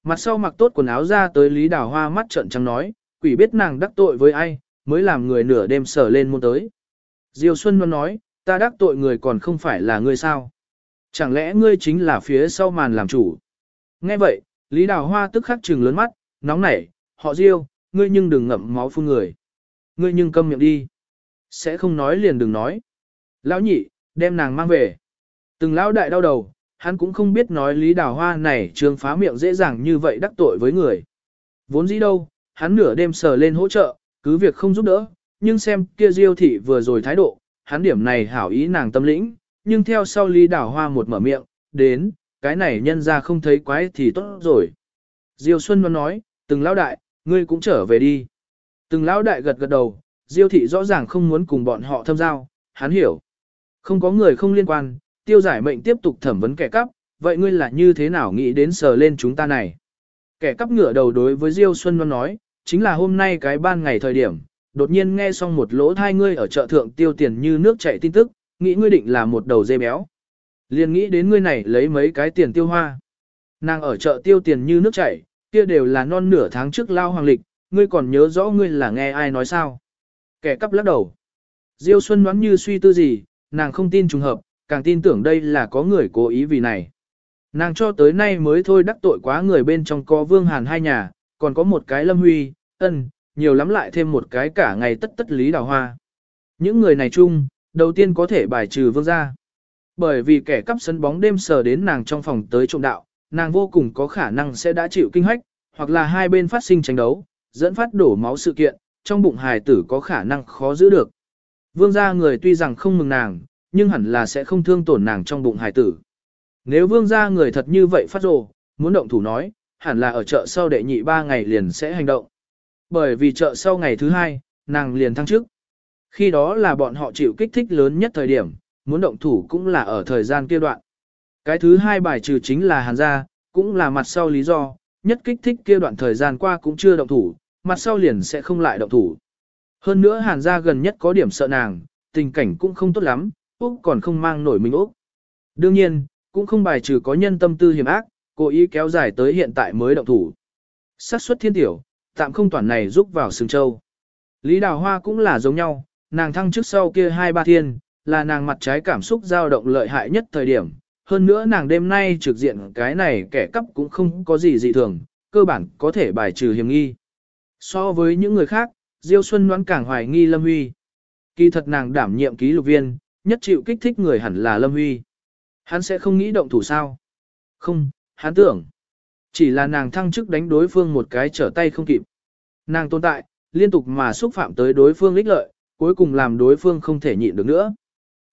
Mặt sau mặc tốt quần áo ra tới Lý Đào Hoa mắt trợn trắng nói, quỷ biết nàng đắc tội với ai, mới làm người nửa đêm sở lên môn tới. Diêu Xuân Loan nói, ta đắc tội người còn không phải là ngươi sao. Chẳng lẽ ngươi chính là phía sau màn làm chủ? Nghe vậy, Lý Đào Hoa tức khắc trừng lớn mắt, nóng nảy, họ Diêu, ngươi nhưng đừng ngậm máu phun người. Ngươi nhưng câm miệng đi. Sẽ không nói liền đừng nói. Lão nhị, đem nàng mang về. Từng lão đại đau đầu, hắn cũng không biết nói lý đào hoa này trường phá miệng dễ dàng như vậy đắc tội với người. Vốn dĩ đâu, hắn nửa đêm sờ lên hỗ trợ, cứ việc không giúp đỡ, nhưng xem kia diêu thị vừa rồi thái độ, hắn điểm này hảo ý nàng tâm lĩnh, nhưng theo sau lý đào hoa một mở miệng, đến, cái này nhân ra không thấy quái thì tốt rồi. Diêu Xuân nó nói, từng lão đại, ngươi cũng trở về đi. Từng lão đại gật gật đầu, Diêu thị rõ ràng không muốn cùng bọn họ thâm giao, hắn hiểu. Không có người không liên quan, tiêu giải mệnh tiếp tục thẩm vấn kẻ cắp, vậy ngươi là như thế nào nghĩ đến sờ lên chúng ta này? Kẻ cắp ngửa đầu đối với Diêu Xuân Loan nói, chính là hôm nay cái ban ngày thời điểm, đột nhiên nghe xong một lỗ thai ngươi ở chợ thượng tiêu tiền như nước chảy tin tức, nghĩ ngươi định là một đầu dê béo. Liền nghĩ đến ngươi này lấy mấy cái tiền tiêu hoa. Nàng ở chợ tiêu tiền như nước chảy, kia đều là non nửa tháng trước lao hoàng lịch, ngươi còn nhớ rõ ngươi là nghe ai nói sao? Kẻ cắp lắc đầu. Diêu Xuân đoán như suy tư gì, nàng không tin trùng hợp, càng tin tưởng đây là có người cố ý vì này. Nàng cho tới nay mới thôi đắc tội quá người bên trong có Vương Hàn hai nhà, còn có một cái Lâm Huy, ân, nhiều lắm lại thêm một cái cả ngày tất tất lý đào hoa. Những người này chung, đầu tiên có thể bài trừ vương gia. Bởi vì kẻ cắp sân bóng đêm sờ đến nàng trong phòng tới trộm đạo, nàng vô cùng có khả năng sẽ đã chịu kinh hách, hoặc là hai bên phát sinh tranh đấu, dẫn phát đổ máu sự kiện, trong bụng hài tử có khả năng khó giữ được. Vương gia người tuy rằng không mừng nàng, nhưng hẳn là sẽ không thương tổn nàng trong bụng hài tử. Nếu vương gia người thật như vậy phát rồ, muốn động thủ nói, hẳn là ở chợ sau đệ nhị ba ngày liền sẽ hành động. Bởi vì chợ sau ngày thứ hai, nàng liền thăng chức. Khi đó là bọn họ chịu kích thích lớn nhất thời điểm, muốn động thủ cũng là ở thời gian kia đoạn. Cái thứ hai bài trừ chính là hàn gia, cũng là mặt sau lý do, nhất kích thích kia đoạn thời gian qua cũng chưa động thủ, mặt sau liền sẽ không lại động thủ. Hơn nữa hàn gia gần nhất có điểm sợ nàng, tình cảnh cũng không tốt lắm, Úc còn không mang nổi mình Úc. Đương nhiên, cũng không bài trừ có nhân tâm tư hiểm ác, cố ý kéo dài tới hiện tại mới động thủ. xác suất thiên tiểu, tạm không toàn này giúp vào sừng châu. Lý Đào Hoa cũng là giống nhau, nàng thăng trước sau kia hai ba thiên, là nàng mặt trái cảm xúc dao động lợi hại nhất thời điểm. Hơn nữa nàng đêm nay trực diện cái này kẻ cắp cũng không có gì dị thường, cơ bản có thể bài trừ hiểm nghi. So với những người khác, Diêu Xuân đoán càng hoài nghi Lâm Huy. Kỳ thật nàng đảm nhiệm ký lục viên, nhất chịu kích thích người hẳn là Lâm Huy. Hắn sẽ không nghĩ động thủ sao? Không, hắn tưởng. Chỉ là nàng thăng chức đánh đối phương một cái trở tay không kịp. Nàng tồn tại, liên tục mà xúc phạm tới đối phương ích lợi, cuối cùng làm đối phương không thể nhịn được nữa.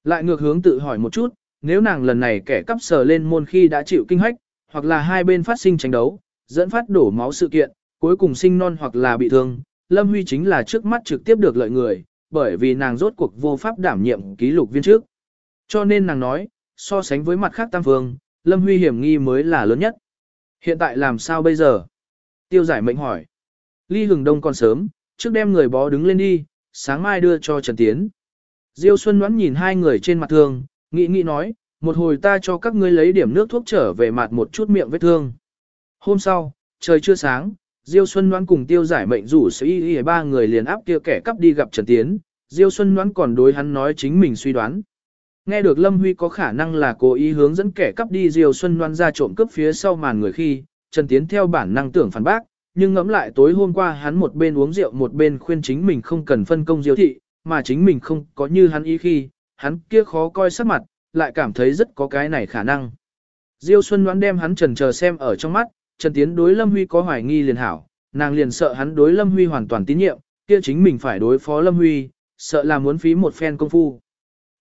Lại ngược hướng tự hỏi một chút, nếu nàng lần này kẻ cắp sờ lên môn khi đã chịu kinh hách, hoặc là hai bên phát sinh tranh đấu, dẫn phát đổ máu sự kiện, cuối cùng sinh non hoặc là bị thương, Lâm Huy chính là trước mắt trực tiếp được lợi người, bởi vì nàng rốt cuộc vô pháp đảm nhiệm ký lục viên trước. Cho nên nàng nói, so sánh với mặt khác tam phương, Lâm Huy hiểm nghi mới là lớn nhất. Hiện tại làm sao bây giờ? Tiêu giải mệnh hỏi. Ly Hừng Đông còn sớm, trước đem người bó đứng lên đi, sáng mai đưa cho Trần Tiến. Diêu Xuân Ngoãn nhìn hai người trên mặt thương, nghĩ nghĩ nói, một hồi ta cho các ngươi lấy điểm nước thuốc trở về mặt một chút miệng vết thương. Hôm sau, trời chưa sáng, Diêu Xuân Ngoãn cùng tiêu giải mệnh rủ sĩ y y ba người liền áp kia kẻ cắp đi gặp Trần Tiến, Diêu Xuân Ngoãn còn đối hắn nói chính mình suy đoán. Nghe được Lâm Huy có khả năng là cố ý hướng dẫn kẻ cắp đi Diêu Xuân Ngoãn ra trộm cướp phía sau màn người khi, Trần Tiến theo bản năng tưởng phản bác, nhưng ngẫm lại tối hôm qua hắn một bên uống rượu một bên khuyên chính mình không cần phân công Diêu thị, mà chính mình không có như hắn ý khi, hắn kia khó coi sắc mặt, lại cảm thấy rất có cái này khả năng. Diêu Xuân đoán đem hắn trần chờ xem ở trong mắt, Trần Tiến đối Lâm Huy có hoài nghi liền hảo, nàng liền sợ hắn đối Lâm Huy hoàn toàn tín nhiệm, kia chính mình phải đối phó Lâm Huy, sợ là muốn phí một phen công phu.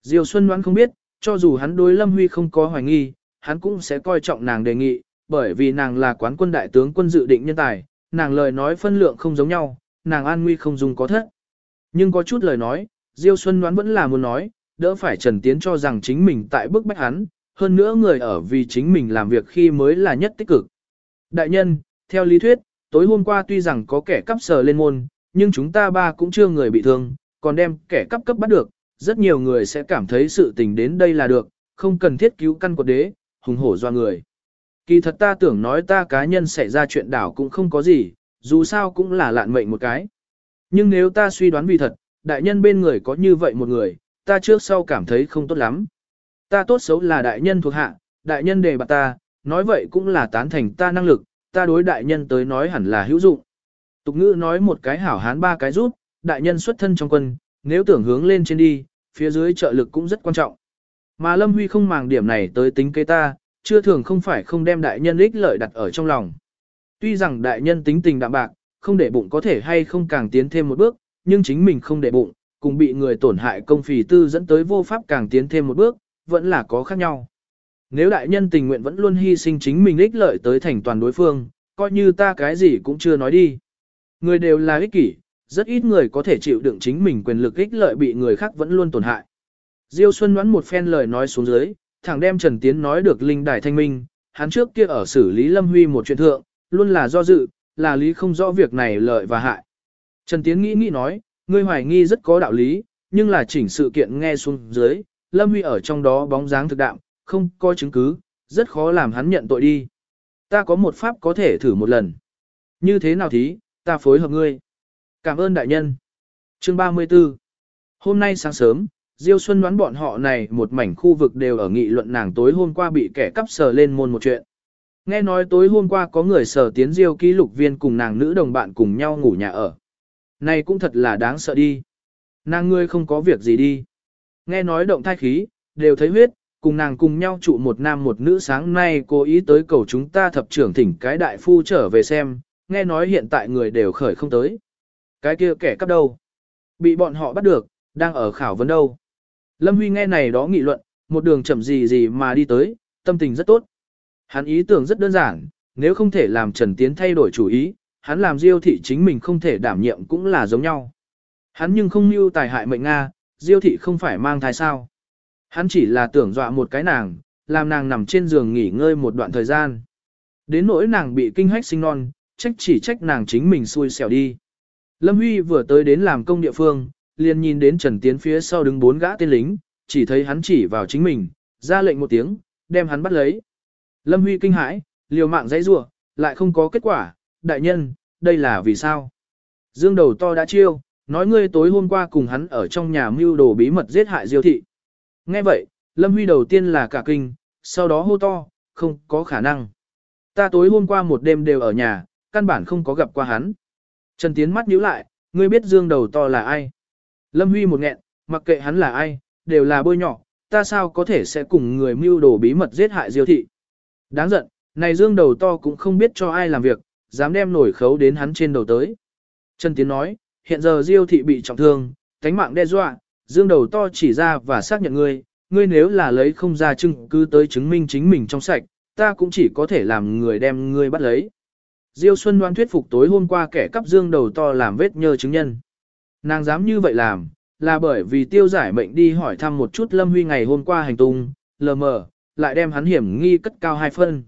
Diêu Xuân đoán không biết, cho dù hắn đối Lâm Huy không có hoài nghi, hắn cũng sẽ coi trọng nàng đề nghị, bởi vì nàng là quán quân đại tướng quân dự định nhân tài, nàng lời nói phân lượng không giống nhau, nàng an nguy không dùng có thất. Nhưng có chút lời nói, Diêu Xuân đoán vẫn là muốn nói, đỡ phải Trần Tiến cho rằng chính mình tại bức bách hắn, hơn nữa người ở vì chính mình làm việc khi mới là nhất tích cực. Đại nhân, theo lý thuyết, tối hôm qua tuy rằng có kẻ cắp sờ lên môn, nhưng chúng ta ba cũng chưa người bị thương, còn đem kẻ cắp cấp bắt được, rất nhiều người sẽ cảm thấy sự tình đến đây là được, không cần thiết cứu căn quật đế, hùng hổ doa người. Kỳ thật ta tưởng nói ta cá nhân xảy ra chuyện đảo cũng không có gì, dù sao cũng là lạn mệnh một cái. Nhưng nếu ta suy đoán vì thật, đại nhân bên người có như vậy một người, ta trước sau cảm thấy không tốt lắm. Ta tốt xấu là đại nhân thuộc hạ, đại nhân đề bạt ta, nói vậy cũng là tán thành ta năng lực, ta đối đại nhân tới nói hẳn là hữu dụng. Tục ngữ nói một cái hảo hán ba cái rút, đại nhân xuất thân trong quân, nếu tưởng hướng lên trên đi, phía dưới trợ lực cũng rất quan trọng. Mà Lâm Huy không màng điểm này tới tính kế ta, chưa thường không phải không đem đại nhân ích lợi đặt ở trong lòng. Tuy rằng đại nhân tính tình đạm bạc, không để bụng có thể hay không càng tiến thêm một bước, nhưng chính mình không để bụng, cùng bị người tổn hại công phì tư dẫn tới vô pháp càng tiến thêm một bước, vẫn là có khác nhau. Nếu đại nhân tình nguyện vẫn luôn hy sinh chính mình ích lợi tới thành toàn đối phương, coi như ta cái gì cũng chưa nói đi. Người đều là ích kỷ, rất ít người có thể chịu đựng chính mình quyền lực ích lợi bị người khác vẫn luôn tổn hại. Diêu Xuân đoán một phen lời nói xuống dưới, thẳng đem Trần Tiến nói được linh đài thanh minh, hắn trước kia ở xử lý Lâm Huy một chuyện thượng, luôn là do dự, là lý không rõ việc này lợi và hại. Trần Tiến nghĩ nghĩ nói, ngươi hoài nghi rất có đạo lý, nhưng là chỉnh sự kiện nghe xuống dưới, Lâm Huy ở trong đó bóng dáng thực đạm, không có chứng cứ, rất khó làm hắn nhận tội đi. Ta có một pháp có thể thử một lần. Như thế nào thí, ta phối hợp ngươi. Cảm ơn đại nhân. Chương 34 Hôm nay sáng sớm, Diêu Xuân đoán bọn họ này một mảnh khu vực đều ở nghị luận nàng tối hôm qua bị kẻ cắp sờ lên môn một chuyện. Nghe nói tối hôm qua có người sở tiến Diêu ký lục viên cùng nàng nữ đồng bạn cùng nhau ngủ nhà ở. Này cũng thật là đáng sợ đi. Nàng ngươi không có việc gì đi. Nghe nói động thai khí, đều thấy huyết, cùng nàng cùng nhau trụ một nam một nữ sáng nay cố ý tới cầu chúng ta thập trưởng thỉnh cái đại phu trở về xem, nghe nói hiện tại người đều khởi không tới. Cái kia kẻ cắp đâu? Bị bọn họ bắt được, đang ở khảo vấn đâu. Lâm Huy nghe này đó nghị luận, một đường chậm gì gì mà đi tới, tâm tình rất tốt. Hắn ý tưởng rất đơn giản, nếu không thể làm Trần Tiến thay đổi chủ ý, hắn làm diêu thị chính mình không thể đảm nhiệm cũng là giống nhau. Hắn nhưng không mưu tài hại mệnh Nga, diêu thị không phải mang thai sao. Hắn chỉ là tưởng dọa một cái nàng, làm nàng nằm trên giường nghỉ ngơi một đoạn thời gian. Đến nỗi nàng bị kinh hách sinh non, trách chỉ trách nàng chính mình xui xẻo đi. Lâm Huy vừa tới đến làm công địa phương, liền nhìn đến Trần Tiến phía sau đứng bốn gã tên lính, chỉ thấy hắn chỉ vào chính mình, ra lệnh một tiếng, đem hắn bắt lấy. Lâm Huy kinh hãi, liều mạng dãy rủa, lại không có kết quả, đại nhân, đây là vì sao? Dương đầu to đã chiêu, nói ngươi tối hôm qua cùng hắn ở trong nhà mưu đồ bí mật giết hại Diêu thị. Nghe vậy, Lâm Huy đầu tiên là cả kinh, sau đó hô to, không có khả năng. Ta tối hôm qua một đêm đều ở nhà, căn bản không có gặp qua hắn. Trần Tiến mắt nhíu lại, ngươi biết dương đầu to là ai? Lâm Huy một nghẹn, mặc kệ hắn là ai, đều là bôi nhỏ, ta sao có thể sẽ cùng người mưu đồ bí mật giết hại Diêu thị. Đáng giận, này dương đầu to cũng không biết cho ai làm việc, dám đem nổi khấu đến hắn trên đầu tới. Trần Tiến nói, hiện giờ Diêu thị bị trọng thương, thánh mạng đe dọa, dương đầu to chỉ ra và xác nhận ngươi, ngươi nếu là lấy không ra chứng cứ tới chứng minh chính mình trong sạch, ta cũng chỉ có thể làm người đem ngươi bắt lấy. Diêu Xuân đoán thuyết phục tối hôm qua kẻ cắp dương đầu to làm vết nhơ chứng nhân. Nàng dám như vậy làm, là bởi vì tiêu giải mệnh đi hỏi thăm một chút Lâm Huy ngày hôm qua hành tung, lờ mờ, lại đem hắn hiểm nghi cất cao hai phân.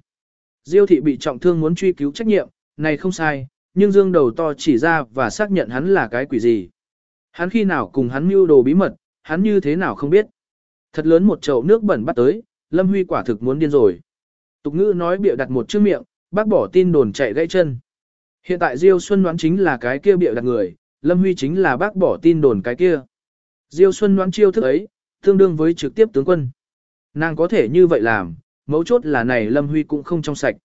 Diêu thị bị trọng thương muốn truy cứu trách nhiệm, này không sai, nhưng dương đầu to chỉ ra và xác nhận hắn là cái quỷ gì. Hắn khi nào cùng hắn mưu đồ bí mật, hắn như thế nào không biết. Thật lớn một chậu nước bẩn bắt tới, Lâm Huy quả thực muốn điên rồi. Tục ngữ nói bịa đặt một chữ miệng, bác bỏ tin đồn chạy gãy chân. Hiện tại Diêu Xuân đoán chính là cái kia bịa đặt người, Lâm Huy chính là bác bỏ tin đồn cái kia. Diêu Xuân đoán chiêu thức ấy, tương đương với trực tiếp tướng quân. Nàng có thể như vậy làm, mấu chốt là này Lâm Huy cũng không trong sạch.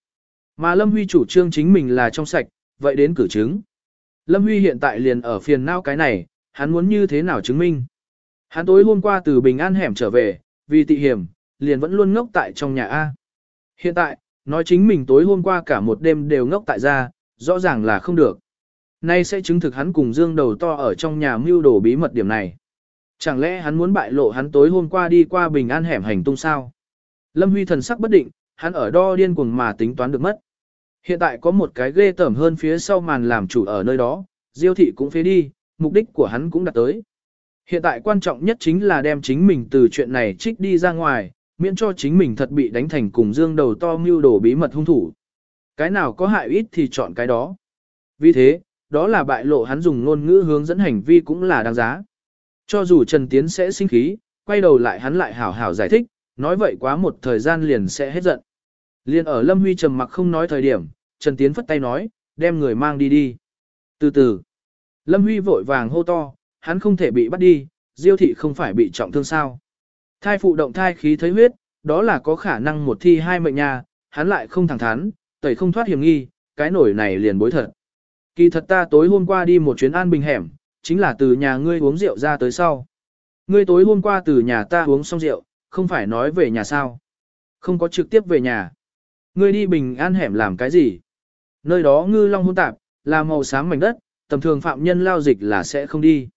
Mà Lâm Huy chủ trương chính mình là trong sạch, vậy đến cử chứng. Lâm Huy hiện tại liền ở phiền não cái này, hắn muốn như thế nào chứng minh. Hắn tối hôm qua từ Bình An hẻm trở về, vì tị hiểm, liền vẫn luôn ngốc tại trong nhà A. Hiện tại, nói chính mình tối hôm qua cả một đêm đều ngốc tại gia, rõ ràng là không được. Nay sẽ chứng thực hắn cùng Dương đầu to ở trong nhà mưu đồ bí mật điểm này. Chẳng lẽ hắn muốn bại lộ hắn tối hôm qua đi qua Bình An hẻm hành tung sao? Lâm Huy thần sắc bất định, hắn ở đo điên cuồng mà tính toán được mất. Hiện tại có một cái ghê tởm hơn phía sau màn làm chủ ở nơi đó, Diêu thị cũng phế đi, mục đích của hắn cũng đạt tới. Hiện tại quan trọng nhất chính là đem chính mình từ chuyện này trích đi ra ngoài, miễn cho chính mình thật bị đánh thành cùng dương đầu to mưu đồ bí mật hung thủ. Cái nào có hại ít thì chọn cái đó. Vì thế, đó là bại lộ hắn dùng ngôn ngữ hướng dẫn hành vi cũng là đáng giá. Cho dù Trần Tiến sẽ sinh khí, quay đầu lại hắn lại hảo hảo giải thích, nói vậy quá một thời gian liền sẽ hết giận. Liên ở Lâm Huy trầm mặc không nói thời điểm, Trần Tiến phất tay nói, đem người mang đi đi. Từ từ, Lâm Huy vội vàng hô to, hắn không thể bị bắt đi, Diêu thị không phải bị trọng thương sao. Thai phụ động thai khí thấy huyết, đó là có khả năng một thi hai mệnh nha, hắn lại không thẳng thắn, tẩy không thoát hiểm nghi, cái nổi này liền bối thật. Kỳ thật ta tối hôm qua đi một chuyến an bình hẻm, chính là từ nhà ngươi uống rượu ra tới sau. Ngươi tối hôm qua từ nhà ta uống xong rượu, không phải nói về nhà sao. Không có trực tiếp về nhà. Ngươi đi bình an hẻm làm cái gì? Nơi đó ngư long hôn tạp, là màu xám mảnh đất, tầm thường phạm nhân lao dịch là sẽ không đi.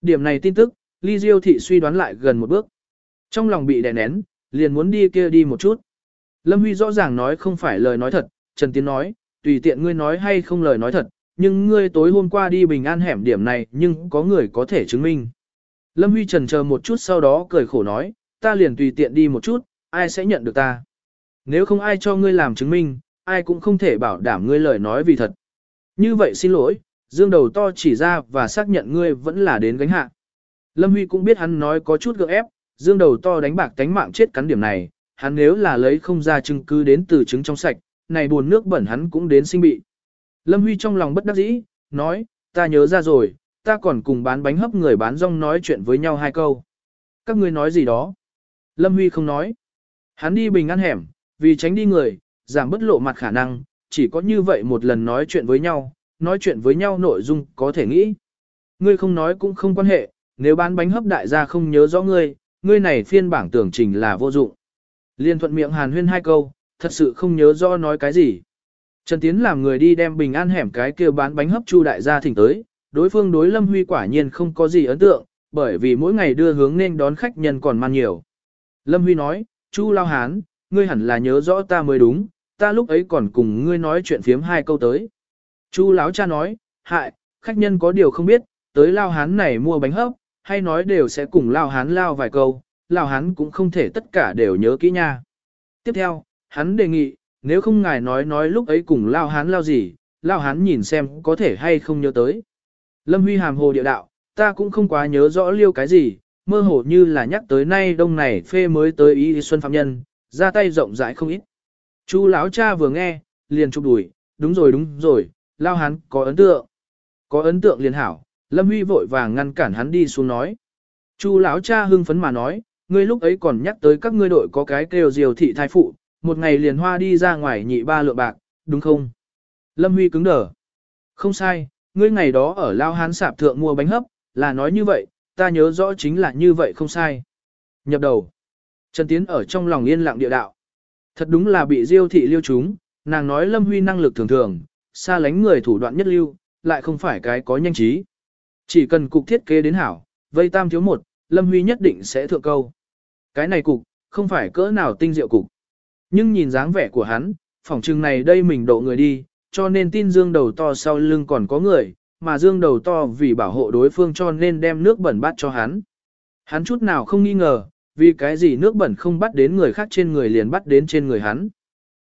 Điểm này tin tức, Ly Diêu thị suy đoán lại gần một bước. Trong lòng bị đè nén, liền muốn đi kia đi một chút. Lâm Huy rõ ràng nói không phải lời nói thật, Trần Tiến nói, tùy tiện ngươi nói hay không lời nói thật, nhưng ngươi tối hôm qua đi bình an hẻm điểm này nhưng có người có thể chứng minh. Lâm Huy trần chờ một chút sau đó cười khổ nói, ta liền tùy tiện đi một chút, ai sẽ nhận được ta. Nếu không ai cho ngươi làm chứng minh, ai cũng không thể bảo đảm ngươi lời nói vì thật. Như vậy xin lỗi, dương đầu to chỉ ra và xác nhận ngươi vẫn là đến gánh hạ. Lâm Huy cũng biết hắn nói có chút gượng ép, dương đầu to đánh bạc tánh mạng chết cắn điểm này, hắn nếu là lấy không ra chứng cứ đến từ chứng trong sạch, này buồn nước bẩn hắn cũng đến sinh bị. Lâm Huy trong lòng bất đắc dĩ, nói, ta nhớ ra rồi, ta còn cùng bán bánh hấp người bán rong nói chuyện với nhau hai câu. Các ngươi nói gì đó? Lâm Huy không nói. Hắn đi bình ăn hẻm, vì tránh đi người, giảm bất lộ mặt khả năng, chỉ có như vậy một lần nói chuyện với nhau, nói chuyện với nhau nội dung có thể nghĩ. Ngươi không nói cũng không quan hệ, nếu bán bánh hấp đại gia không nhớ rõ ngươi, ngươi này phiên bảng tưởng trình là vô dụng. Liên thuận miệng hàn huyên hai câu, thật sự không nhớ rõ nói cái gì. Trần Tiến làm người đi đem bình an hẻm cái kia bán bánh hấp chu đại gia thỉnh tới, đối phương đối Lâm Huy quả nhiên không có gì ấn tượng, bởi vì mỗi ngày đưa hướng nên đón khách nhân còn man nhiều. Lâm Huy nói, Chu Lao Hán, ngươi hẳn là nhớ rõ ta mới đúng, ta lúc ấy còn cùng ngươi nói chuyện phiếm hai câu tới. Chu Lão cha nói, hại, khách nhân có điều không biết, tới Lao Hán này mua bánh hấp, hay nói đều sẽ cùng Lao Hán lao vài câu, Lao Hán cũng không thể tất cả đều nhớ kỹ nha. Tiếp theo, hắn đề nghị, nếu không ngài nói nói lúc ấy cùng Lao Hán lao gì, Lao Hán nhìn xem có thể hay không nhớ tới. Lâm Huy hàm hồ địa đạo, ta cũng không quá nhớ rõ liêu cái gì, mơ hồ như là nhắc tới nay đông này phê mới tới ý xuân phạm nhân, ra tay rộng rãi không ít. Chu lão cha vừa nghe, liền chụp đùi, đúng rồi đúng rồi, lao hắn có ấn tượng. Có ấn tượng liền hảo, Lâm Huy vội vàng ngăn cản hắn đi xuống nói. Chu lão cha hưng phấn mà nói, ngươi lúc ấy còn nhắc tới các ngươi đội có cái kêu diều thị thai phụ, một ngày liền hoa đi ra ngoài nhị ba lượng bạc, đúng không? Lâm Huy cứng đờ. Không sai, ngươi ngày đó ở Lao Hán sạp thượng mua bánh hấp, là nói như vậy, ta nhớ rõ chính là như vậy không sai. Nhập đầu. Trần Tiến ở trong lòng yên lặng địa đạo. Thật đúng là bị diêu thị liêu chúng, nàng nói Lâm Huy năng lực thường thường, xa lánh người thủ đoạn nhất lưu, lại không phải cái có nhanh trí. Chỉ cần cục thiết kế đến hảo, vây tam thiếu một, Lâm Huy nhất định sẽ thượng câu. Cái này cục, không phải cỡ nào tinh diệu cục. Nhưng nhìn dáng vẻ của hắn, phỏng chừng này đây mình độ người đi, cho nên tin dương đầu to sau lưng còn có người, mà dương đầu to vì bảo hộ đối phương cho nên đem nước bẩn bắt cho hắn. Hắn chút nào không nghi ngờ, vì cái gì nước bẩn không bắt đến người khác trên người liền bắt đến trên người hắn.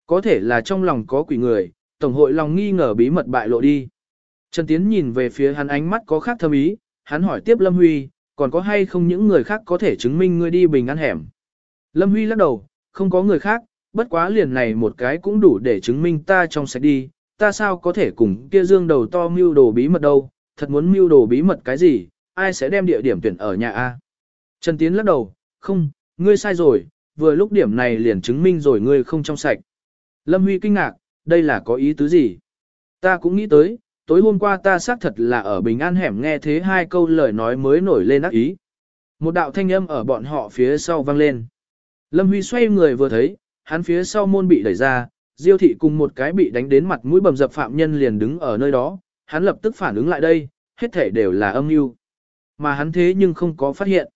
Có thể là trong lòng có quỷ người, Tổng hội lòng nghi ngờ bí mật bại lộ đi. Trần Tiến nhìn về phía hắn ánh mắt có khác thâm ý, hắn hỏi tiếp Lâm Huy, còn có hay không những người khác có thể chứng minh ngươi đi bình an hẻm. Lâm Huy lắc đầu, không có người khác, bất quá liền này một cái cũng đủ để chứng minh ta trong sạch đi, ta sao có thể cùng kia dương đầu to mưu đồ bí mật đâu, thật muốn mưu đồ bí mật cái gì, ai sẽ đem địa điểm tuyển ở nhà A. Trần Tiến lắc đầu, không, ngươi sai rồi, vừa lúc điểm này liền chứng minh rồi ngươi không trong sạch. Lâm Huy kinh ngạc, đây là có ý tứ gì? Ta cũng nghĩ tới, tối hôm qua ta xác thật là ở Bình An hẻm nghe thế hai câu lời nói mới nổi lên ác ý. Một đạo thanh âm ở bọn họ phía sau vang lên. Lâm Huy xoay người vừa thấy, hắn phía sau môn bị đẩy ra, Diêu thị cùng một cái bị đánh đến mặt mũi bầm dập phạm nhân liền đứng ở nơi đó, hắn lập tức phản ứng lại đây, hết thể đều là âm mưu. Mà hắn thế nhưng không có phát hiện.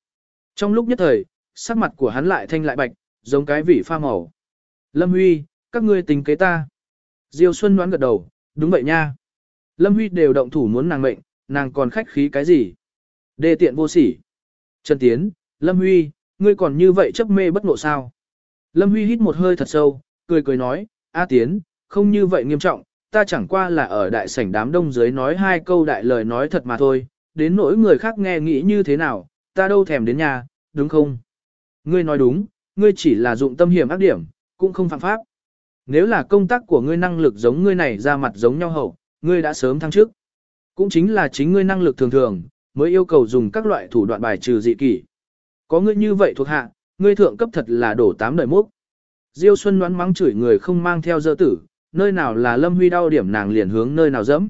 Trong lúc nhất thời, sắc mặt của hắn lại thanh lại bạch, giống cái vị pha màu. Lâm Huy, các ngươi tính kế ta. Diêu Xuân đoán gật đầu, đúng vậy nha. Lâm Huy đều động thủ muốn nàng mệnh, nàng còn khách khí cái gì? Đề tiện vô sỉ. Trần Tiến, Lâm Huy, ngươi còn như vậy chấp mê bất ngộ sao? Lâm Huy hít một hơi thật sâu, cười cười nói, A Tiến, không như vậy nghiêm trọng, ta chẳng qua là ở đại sảnh đám đông dưới nói hai câu đại lời nói thật mà thôi, đến nỗi người khác nghe nghĩ như thế nào, ta đâu thèm đến nhà, đúng không? Ngươi nói đúng, ngươi chỉ là dụng tâm hiểm ác điểm, cũng không phạm pháp. Nếu là công tác của ngươi năng lực giống ngươi này ra mặt giống nhau hậu, ngươi đã sớm thăng trước. Cũng chính là chính ngươi năng lực thường thường, mới yêu cầu dùng các loại thủ đoạn bài trừ dị kỷ. Có ngươi như vậy thuộc hạ, ngươi thượng cấp thật là đổ tám đời mốc. Diêu Xuân đoán mắng chửi người không mang theo dơ tử, nơi nào là Lâm Huy đau điểm nàng liền hướng nơi nào dẫm.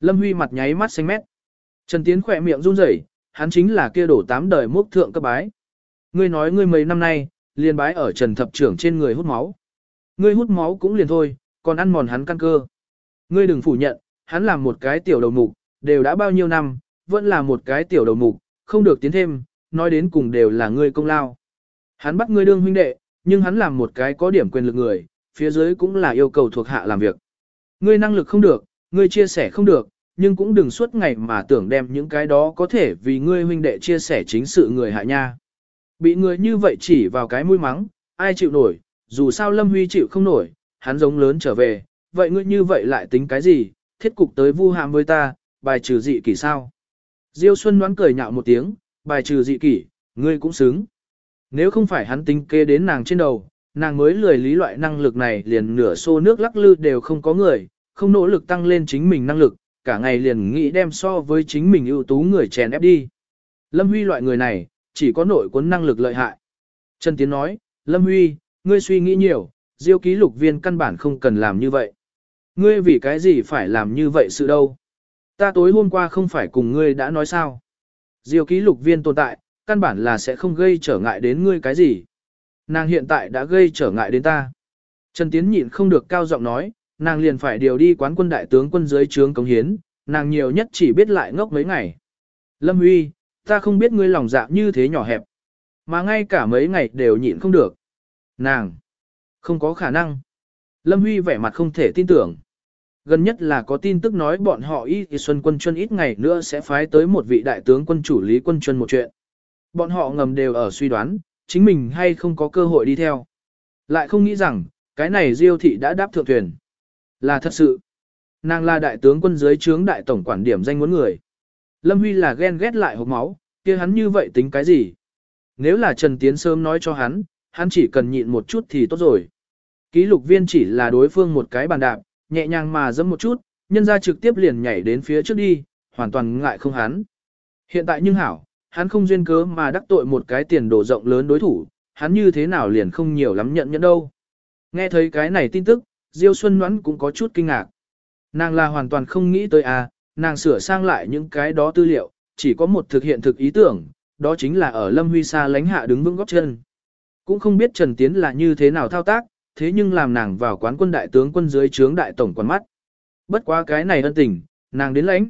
Lâm Huy mặt nháy mắt xanh mét. Trần Tiến khỏe miệng run rẩy, hắn chính là kia đổ tám đời mốc thượng cấp bái. Ngươi nói ngươi mấy năm nay, liền bái ở Trần Thập trưởng trên người hút máu. Ngươi hút máu cũng liền thôi, còn ăn mòn hắn căn cơ. Ngươi đừng phủ nhận, hắn làm một cái tiểu đầu mục, đều đã bao nhiêu năm, vẫn là một cái tiểu đầu mục, không được tiến thêm, nói đến cùng đều là ngươi công lao. Hắn bắt ngươi đương huynh đệ, nhưng hắn làm một cái có điểm quyền lực người, phía dưới cũng là yêu cầu thuộc hạ làm việc. Ngươi năng lực không được, ngươi chia sẻ không được, nhưng cũng đừng suốt ngày mà tưởng đem những cái đó có thể vì ngươi huynh đệ chia sẻ chính sự người hạ nha. Bị người như vậy chỉ vào cái mũi mắng, ai chịu nổi, dù sao Lâm Huy chịu không nổi, hắn giống lớn trở về, vậy ngươi như vậy lại tính cái gì, thiết cục tới vu hàm với ta, bài trừ dị kỷ sao. Diêu Xuân đoán cười nhạo một tiếng, bài trừ dị kỷ, ngươi cũng xứng. Nếu không phải hắn tính kê đến nàng trên đầu, nàng mới lười lý loại năng lực này liền nửa xô nước lắc lư đều không có người, không nỗ lực tăng lên chính mình năng lực, cả ngày liền nghĩ đem so với chính mình ưu tú người chèn ép đi. Lâm Huy loại người này, chỉ có nội cuốn năng lực lợi hại. Trần Tiến nói, Lâm Huy, ngươi suy nghĩ nhiều, diêu ký lục viên căn bản không cần làm như vậy. Ngươi vì cái gì phải làm như vậy sự đâu? Ta tối hôm qua không phải cùng ngươi đã nói sao? Diêu ký lục viên tồn tại, căn bản là sẽ không gây trở ngại đến ngươi cái gì. Nàng hiện tại đã gây trở ngại đến ta. Trần Tiến nhịn không được cao giọng nói, nàng liền phải điều đi quán quân đại tướng quân dưới trướng cống hiến, nàng nhiều nhất chỉ biết lại ngốc mấy ngày. Lâm Huy, ta không biết ngươi lòng dạ như thế nhỏ hẹp, mà ngay cả mấy ngày đều nhịn không được. Nàng, không có khả năng. Lâm Huy vẻ mặt không thể tin tưởng. Gần nhất là có tin tức nói bọn họ y thì Xuân quân chuân ít ngày nữa sẽ phái tới một vị đại tướng quân chủ lý quân chuân một chuyện. Bọn họ ngầm đều ở suy đoán, chính mình hay không có cơ hội đi theo. Lại không nghĩ rằng, cái này Diêu thị đã đáp thượng thuyền. Là thật sự. Nàng là đại tướng quân dưới trướng đại tổng quản điểm danh muốn người. Lâm Huy là ghen ghét lại hộp máu, kia hắn như vậy tính cái gì? Nếu là Trần Tiến sớm nói cho hắn, hắn chỉ cần nhịn một chút thì tốt rồi. Ký lục viên chỉ là đối phương một cái bàn đạp, nhẹ nhàng mà dẫm một chút, nhân ra trực tiếp liền nhảy đến phía trước đi, hoàn toàn ngại không hắn. Hiện tại nhưng hảo, hắn không duyên cớ mà đắc tội một cái tiền đồ rộng lớn đối thủ, hắn như thế nào liền không nhiều lắm nhận nhận đâu. Nghe thấy cái này tin tức, Diêu Xuân Ngoãn cũng có chút kinh ngạc. Nàng là hoàn toàn không nghĩ tới à, nàng sửa sang lại những cái đó tư liệu, chỉ có một thực hiện thực ý tưởng, đó chính là ở Lâm Huy Sa lánh hạ đứng vững góc chân. Cũng không biết Trần Tiến là như thế nào thao tác, thế nhưng làm nàng vào quán quân đại tướng quân dưới trướng đại tổng quan mắt. Bất quá cái này ân tình, nàng đến lãnh.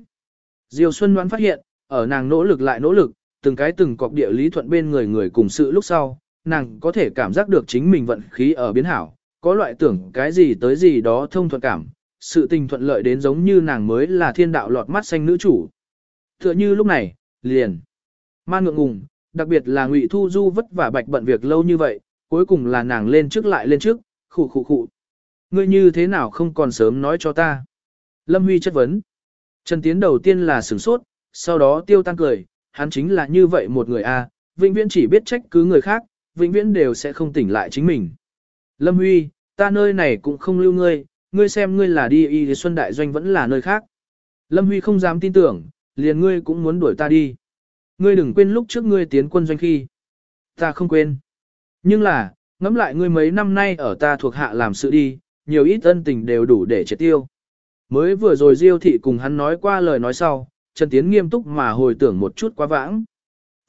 Diêu Xuân Ngoãn phát hiện, ở nàng nỗ lực lại nỗ lực, từng cái từng cọc địa lý thuận bên người người cùng sự lúc sau, nàng có thể cảm giác được chính mình vận khí ở biến hảo, có loại tưởng cái gì tới gì đó thông thuận cảm, sự tình thuận lợi đến giống như nàng mới là thiên đạo lọt mắt xanh nữ chủ. Tựa như lúc này, liền, man ngượng ngùng, đặc biệt là ngụy Thu Du vất vả bạch bận việc lâu như vậy, cuối cùng là nàng lên trước lại lên trước, khụ khụ khụ. Ngươi như thế nào không còn sớm nói cho ta. Lâm Huy chất vấn. Trần Tiến đầu tiên là sửng sốt, sau đó tiêu tan cười, hắn chính là như vậy một người a, vĩnh viễn chỉ biết trách cứ người khác, vĩnh viễn đều sẽ không tỉnh lại chính mình. Lâm Huy, ta nơi này cũng không lưu ngươi, ngươi xem ngươi là đi y Xuân Đại Doanh vẫn là nơi khác. Lâm Huy không dám tin tưởng, liền ngươi cũng muốn đuổi ta đi. Ngươi đừng quên lúc trước ngươi tiến quân doanh khi. Ta không quên. Nhưng là, ngẫm lại ngươi mấy năm nay ở ta thuộc hạ làm sự đi, nhiều ít ân tình đều đủ để triệt tiêu. Mới vừa rồi Diêu thị cùng hắn nói qua lời nói sau, Trần Tiến nghiêm túc mà hồi tưởng một chút quá vãng.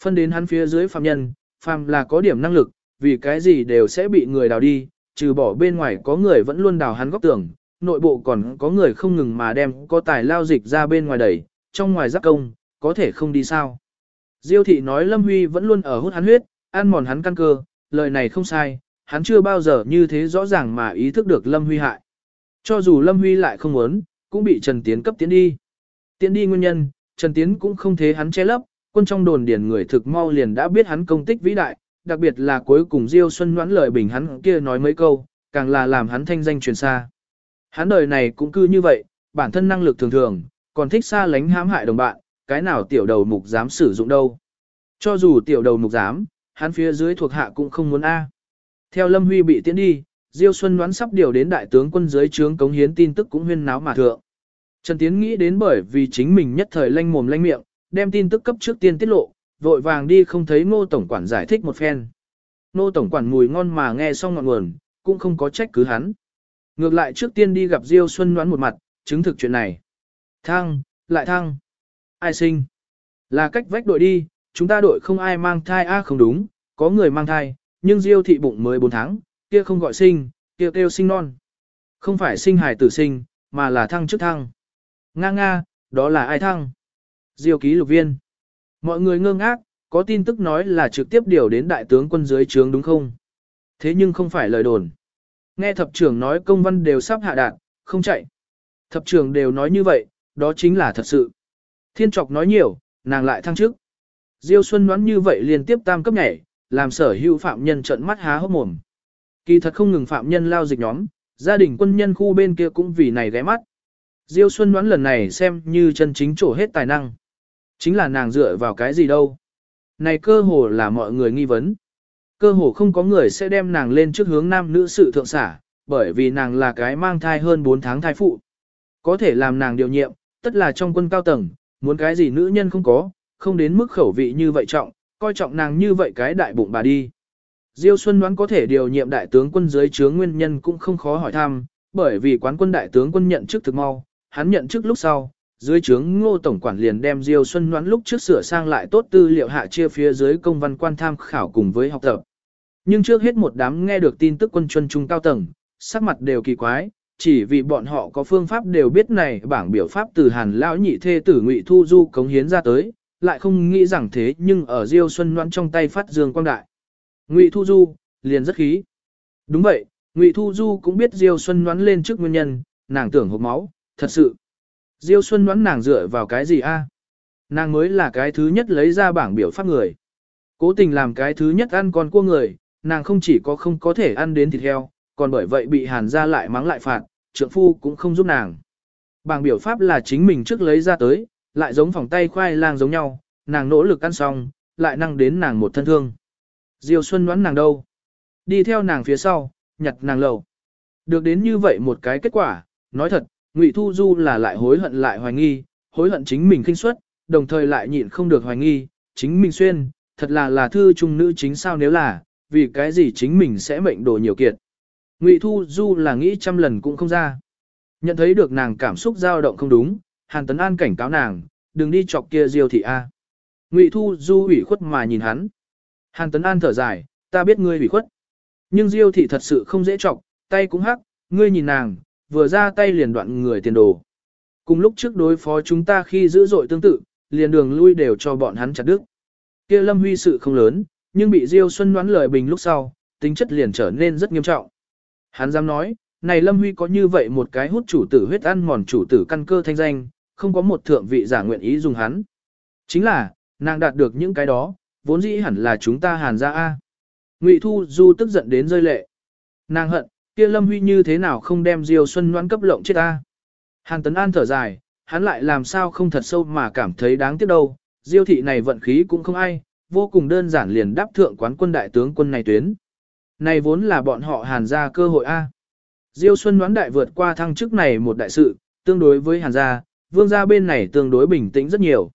Phân đến hắn phía dưới phạm nhân, phạm là có điểm năng lực, vì cái gì đều sẽ bị người đào đi, trừ bỏ bên ngoài có người vẫn luôn đào hắn góc tường, nội bộ còn có người không ngừng mà đem có tài lao dịch ra bên ngoài đẩy, trong ngoài giáp công, có thể không đi sao. Diêu thị nói Lâm Huy vẫn luôn ở hút hắn huyết, ăn mòn hắn căn cơ, lời này không sai, hắn chưa bao giờ như thế rõ ràng mà ý thức được Lâm Huy hại. Cho dù Lâm Huy lại không muốn, cũng bị Trần Tiến cấp tiến đi. Tiến đi nguyên nhân, Trần Tiến cũng không thế hắn che lấp, quân trong đồn điền người thực mau liền đã biết hắn công tích vĩ đại, đặc biệt là cuối cùng Diêu Xuân Ngoãn lời bình hắn kia nói mấy câu, càng là làm hắn thanh danh truyền xa. Hắn đời này cũng cứ như vậy, bản thân năng lực thường thường, còn thích xa lánh hãm hại đồng bạn, cái nào tiểu đầu mục dám sử dụng đâu. Cho dù tiểu đầu mục dám, hắn phía dưới thuộc hạ cũng không muốn A. Theo Lâm Huy bị tiễn đi, Diêu Xuân đoán sắp điều đến đại tướng quân dưới trướng cống hiến tin tức cũng huyên náo mà thượng. Trần Tiến nghĩ đến bởi vì chính mình nhất thời lanh mồm lanh miệng, đem tin tức cấp trước tiên tiết lộ, vội vàng đi không thấy ngô tổng quản giải thích một phen. Ngô tổng quản mùi ngon mà nghe xong ngọn nguồn, cũng không có trách cứ hắn. Ngược lại trước tiên đi gặp Diêu Xuân đoán một mặt, chứng thực chuyện này. Thăng, lại thăng. Ai sinh? Là cách vách đội đi, chúng ta đội không ai mang thai a không đúng, có người mang thai, nhưng Diêu thị bụng mới 4 tháng, kia không gọi sinh, kia kêu sinh non. Không phải sinh hài tử sinh, mà là thăng trước thăng. Nga nga, đó là ai thăng? Diêu ký lục viên. Mọi người ngơ ngác, có tin tức nói là trực tiếp điều đến đại tướng quân dưới trướng đúng không? Thế nhưng không phải lời đồn. Nghe thập trưởng nói công văn đều sắp hạ đạt, không chạy. Thập trưởng đều nói như vậy, đó chính là thật sự. Thiên trọc nói nhiều, nàng lại thăng chức. Diêu Xuân đoán như vậy liên tiếp tam cấp nhảy, làm sở hữu phạm nhân trận mắt há hốc mồm. Kỳ thật không ngừng phạm nhân lao dịch nhóm, gia đình quân nhân khu bên kia cũng vì này ghé mắt. Diêu Xuân đoán lần này xem như chân chính trổ hết tài năng. Chính là nàng dựa vào cái gì đâu. Này cơ hồ là mọi người nghi vấn. Cơ hồ không có người sẽ đem nàng lên trước hướng nam nữ sự thượng xả, bởi vì nàng là cái mang thai hơn 4 tháng thai phụ. Có thể làm nàng điều nhiệm, tất là trong quân cao tầng, muốn cái gì nữ nhân không có, không đến mức khẩu vị như vậy trọng, coi trọng nàng như vậy cái đại bụng bà đi. Diêu Xuân đoán có thể điều nhiệm đại tướng quân dưới chướng nguyên nhân cũng không khó hỏi thăm, bởi vì quán quân đại tướng quân nhận chức thực mau, hắn nhận chức lúc sau, dưới trướng ngô tổng quản liền đem Diêu Xuân Ngoãn lúc trước sửa sang lại tốt tư liệu hạ chia phía dưới công văn quan tham khảo cùng với học tập. Nhưng trước hết một đám nghe được tin tức quân chuân trung cao tầng, sắc mặt đều kỳ quái, chỉ vì bọn họ có phương pháp đều biết này bảng biểu pháp từ Hàn lão nhị thê tử Ngụy Thu Du cống hiến ra tới, lại không nghĩ rằng thế nhưng ở Diêu Xuân Loan trong tay phát dương quang đại. Ngụy Thu Du, liền rất khí. Đúng vậy, Ngụy Thu Du cũng biết Diêu Xuân Loan lên trước nguyên nhân, nàng tưởng hộp máu, thật sự. Diêu Xuân đoán nàng dựa vào cái gì a? Nàng mới là cái thứ nhất lấy ra bảng biểu pháp người. Cố tình làm cái thứ nhất ăn con cua người, nàng không chỉ có không có thể ăn đến thịt heo, còn bởi vậy bị hàn ra lại mắng lại phạt, trượng phu cũng không giúp nàng. Bảng biểu pháp là chính mình trước lấy ra tới, lại giống phòng tay khoai lang giống nhau, nàng nỗ lực ăn xong, lại năng đến nàng một thân thương. Diêu Xuân đoán nàng đâu? Đi theo nàng phía sau, nhặt nàng lầu. Được đến như vậy một cái kết quả, nói thật, Ngụy Thu Du là lại hối hận lại hoài nghi, hối hận chính mình kinh suất, đồng thời lại nhịn không được hoài nghi, chính mình xuyên, thật là là thư trung nữ chính sao nếu là, vì cái gì chính mình sẽ mệnh đồ nhiều kiệt. Ngụy Thu Du là nghĩ trăm lần cũng không ra. Nhận thấy được nàng cảm xúc dao động không đúng, Hàn Tấn An cảnh cáo nàng, đừng đi chọc kia Diêu thị A. Ngụy Thu Du ủy khuất mà nhìn hắn. Hàn Tấn An thở dài, ta biết ngươi ủy khuất. Nhưng Diêu thị thật sự không dễ chọc, tay cũng hắc, ngươi nhìn nàng, vừa ra tay liền đoạn người tiền đồ. Cùng lúc trước đối phó chúng ta khi dữ dội tương tự, liền đường lui đều cho bọn hắn chặt đứt. Kia Lâm Huy sự không lớn, nhưng bị Diêu Xuân đoán lời bình lúc sau, tính chất liền trở nên rất nghiêm trọng. Hắn dám nói, này Lâm Huy có như vậy một cái hút chủ tử huyết ăn mòn chủ tử căn cơ thanh danh, không có một thượng vị giả nguyện ý dùng hắn. Chính là, nàng đạt được những cái đó, vốn dĩ hẳn là chúng ta hàn ra A. Ngụy Thu Du tức giận đến rơi lệ. Nàng hận, kia Lâm Huy như thế nào không đem Diêu Xuân Ngoãn cấp lộng chết ta. Hàn Tấn An thở dài, hắn lại làm sao không thật sâu mà cảm thấy đáng tiếc đâu, Diêu thị này vận khí cũng không ai, vô cùng đơn giản liền đáp thượng quán quân đại tướng quân này tuyến. Này vốn là bọn họ hàn ra cơ hội A. Diêu Xuân đoán đại vượt qua thăng chức này một đại sự, tương đối với hàn gia, vương gia bên này tương đối bình tĩnh rất nhiều.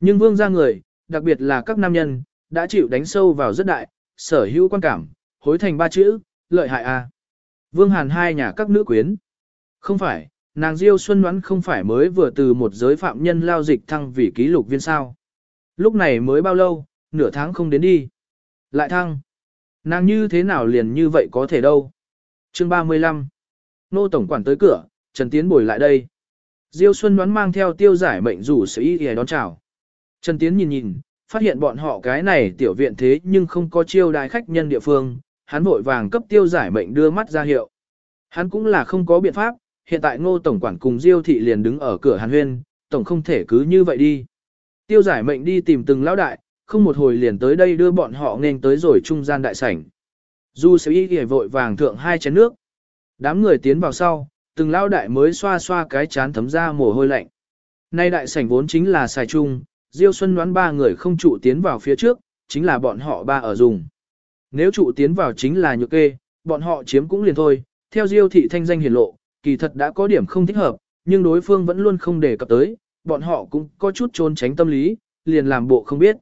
Nhưng vương gia người, đặc biệt là các nam nhân, đã chịu đánh sâu vào rất đại, sở hữu quan cảm, hối thành ba chữ, lợi hại A. Vương hàn hai nhà các nữ quyến. Không phải, nàng Diêu Xuân Ngoãn không phải mới vừa từ một giới phạm nhân lao dịch thăng vì ký lục viên sao. Lúc này mới bao lâu, nửa tháng không đến đi. Lại thăng. Nàng như thế nào liền như vậy có thể đâu. Chương 35 Nô Tổng Quản tới cửa, Trần Tiến bồi lại đây. Diêu Xuân Ngoãn mang theo tiêu giải mệnh rủ sự ý để đón chào. Trần Tiến nhìn nhìn, phát hiện bọn họ cái này tiểu viện thế nhưng không có chiêu đái khách nhân địa phương, hắn vội vàng cấp tiêu giải mệnh đưa mắt ra hiệu. Hắn cũng là không có biện pháp, hiện tại ngô tổng quản cùng Diêu thị liền đứng ở cửa hàn huyên, tổng không thể cứ như vậy đi. Tiêu giải mệnh đi tìm từng lão đại, không một hồi liền tới đây đưa bọn họ nên tới rồi trung gian đại sảnh. Du sẽ y ghề vội vàng thượng hai chén nước. Đám người tiến vào sau, từng lão đại mới xoa xoa cái chán thấm ra mồ hôi lạnh. Nay đại sảnh vốn chính là xài chung, Diêu Xuân đoán ba người không trụ tiến vào phía trước, chính là bọn họ ba ở dùng. Nếu trụ tiến vào chính là nhược kê, bọn họ chiếm cũng liền thôi, theo Diêu thị thanh danh hiển lộ, kỳ thật đã có điểm không thích hợp, nhưng đối phương vẫn luôn không đề cập tới, bọn họ cũng có chút trốn tránh tâm lý, liền làm bộ không biết.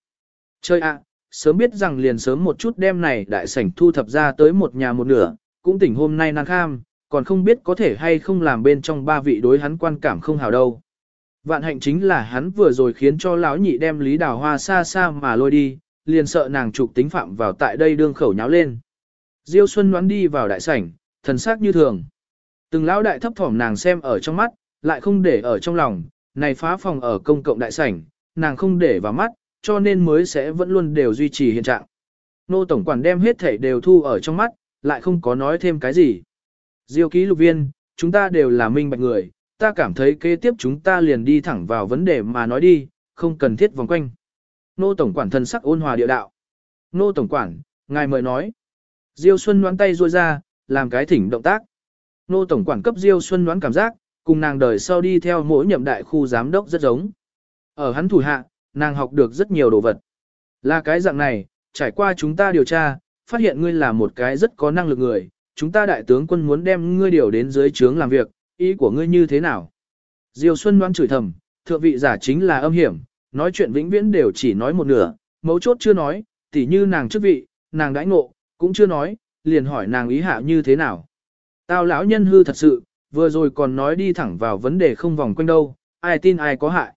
Chơi ạ, sớm biết rằng liền sớm một chút đêm này đại sảnh thu thập ra tới một nhà một nửa, cũng tỉnh hôm nay năng kham, còn không biết có thể hay không làm bên trong ba vị đối hắn quan cảm không hào đâu. Vạn hạnh chính là hắn vừa rồi khiến cho lão nhị đem Lý Đào Hoa xa xa mà lôi đi, liền sợ nàng trục tính phạm vào tại đây đương khẩu nháo lên. Diêu Xuân đoán đi vào đại sảnh, thần sắc như thường. Từng lão đại thấp thỏm nàng xem ở trong mắt, lại không để ở trong lòng, này phá phòng ở công cộng đại sảnh, nàng không để vào mắt, cho nên mới sẽ vẫn luôn đều duy trì hiện trạng. Nô Tổng Quản đem hết thảy đều thu ở trong mắt, lại không có nói thêm cái gì. Diêu ký lục viên, chúng ta đều là minh bạch người, ta cảm thấy kế tiếp chúng ta liền đi thẳng vào vấn đề mà nói đi, không cần thiết vòng quanh. Nô Tổng Quản thân sắc ôn hòa địa đạo. Nô Tổng Quản, ngài mời nói. Diêu Xuân đoán tay ruôi ra, làm cái thỉnh động tác. Nô Tổng Quản cấp Diêu Xuân đoán cảm giác, cùng nàng đời sau đi theo mỗi nhậm đại khu giám đốc rất giống. Ở hắn thủ hạ, nàng học được rất nhiều đồ vật. Là cái dạng này, trải qua chúng ta điều tra, phát hiện ngươi là một cái rất có năng lực người, chúng ta đại tướng quân muốn đem ngươi điều đến dưới trướng làm việc, ý của ngươi như thế nào? Diêu Xuân đoán chửi thầm, thượng vị giả chính là âm hiểm, nói chuyện vĩnh viễn đều chỉ nói một nửa, mấu chốt chưa nói, tỉ như nàng chức vị, nàng đãi ngộ, cũng chưa nói, liền hỏi nàng ý hạ như thế nào. Tao lão nhân hư thật sự, vừa rồi còn nói đi thẳng vào vấn đề không vòng quanh đâu, ai tin ai có hại.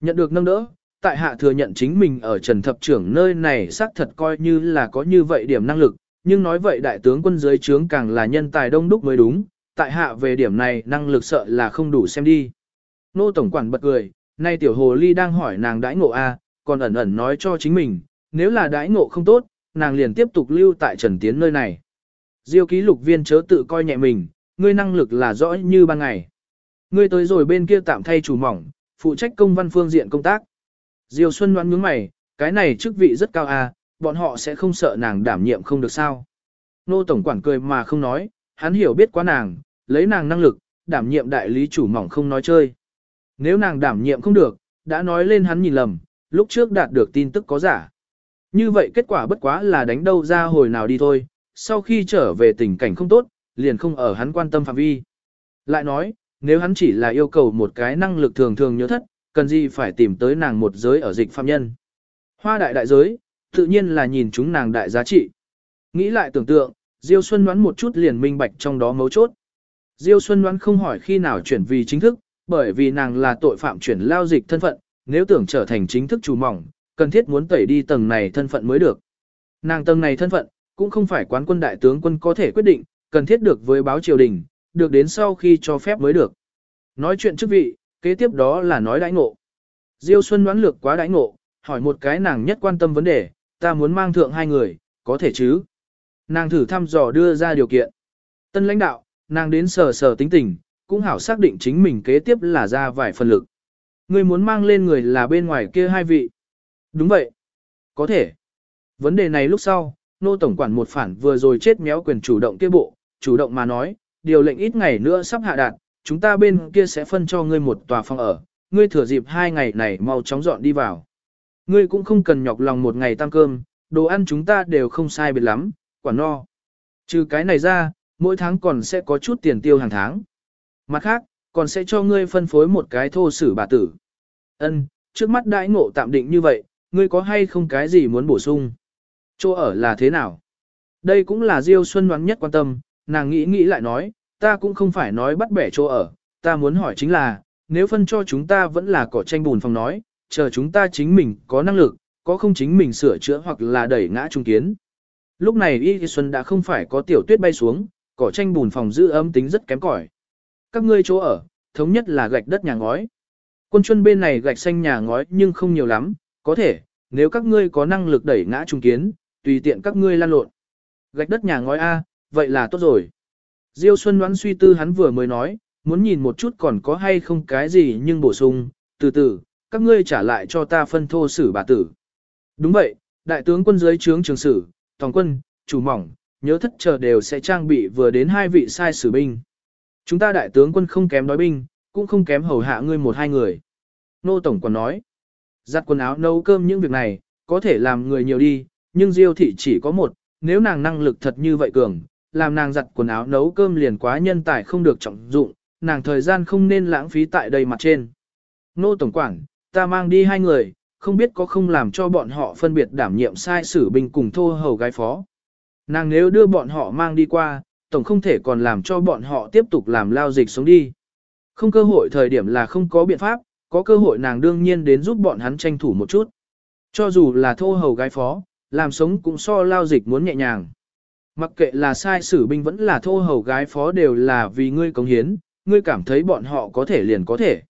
Nhận được nâng đỡ, tại hạ thừa nhận chính mình ở Trần Thập trưởng nơi này xác thật coi như là có như vậy điểm năng lực, nhưng nói vậy đại tướng quân dưới trướng càng là nhân tài đông đúc mới đúng, tại hạ về điểm này năng lực sợ là không đủ xem đi. Nô Tổng Quản bật cười, nay tiểu hồ ly đang hỏi nàng đãi ngộ A, còn ẩn ẩn nói cho chính mình, nếu là đãi ngộ không tốt, nàng liền tiếp tục lưu tại Trần Tiến nơi này. Diêu ký lục viên chớ tự coi nhẹ mình, ngươi năng lực là rõ như ban ngày. Ngươi tới rồi bên kia tạm thay chủ mỏng, phụ trách công văn phương diện công tác. Diêu Xuân đoán nhướng mày, cái này chức vị rất cao à, bọn họ sẽ không sợ nàng đảm nhiệm không được sao. Nô Tổng Quản cười mà không nói, hắn hiểu biết quá nàng, lấy nàng năng lực, đảm nhiệm đại lý chủ mỏng không nói chơi. Nếu nàng đảm nhiệm không được, đã nói lên hắn nhìn lầm, lúc trước đạt được tin tức có giả. Như vậy kết quả bất quá là đánh đâu ra hồi nào đi thôi, sau khi trở về tình cảnh không tốt, liền không ở hắn quan tâm phạm vi. Lại nói, nếu hắn chỉ là yêu cầu một cái năng lực thường thường nhớ thất, cần gì phải tìm tới nàng một giới ở dịch phạm nhân. Hoa đại đại giới, tự nhiên là nhìn chúng nàng đại giá trị. Nghĩ lại tưởng tượng, Diêu Xuân đoán một chút liền minh bạch trong đó mấu chốt. Diêu Xuân đoán không hỏi khi nào chuyển vì chính thức, bởi vì nàng là tội phạm chuyển lao dịch thân phận, nếu tưởng trở thành chính thức chủ mỏng, cần thiết muốn tẩy đi tầng này thân phận mới được. Nàng tầng này thân phận, cũng không phải quán quân đại tướng quân có thể quyết định, cần thiết được với báo triều đình, được đến sau khi cho phép mới được. Nói chuyện chức vị, kế tiếp đó là nói đãi ngộ. Diêu Xuân đoán lược quá đãi ngộ, hỏi một cái nàng nhất quan tâm vấn đề, ta muốn mang thượng hai người, có thể chứ? Nàng thử thăm dò đưa ra điều kiện. Tân lãnh đạo, nàng đến sờ sờ tính tình, cũng hảo xác định chính mình kế tiếp là ra vài phần lực. ngươi muốn mang lên người là bên ngoài kia hai vị. Đúng vậy. Có thể. Vấn đề này lúc sau, nô tổng quản một phản vừa rồi chết méo quyền chủ động kia bộ, chủ động mà nói, điều lệnh ít ngày nữa sắp hạ đạt, chúng ta bên kia sẽ phân cho ngươi một tòa phòng ở, ngươi thừa dịp hai ngày này mau chóng dọn đi vào. Ngươi cũng không cần nhọc lòng một ngày tăng cơm, đồ ăn chúng ta đều không sai biệt lắm, quả no. Trừ cái này ra, mỗi tháng còn sẽ có chút tiền tiêu hàng tháng. Mặt khác, còn sẽ cho ngươi phân phối một cái thô sử bà tử. Ân, trước mắt đãi ngộ tạm định như vậy, ngươi có hay không cái gì muốn bổ sung? Chỗ ở là thế nào? Đây cũng là Diêu Xuân đoán nhất quan tâm, nàng nghĩ nghĩ lại nói, ta cũng không phải nói bắt bẻ chỗ ở, ta muốn hỏi chính là, nếu phân cho chúng ta vẫn là cỏ tranh bùn phòng nói, chờ chúng ta chính mình có năng lực, có không chính mình sửa chữa hoặc là đẩy ngã trung kiến. Lúc này Y Xuân đã không phải có tiểu tuyết bay xuống, cỏ tranh bùn phòng giữ ấm tính rất kém cỏi. Các ngươi chỗ ở, thống nhất là gạch đất nhà ngói. Quân chuân bên này gạch xanh nhà ngói nhưng không nhiều lắm, có thể, nếu các ngươi có năng lực đẩy ngã trung kiến, tùy tiện các ngươi lan lộn. Gạch đất nhà ngói A, vậy là tốt rồi. Diêu Xuân đoán suy tư hắn vừa mới nói, muốn nhìn một chút còn có hay không cái gì nhưng bổ sung, từ từ, các ngươi trả lại cho ta phân thô sử bà tử. Đúng vậy, đại tướng quân dưới trướng trường sử, toàn quân, chủ mỏng, nhớ thất chờ đều sẽ trang bị vừa đến hai vị sai sử binh. Chúng ta đại tướng quân không kém nói binh, cũng không kém hầu hạ ngươi một hai người. Nô Tổng còn nói, giặt quần áo nấu cơm những việc này, có thể làm người nhiều đi, nhưng Diêu thị chỉ có một, nếu nàng năng lực thật như vậy cường, làm nàng giặt quần áo nấu cơm liền quá nhân tài không được trọng dụng, nàng thời gian không nên lãng phí tại đây mặt trên. Nô Tổng Quản, ta mang đi hai người, không biết có không làm cho bọn họ phân biệt đảm nhiệm sai sử binh cùng thô hầu gái phó. Nàng nếu đưa bọn họ mang đi qua, Tổng không thể còn làm cho bọn họ tiếp tục làm lao dịch sống đi. Không cơ hội thời điểm là không có biện pháp, có cơ hội nàng đương nhiên đến giúp bọn hắn tranh thủ một chút. Cho dù là thô hầu gái phó, làm sống cũng so lao dịch muốn nhẹ nhàng. Mặc kệ là sai sử binh vẫn là thô hầu gái phó đều là vì ngươi cống hiến, ngươi cảm thấy bọn họ có thể liền có thể.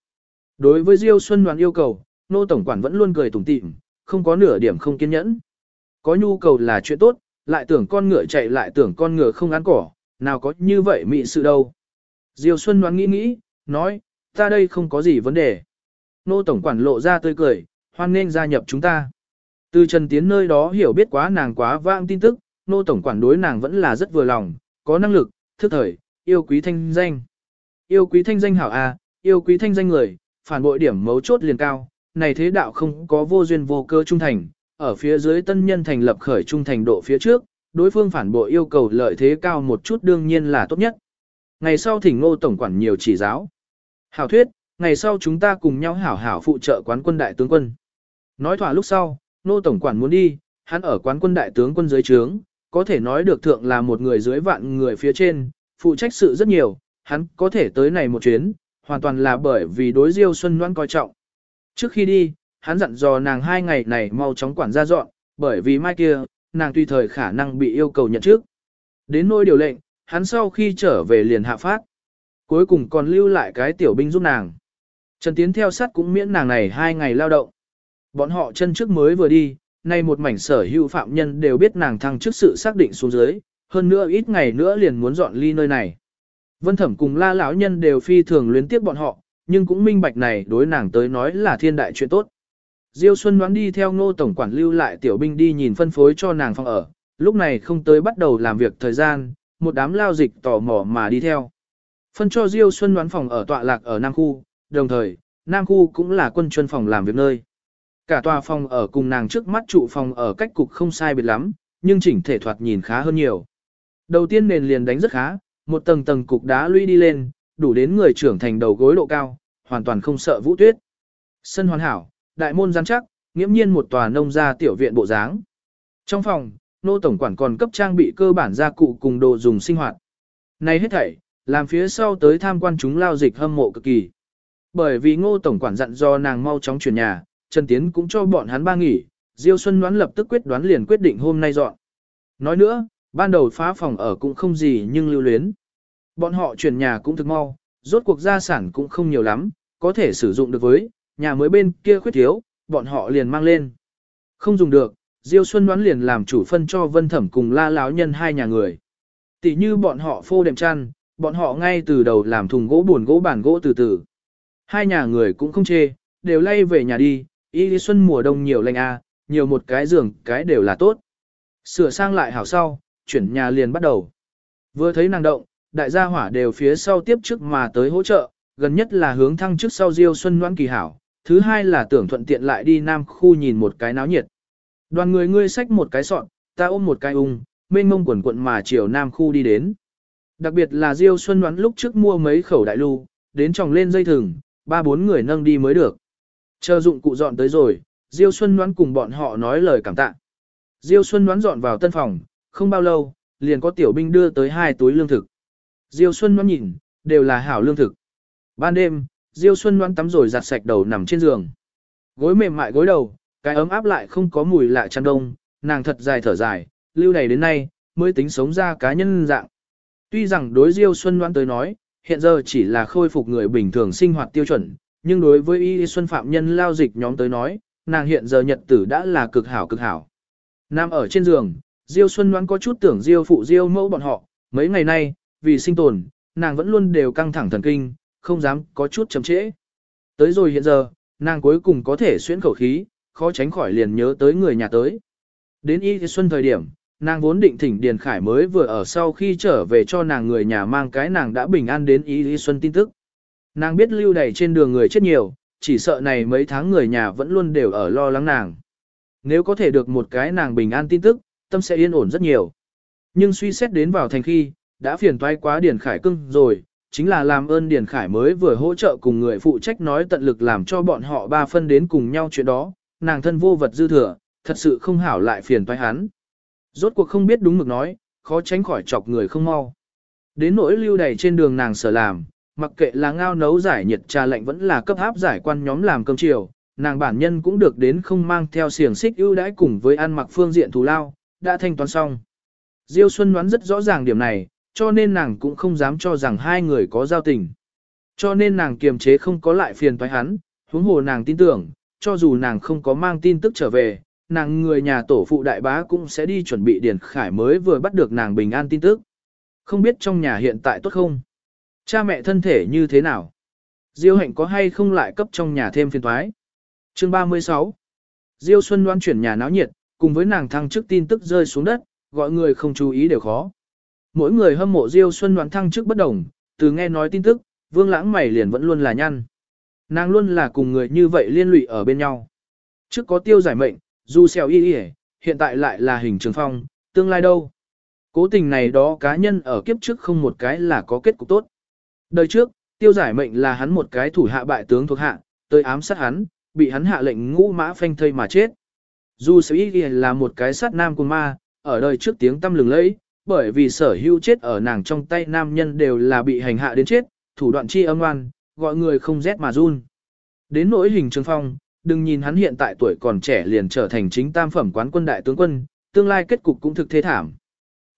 Đối với Diêu Xuân Đoàn yêu cầu, nô tổng quản vẫn luôn cười tủm tỉm, không có nửa điểm không kiên nhẫn. Có nhu cầu là chuyện tốt, lại tưởng con ngựa chạy lại tưởng con ngựa không ăn cỏ, nào có như vậy mị sự đâu. Diêu Xuân đoán nghĩ nghĩ, nói, ta đây không có gì vấn đề. Nô tổng quản lộ ra tươi cười, hoan nên gia nhập chúng ta. Từ Trần Tiến nơi đó hiểu biết quá nàng quá vãng tin tức, nô tổng quản đối nàng vẫn là rất vừa lòng, có năng lực, thức thời, yêu quý thanh danh. Yêu quý thanh danh hảo a, yêu quý thanh danh người, phản bội điểm mấu chốt liền cao, này thế đạo không có vô duyên vô cơ trung thành, ở phía dưới tân nhân thành lập khởi trung thành độ phía trước, đối phương phản bội yêu cầu lợi thế cao một chút đương nhiên là tốt nhất. Ngày sau thỉnh ngô tổng quản nhiều chỉ giáo. Hảo thuyết, ngày sau chúng ta cùng nhau hảo hảo phụ trợ quán quân đại tướng quân. Nói thỏa lúc sau, ngô tổng quản muốn đi, hắn ở quán quân đại tướng quân dưới trướng, có thể nói được thượng là một người dưới vạn người phía trên, phụ trách sự rất nhiều, hắn có thể tới này một chuyến, hoàn toàn là bởi vì đối Diêu Xuân Loan coi trọng. Trước khi đi, hắn dặn dò nàng hai ngày này mau chóng quản gia dọn, bởi vì mai kia, nàng tùy thời khả năng bị yêu cầu nhận trước. Đến nỗi điều lệnh, hắn sau khi trở về liền hạ phát. Cuối cùng còn lưu lại cái tiểu binh giúp nàng. Trần Tiến theo sát cũng miễn nàng này hai ngày lao động. Bọn họ chân trước mới vừa đi, nay một mảnh sở hữu phạm nhân đều biết nàng thăng trước sự xác định xuống dưới, hơn nữa ít ngày nữa liền muốn dọn ly nơi này. Vân Thẩm cùng La lão nhân đều phi thường luyến tiếc bọn họ, nhưng cũng minh bạch này đối nàng tới nói là thiên đại chuyện tốt. Diêu Xuân đoán đi theo ngô tổng quản lưu lại tiểu binh đi nhìn phân phối cho nàng phòng ở, lúc này không tới bắt đầu làm việc thời gian, một đám lao dịch tò mò mà đi theo. Phân cho Diêu Xuân đoán phòng ở tọa lạc ở Nam Khu, đồng thời, Nam Khu cũng là quân chuyên phòng làm việc nơi. Cả tòa phòng ở cùng nàng trước mắt trụ phòng ở cách cục không sai biệt lắm, nhưng chỉnh thể thoạt nhìn khá hơn nhiều. Đầu tiên nền liền đánh rất khá, một tầng tầng cục đá lũy đi lên, đủ đến người trưởng thành đầu gối độ cao, hoàn toàn không sợ vũ tuyết. Sân hoàn hảo, đại môn rắn chắc, nghiễm nhiên một tòa nông gia tiểu viện bộ dáng. Trong phòng, nô tổng quản còn cấp trang bị cơ bản gia cụ cùng đồ dùng sinh hoạt. Này hết thảy, làm phía sau tới tham quan chúng lao dịch hâm mộ cực kỳ. Bởi vì ngô tổng quản dặn do nàng mau chóng chuyển nhà, Trần Tiến cũng cho bọn hắn ba nghỉ, Diêu Xuân đoán lập tức quyết đoán liền quyết định hôm nay dọn. Nói nữa, ban đầu phá phòng ở cũng không gì nhưng lưu luyến. Bọn họ chuyển nhà cũng thực mau, rốt cuộc gia sản cũng không nhiều lắm, có thể sử dụng được với, nhà mới bên kia khuyết thiếu, bọn họ liền mang lên. Không dùng được, Diêu Xuân đoán liền làm chủ phân cho Vân Thẩm cùng La Láo Nhân hai nhà người. Tỷ như bọn họ phô đệm chăn, bọn họ ngay từ đầu làm thùng gỗ buồn gỗ bản gỗ từ từ. Hai nhà người cũng không chê, đều lay về nhà đi, y lý xuân mùa đông nhiều lạnh a, à, nhiều một cái giường, cái đều là tốt. Sửa sang lại hảo sau, chuyển nhà liền bắt đầu. Vừa thấy nàng động, đại gia hỏa đều phía sau tiếp trước mà tới hỗ trợ, gần nhất là hướng thăng trước sau Diêu Xuân Noãn kỳ hảo, thứ hai là tưởng thuận tiện lại đi Nam khu nhìn một cái náo nhiệt. Đoàn người ngươi xách một cái sọn, ta ôm một cái ung, mênh mông quần quận mà chiều Nam khu đi đến. Đặc biệt là Diêu Xuân đoán lúc trước mua mấy khẩu đại lưu, đến tròng lên dây thừng, ba bốn người nâng đi mới được. Chờ dụng cụ dọn tới rồi, Diêu Xuân đoán cùng bọn họ nói lời cảm tạ. Diêu Xuân đoán dọn vào tân phòng, không bao lâu, liền có tiểu binh đưa tới hai túi lương thực. Diêu Xuân đoán nhìn, đều là hảo lương thực. Ban đêm, Diêu Xuân Loan tắm rồi giặt sạch đầu nằm trên giường. Gối mềm mại gối đầu, cái ấm áp lại không có mùi lạ chăn đông, nàng thật dài thở dài, lưu này đến nay, mới tính sống ra cá nhân dạng. Tuy rằng đối Diêu Xuân Loan tới nói, hiện giờ chỉ là khôi phục người bình thường sinh hoạt tiêu chuẩn, nhưng đối với y xuân phạm nhân lao dịch nhóm tới nói, nàng hiện giờ nhật tử đã là cực hảo cực hảo. Nam ở trên giường, Diêu Xuân đoán có chút tưởng Diêu phụ Diêu mẫu bọn họ, mấy ngày nay, vì sinh tồn, nàng vẫn luôn đều căng thẳng thần kinh, không dám có chút chậm trễ. Tới rồi hiện giờ, nàng cuối cùng có thể xuyên khẩu khí, khó tránh khỏi liền nhớ tới người nhà tới. Đến y xuân thời điểm, nàng vốn định thỉnh Điền Khải mới vừa ở sau khi trở về cho nàng người nhà mang cái nàng đã bình an đến y xuân tin tức. Nàng biết lưu đầy trên đường người chết nhiều, chỉ sợ này mấy tháng người nhà vẫn luôn đều ở lo lắng nàng. Nếu có thể được một cái nàng bình an tin tức, tâm sẽ yên ổn rất nhiều. Nhưng suy xét đến vào thành khi, đã phiền toái quá Điền Khải cưng rồi, chính là làm ơn Điền Khải mới vừa hỗ trợ cùng người phụ trách nói tận lực làm cho bọn họ ba phân đến cùng nhau chuyện đó, nàng thân vô vật dư thừa, thật sự không hảo lại phiền toái hắn. Rốt cuộc không biết đúng mực nói, khó tránh khỏi chọc người không mau. Đến nỗi lưu đầy trên đường nàng sở làm, mặc kệ là ngao nấu giải nhiệt trà lạnh vẫn là cấp áp giải quan nhóm làm cơm chiều, nàng bản nhân cũng được đến không mang theo xiềng xích ưu đãi cùng với ăn mặc phương diện thù lao, đã thanh toán xong. Diêu Xuân đoán rất rõ ràng điểm này, cho nên nàng cũng không dám cho rằng hai người có giao tình. Cho nên nàng kiềm chế không có lại phiền toái hắn, huống hồ nàng tin tưởng, cho dù nàng không có mang tin tức trở về, nàng người nhà tổ phụ đại bá cũng sẽ đi chuẩn bị điển khải mới vừa bắt được nàng bình an tin tức. Không biết trong nhà hiện tại tốt không? Cha mẹ thân thể như thế nào? Diêu hạnh có hay không lại cấp trong nhà thêm phiền toái? Chương 36 Diêu Xuân đoan chuyển nhà náo nhiệt, cùng với nàng thăng chức tin tức rơi xuống đất, gọi người không chú ý đều khó. Mỗi người hâm mộ Diêu Xuân Đoán thăng chức bất đồng, từ nghe nói tin tức, Vương Lãng mày liền vẫn luôn là nhăn. Nàng luôn là cùng người như vậy liên lụy ở bên nhau. Trước có tiêu giải mệnh, dù xèo y y, hiện tại lại là hình trường phong, tương lai đâu. Cố tình này đó cá nhân ở kiếp trước không một cái là có kết cục tốt. Đời trước, tiêu giải mệnh là hắn một cái thủ hạ bại tướng thuộc hạ, tới ám sát hắn, bị hắn hạ lệnh ngũ mã phanh thây mà chết. Dù sở y là một cái sát nam cùng ma, ở đời trước tiếng tâm lừng lẫy, bởi vì sở hữu chết ở nàng trong tay nam nhân đều là bị hành hạ đến chết, thủ đoạn chi âm oan, gọi người không rét mà run. Đến nỗi hình trường phong, đừng nhìn hắn hiện tại tuổi còn trẻ liền trở thành chính tam phẩm quán quân đại tướng quân, tương lai kết cục cũng thực thế thảm.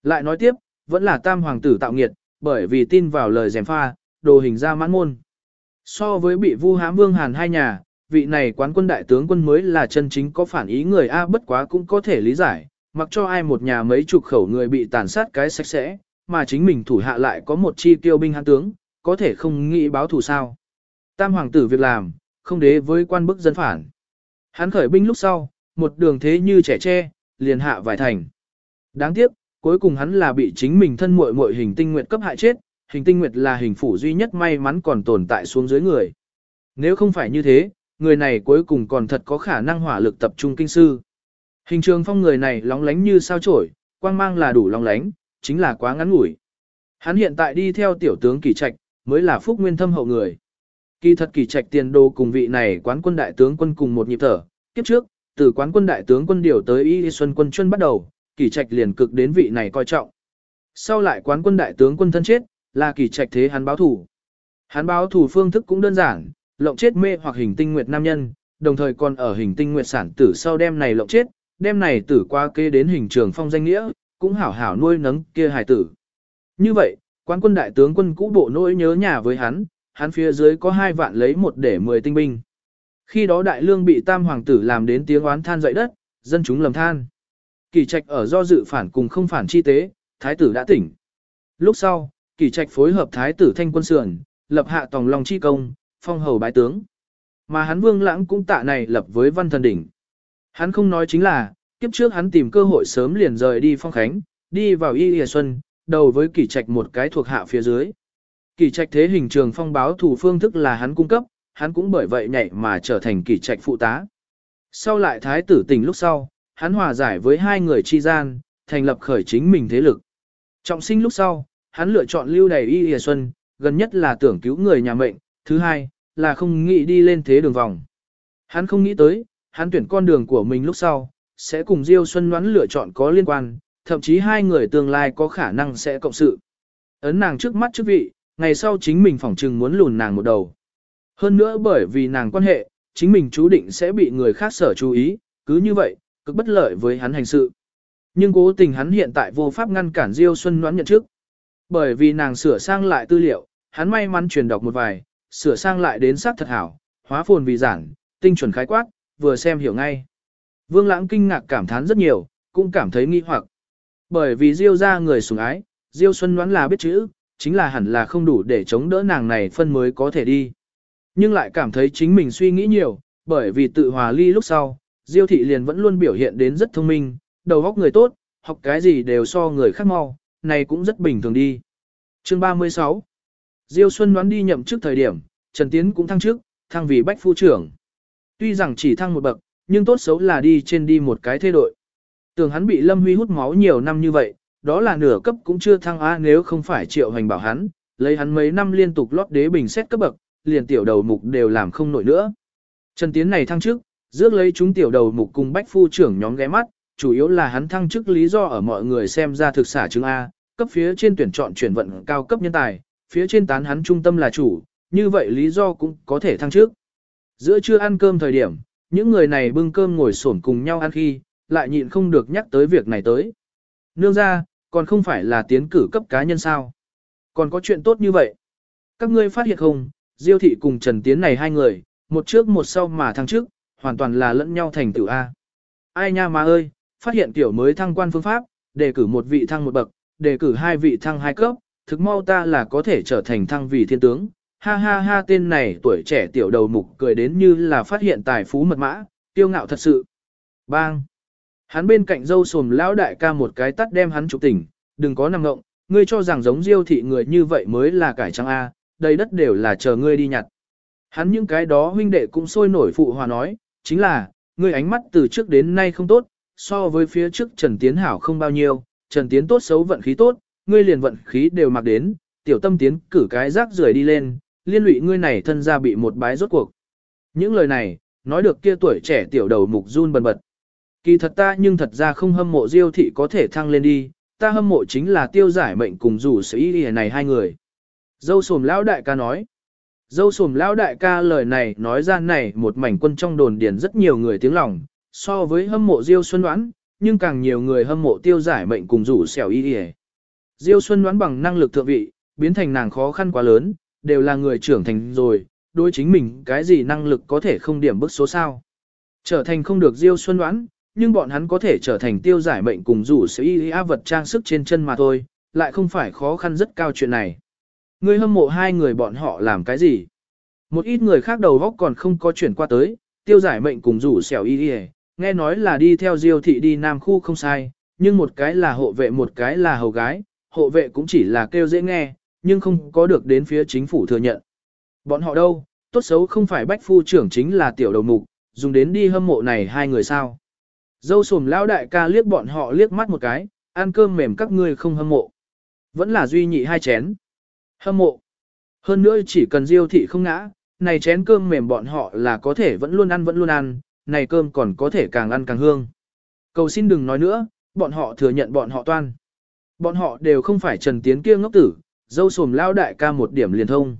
Lại nói tiếp, vẫn là tam hoàng tử tạo nghiệt, bởi vì tin vào lời dèm pha, đồ hình ra mãn môn. So với bị vu hám vương hàn hai nhà, vị này quán quân đại tướng quân mới là chân chính có phản ý người A bất quá cũng có thể lý giải, mặc cho ai một nhà mấy chục khẩu người bị tàn sát cái sạch sẽ, mà chính mình thủ hạ lại có một chi tiêu binh hãn tướng, có thể không nghĩ báo thù sao. Tam hoàng tử việc làm, không đế với quan bức dân phản. Hắn khởi binh lúc sau, một đường thế như trẻ tre, liền hạ vài thành. Đáng tiếc, cuối cùng hắn là bị chính mình thân muội muội hình tinh nguyệt cấp hại chết, hình tinh nguyệt là hình phủ duy nhất may mắn còn tồn tại xuống dưới người. Nếu không phải như thế, người này cuối cùng còn thật có khả năng hỏa lực tập trung kinh sư. Hình trường phong người này lóng lánh như sao chổi, quang mang là đủ lóng lánh, chính là quá ngắn ngủi. Hắn hiện tại đi theo tiểu tướng kỳ trạch, mới là phúc nguyên thâm hậu người. Kỳ thật kỳ trạch tiền đồ cùng vị này quán quân đại tướng quân cùng một nhịp thở, kiếp trước, từ quán quân đại tướng quân điều tới Y Xuân quân chuyên bắt đầu, kỳ trạch liền cực đến vị này coi trọng. Sau lại quán quân đại tướng quân thân chết, là kỳ trạch thế hắn báo thủ. Hắn báo thủ phương thức cũng đơn giản, lộng chết mê hoặc hình tinh nguyệt nam nhân, đồng thời còn ở hình tinh nguyệt sản tử sau đem này lộng chết, đem này tử qua kê đến hình trường phong danh nghĩa, cũng hảo hảo nuôi nấng kia hài tử. Như vậy, quán quân đại tướng quân cũ bộ nỗi nhớ nhà với hắn, hắn phía dưới có hai vạn lấy một để mười tinh binh. Khi đó đại lương bị tam hoàng tử làm đến tiếng oán than dậy đất, dân chúng lầm than. Kỳ trạch ở do dự phản cùng không phản chi tế, thái tử đã tỉnh. Lúc sau, kỳ trạch phối hợp thái tử thanh quân sườn, lập hạ tòng long chi công, phong hầu bái tướng. Mà hắn vương lãng cũng tạ này lập với văn thần đỉnh. Hắn không nói chính là, kiếp trước hắn tìm cơ hội sớm liền rời đi phong khánh, đi vào y hìa xuân, đầu với kỷ trạch một cái thuộc hạ phía dưới. Kỷ trạch thế hình trường phong báo thủ phương thức là hắn cung cấp, hắn cũng bởi vậy nhảy mà trở thành kỷ trạch phụ tá. Sau lại thái tử tỉnh lúc sau, hắn hòa giải với hai người chi gian, thành lập khởi chính mình thế lực. Trọng sinh lúc sau, hắn lựa chọn lưu đầy y hìa xuân, gần nhất là tưởng cứu người nhà mệnh, thứ hai, là không nghĩ đi lên thế đường vòng. Hắn không nghĩ tới, hắn tuyển con đường của mình lúc sau, sẽ cùng Diêu Xuân Ngoãn lựa chọn có liên quan, thậm chí hai người tương lai có khả năng sẽ cộng sự. Ấn nàng trước mắt chức vị, ngày sau chính mình phỏng trừng muốn lùn nàng một đầu. Hơn nữa bởi vì nàng quan hệ, chính mình chú định sẽ bị người khác sở chú ý, cứ như vậy, cực bất lợi với hắn hành sự. Nhưng cố tình hắn hiện tại vô pháp ngăn cản Diêu Xuân Ngoãn nhận trước. Bởi vì nàng sửa sang lại tư liệu, hắn may mắn truyền đọc một vài, sửa sang lại đến sắc thật hảo, hóa phồn vì giản, tinh chuẩn khái quát, vừa xem hiểu ngay. Vương Lãng kinh ngạc cảm thán rất nhiều, cũng cảm thấy nghi hoặc. Bởi vì Diêu ra người sủng ái, Diêu Xuân đoán là biết chữ, chính là hẳn là không đủ để chống đỡ nàng này phân mới có thể đi. Nhưng lại cảm thấy chính mình suy nghĩ nhiều, bởi vì tự hòa ly lúc sau, Diêu thị liền vẫn luôn biểu hiện đến rất thông minh, đầu óc người tốt, học cái gì đều so người khác mau, này cũng rất bình thường đi. Chương 36 Diêu Xuân đoán đi nhậm chức thời điểm, Trần Tiến cũng thăng chức, thăng vì bách phu trưởng. Tuy rằng chỉ thăng một bậc, nhưng tốt xấu là đi trên đi một cái thay đội. Tưởng hắn bị Lâm Huy hút máu nhiều năm như vậy, đó là nửa cấp cũng chưa thăng A nếu không phải triệu hành bảo hắn, lấy hắn mấy năm liên tục lót đế bình xét cấp bậc, liền tiểu đầu mục đều làm không nổi nữa. Trần Tiến này thăng chức, rước lấy chúng tiểu đầu mục cùng bách phu trưởng nhóm ghé mắt, chủ yếu là hắn thăng chức lý do ở mọi người xem ra thực xả chứng A, cấp phía trên tuyển chọn chuyển vận cao cấp nhân tài, phía trên tán hắn trung tâm là chủ, như vậy lý do cũng có thể thăng chức. Giữa trưa ăn cơm thời điểm, những người này bưng cơm ngồi xổm cùng nhau ăn khi, lại nhịn không được nhắc tới việc này tới. Nương ra, còn không phải là tiến cử cấp cá nhân sao. Còn có chuyện tốt như vậy. Các ngươi phát hiện không, Diêu thị cùng Trần Tiến này hai người, một trước một sau mà thăng trước, hoàn toàn là lẫn nhau thành tựu A. Ai nha mà ơi, phát hiện tiểu mới thăng quan phương pháp, đề cử một vị thăng một bậc, đề cử hai vị thăng hai cấp, thực mau ta là có thể trở thành thăng vị thiên tướng. Ha ha ha tên này tuổi trẻ tiểu đầu mục cười đến như là phát hiện tài phú mật mã, tiêu ngạo thật sự. Bang! Hắn bên cạnh dâu sồm lão đại ca một cái tắt đem hắn trục tỉnh, đừng có nằm ngộng, ngươi cho rằng giống diêu thị người như vậy mới là cải trang A, đầy đất đều là chờ ngươi đi nhặt. Hắn những cái đó huynh đệ cũng sôi nổi phụ hòa nói, chính là, ngươi ánh mắt từ trước đến nay không tốt, so với phía trước Trần Tiến Hảo không bao nhiêu, Trần Tiến tốt xấu vận khí tốt, ngươi liền vận khí đều mặc đến, tiểu tâm tiến cử cái rác rưởi đi lên, liên lụy ngươi này thân ra bị một bái rốt cuộc. Những lời này, nói được kia tuổi trẻ tiểu đầu mục run bần bật. Kỳ thật ta nhưng thật ra không hâm mộ diêu thị có thể thăng lên đi, ta hâm mộ chính là tiêu giải mệnh cùng rủ sĩ y này hai người. Dâu sồm lão đại ca nói. Dâu sồm lão đại ca lời này nói ra này một mảnh quân trong đồn điền rất nhiều người tiếng lòng, so với hâm mộ Diêu Xuân Đoán, nhưng càng nhiều người hâm mộ tiêu giải mệnh cùng rủ xẻo y y. Diêu Xuân Đoán bằng năng lực thượng vị, biến thành nàng khó khăn quá lớn, đều là người trưởng thành rồi, đối chính mình cái gì năng lực có thể không điểm bức số sao. Trở thành không được Diêu Xuân Đoán, nhưng bọn hắn có thể trở thành tiêu giải mệnh cùng rủ xẻo y vật trang sức trên chân mà thôi, lại không phải khó khăn rất cao chuyện này. Người hâm mộ hai người bọn họ làm cái gì? Một ít người khác đầu góc còn không có chuyển qua tới, tiêu giải mệnh cùng rủ xẻo y nghe nói là đi theo diêu thị đi nam khu không sai, nhưng một cái là hộ vệ một cái là hầu gái, hộ vệ cũng chỉ là kêu dễ nghe, nhưng không có được đến phía chính phủ thừa nhận. Bọn họ đâu, tốt xấu không phải bách phu trưởng chính là tiểu đầu mục, dùng đến đi hâm mộ này hai người sao. Dâu sùm lão đại ca liếc bọn họ liếc mắt một cái, ăn cơm mềm các ngươi không hâm mộ. Vẫn là duy nhị hai chén. Hâm mộ. Hơn nữa chỉ cần diêu thị không ngã, này chén cơm mềm bọn họ là có thể vẫn luôn ăn vẫn luôn ăn, này cơm còn có thể càng ăn càng hương. Cầu xin đừng nói nữa, bọn họ thừa nhận bọn họ toan. Bọn họ đều không phải trần tiến kia ngốc tử, dâu sồm lao đại ca một điểm liền thông.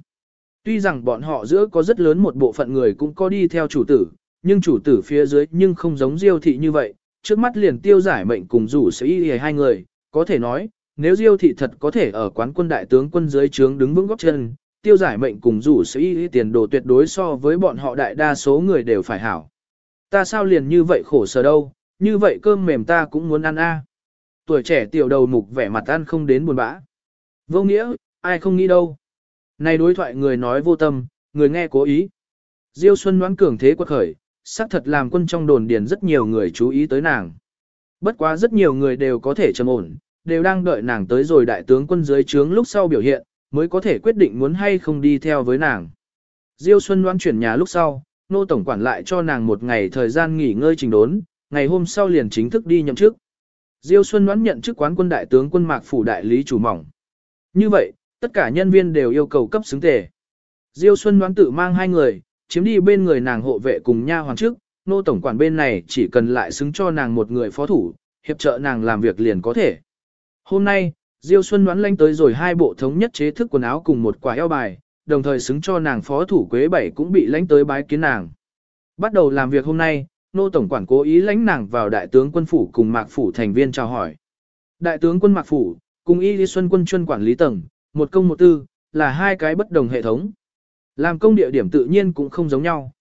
Tuy rằng bọn họ giữa có rất lớn một bộ phận người cũng có đi theo chủ tử, nhưng chủ tử phía dưới nhưng không giống diêu thị như vậy, trước mắt liền tiêu giải mệnh cùng rủ sĩ y hai người, có thể nói, nếu diêu thị thật có thể ở quán quân đại tướng quân dưới trướng đứng vững góc chân, tiêu giải mệnh cùng rủ sĩ y tiền đồ tuyệt đối so với bọn họ đại đa số người đều phải hảo. Ta sao liền như vậy khổ sở đâu, như vậy cơm mềm ta cũng muốn ăn a. Tuổi trẻ tiểu đầu mục vẻ mặt ăn không đến buồn bã. Vô nghĩa, ai không nghĩ đâu. Này đối thoại người nói vô tâm, người nghe cố ý. Diêu Xuân đoán cường thế quật khởi, xác thật làm quân trong đồn điền rất nhiều người chú ý tới nàng. Bất quá rất nhiều người đều có thể trầm ổn, đều đang đợi nàng tới rồi đại tướng quân dưới trướng lúc sau biểu hiện, mới có thể quyết định muốn hay không đi theo với nàng. Diêu Xuân đoán chuyển nhà lúc sau, nô tổng quản lại cho nàng một ngày thời gian nghỉ ngơi trình đốn, ngày hôm sau liền chính thức đi nhậm chức. Diêu Xuân đoán nhận chức quán quân đại tướng quân mạc phủ đại lý chủ mỏng. Như vậy, tất cả nhân viên đều yêu cầu cấp xứng tề. Diêu Xuân đoán tự mang hai người, chiếm đi bên người nàng hộ vệ cùng nha hoàng trước, nô tổng quản bên này chỉ cần lại xứng cho nàng một người phó thủ, hiệp trợ nàng làm việc liền có thể. Hôm nay, Diêu Xuân đoán lanh tới rồi hai bộ thống nhất chế thức quần áo cùng một quả eo bài, đồng thời xứng cho nàng phó thủ quế bảy cũng bị lãnh tới bái kiến nàng. Bắt đầu làm việc hôm nay, nô tổng quản cố ý lãnh nàng vào đại tướng quân phủ cùng mạc phủ thành viên chào hỏi. Đại tướng quân mạc phủ, cùng y lý xuân quân chuyên quản lý tầng, một công một tư, là hai cái bất đồng hệ thống. Làm công địa điểm tự nhiên cũng không giống nhau.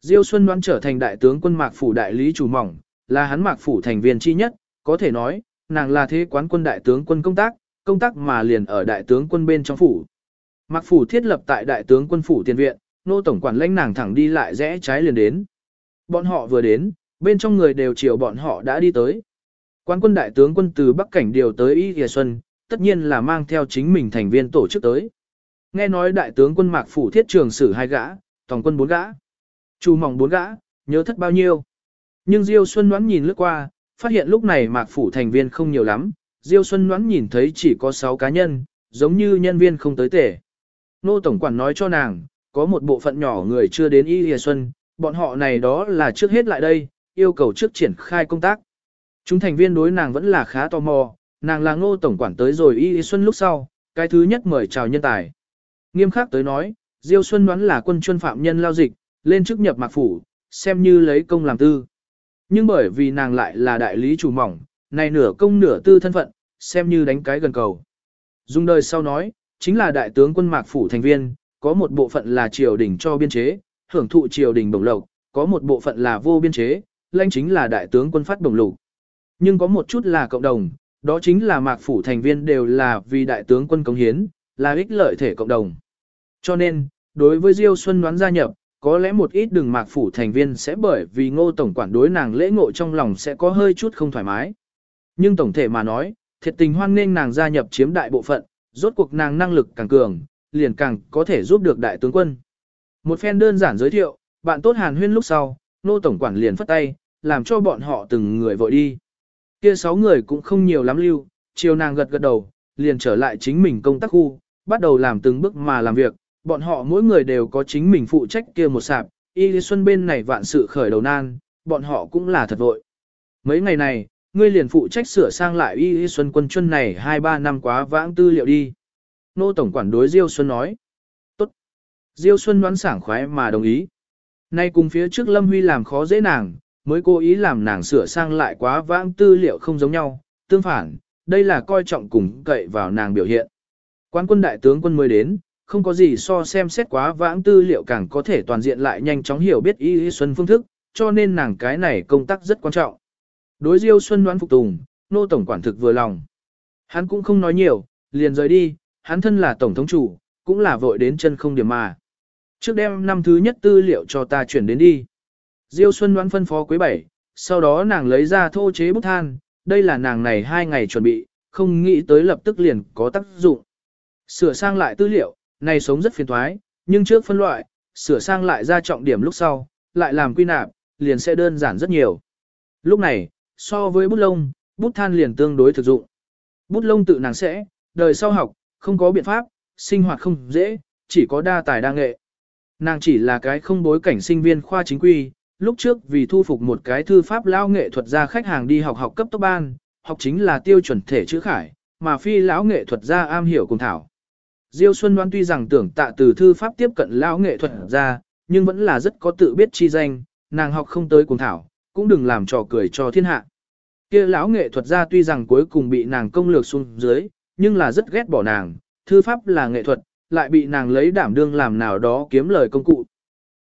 Diêu Xuân đoán trở thành đại tướng quân mạc phủ đại lý chủ mỏng, là hắn mạc phủ thành viên chi nhất, có thể nói, nàng là thế quán quân đại tướng quân công tác, công tác mà liền ở đại tướng quân bên trong phủ. Mạc phủ thiết lập tại đại tướng quân phủ tiền viện, nô tổng quản lãnh nàng thẳng đi lại rẽ trái liền đến. Bọn họ vừa đến, bên trong người đều chiều bọn họ đã đi tới. Quan quân đại tướng quân từ Bắc Cảnh điều tới Y Thìa Xuân, tất nhiên là mang theo chính mình thành viên tổ chức tới. Nghe nói đại tướng quân Mạc Phủ thiết trường sử hai gã, tổng quân bốn gã. Chủ mỏng bốn gã, nhớ thất bao nhiêu. Nhưng Diêu Xuân đoán nhìn lướt qua, phát hiện lúc này Mạc Phủ thành viên không nhiều lắm. Diêu Xuân đoán nhìn thấy chỉ có 6 cá nhân, giống như nhân viên không tới tể. Nô Tổng Quản nói cho nàng, có một bộ phận nhỏ người chưa đến Y Lìa Xuân, bọn họ này đó là trước hết lại đây, yêu cầu trước triển khai công tác. Chúng thành viên đối nàng vẫn là khá tò mò, nàng là ngô tổng quản tới rồi Y Y Xuân lúc sau, cái thứ nhất mời chào nhân tài. Nghiêm khắc tới nói, Diêu Xuân đoán là quân chuyên phạm nhân lao dịch, lên chức nhập mạc phủ, xem như lấy công làm tư. Nhưng bởi vì nàng lại là đại lý chủ mỏng, này nửa công nửa tư thân phận, xem như đánh cái gần cầu. Dung đời sau nói, chính là đại tướng quân mạc phủ thành viên, có một bộ phận là triều đình cho biên chế, hưởng thụ triều đình bổng lộc, có một bộ phận là vô biên chế, lãnh chính là đại tướng quân phát bổng lục. Nhưng có một chút là cộng đồng, đó chính là mạc phủ thành viên đều là vì đại tướng quân cống hiến, là ích lợi thể cộng đồng. Cho nên, đối với Diêu Xuân đoán gia nhập, có lẽ một ít đường mạc phủ thành viên sẽ bởi vì ngô tổng quản đối nàng lễ ngộ trong lòng sẽ có hơi chút không thoải mái. Nhưng tổng thể mà nói, thiệt tình hoan nghênh nàng gia nhập chiếm đại bộ phận, rốt cuộc nàng năng lực càng cường, liền càng có thể giúp được đại tướng quân. Một phen đơn giản giới thiệu, bạn tốt hàn huyên lúc sau, nô tổng quản liền phất tay, làm cho bọn họ từng người vội đi. Kia sáu người cũng không nhiều lắm lưu, chiều nàng gật gật đầu, liền trở lại chính mình công tác khu, bắt đầu làm từng bước mà làm việc, bọn họ mỗi người đều có chính mình phụ trách kia một sạp, y lý xuân bên này vạn sự khởi đầu nan, bọn họ cũng là thật vội. Mấy ngày này, ngươi liền phụ trách sửa sang lại y lý xuân quân chuân này 2-3 năm quá vãng tư liệu đi. Nô Tổng quản đối Diêu Xuân nói. Tốt. Diêu Xuân đoán sảng khoái mà đồng ý. Nay cùng phía trước Lâm Huy làm khó dễ nàng, mới cố ý làm nàng sửa sang lại quá vãng tư liệu không giống nhau, tương phản, đây là coi trọng cùng cậy vào nàng biểu hiện. Quan quân đại tướng quân mới đến, không có gì so xem xét quá vãng tư liệu càng có thể toàn diện lại nhanh chóng hiểu biết y y xuân phương thức, cho nên nàng cái này công tác rất quan trọng. Đối Diêu Xuân đoán phục tùng, nô tổng quản thực vừa lòng. Hắn cũng không nói nhiều, liền rời đi, hắn thân là tổng thống chủ, cũng là vội đến chân không điểm mà. Trước đêm năm thứ nhất tư liệu cho ta chuyển đến đi. Diêu Xuân đoán phân phó Quế bảy, sau đó nàng lấy ra thô chế bút than, đây là nàng này hai ngày chuẩn bị, không nghĩ tới lập tức liền có tác dụng. Sửa sang lại tư liệu, này sống rất phiền thoái, nhưng trước phân loại, sửa sang lại ra trọng điểm lúc sau, lại làm quy nạp, liền sẽ đơn giản rất nhiều. Lúc này, so với bút lông, bút than liền tương đối thực dụng. Bút lông tự nàng sẽ, đời sau học, không có biện pháp, sinh hoạt không dễ, chỉ có đa tài đa nghệ. Nàng chỉ là cái không bối cảnh sinh viên khoa chính quy, lúc trước vì thu phục một cái thư pháp lão nghệ thuật gia khách hàng đi học học cấp tốc ban, học chính là tiêu chuẩn thể chữ khải, mà phi lão nghệ thuật gia am hiểu cùng thảo. Diêu Xuân Đoan tuy rằng tưởng tạ từ thư pháp tiếp cận lão nghệ thuật gia nhưng vẫn là rất có tự biết chi danh, nàng học không tới cùng thảo, cũng đừng làm trò cười cho thiên hạ. Kia lão nghệ thuật gia tuy rằng cuối cùng bị nàng công lược xuống dưới, nhưng là rất ghét bỏ nàng, thư pháp là nghệ thuật, lại bị nàng lấy đảm đương làm nào đó kiếm lời công cụ.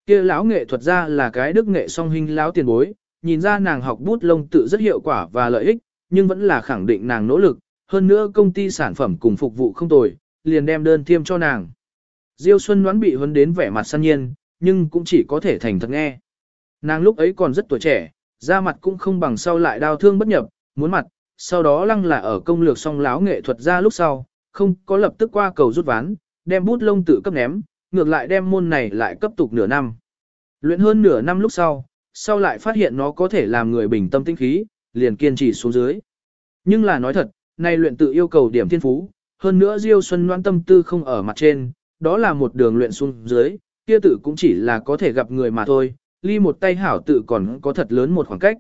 Kia lão nghệ thuật gia là cái đức nghệ song hình lão tiền bối, nhìn ra nàng học bút lông tự rất hiệu quả và lợi ích, nhưng vẫn là khẳng định nàng nỗ lực, hơn nữa công ty sản phẩm cùng phục vụ không tồi, liền đem đơn thiêm cho nàng. Diêu Xuân đoán bị huấn đến vẻ mặt săn nhiên, nhưng cũng chỉ có thể thành thật nghe. Nàng lúc ấy còn rất tuổi trẻ, da mặt cũng không bằng sau lại đau thương bất nhập, muốn mặt, sau đó lăng là ở công lược song láo nghệ thuật ra lúc sau, không có lập tức qua cầu rút ván, đem bút lông tự cấp ném, ngược lại đem môn này lại cấp tục nửa năm. Luyện hơn nửa năm lúc sau, sau lại phát hiện nó có thể làm người bình tâm tinh khí, liền kiên trì xuống dưới. Nhưng là nói thật, nay luyện tự yêu cầu điểm thiên phú, hơn nữa Diêu Xuân Loan tâm tư không ở mặt trên, đó là một đường luyện xuống dưới, kia tự cũng chỉ là có thể gặp người mà thôi, ly một tay hảo tự còn có thật lớn một khoảng cách.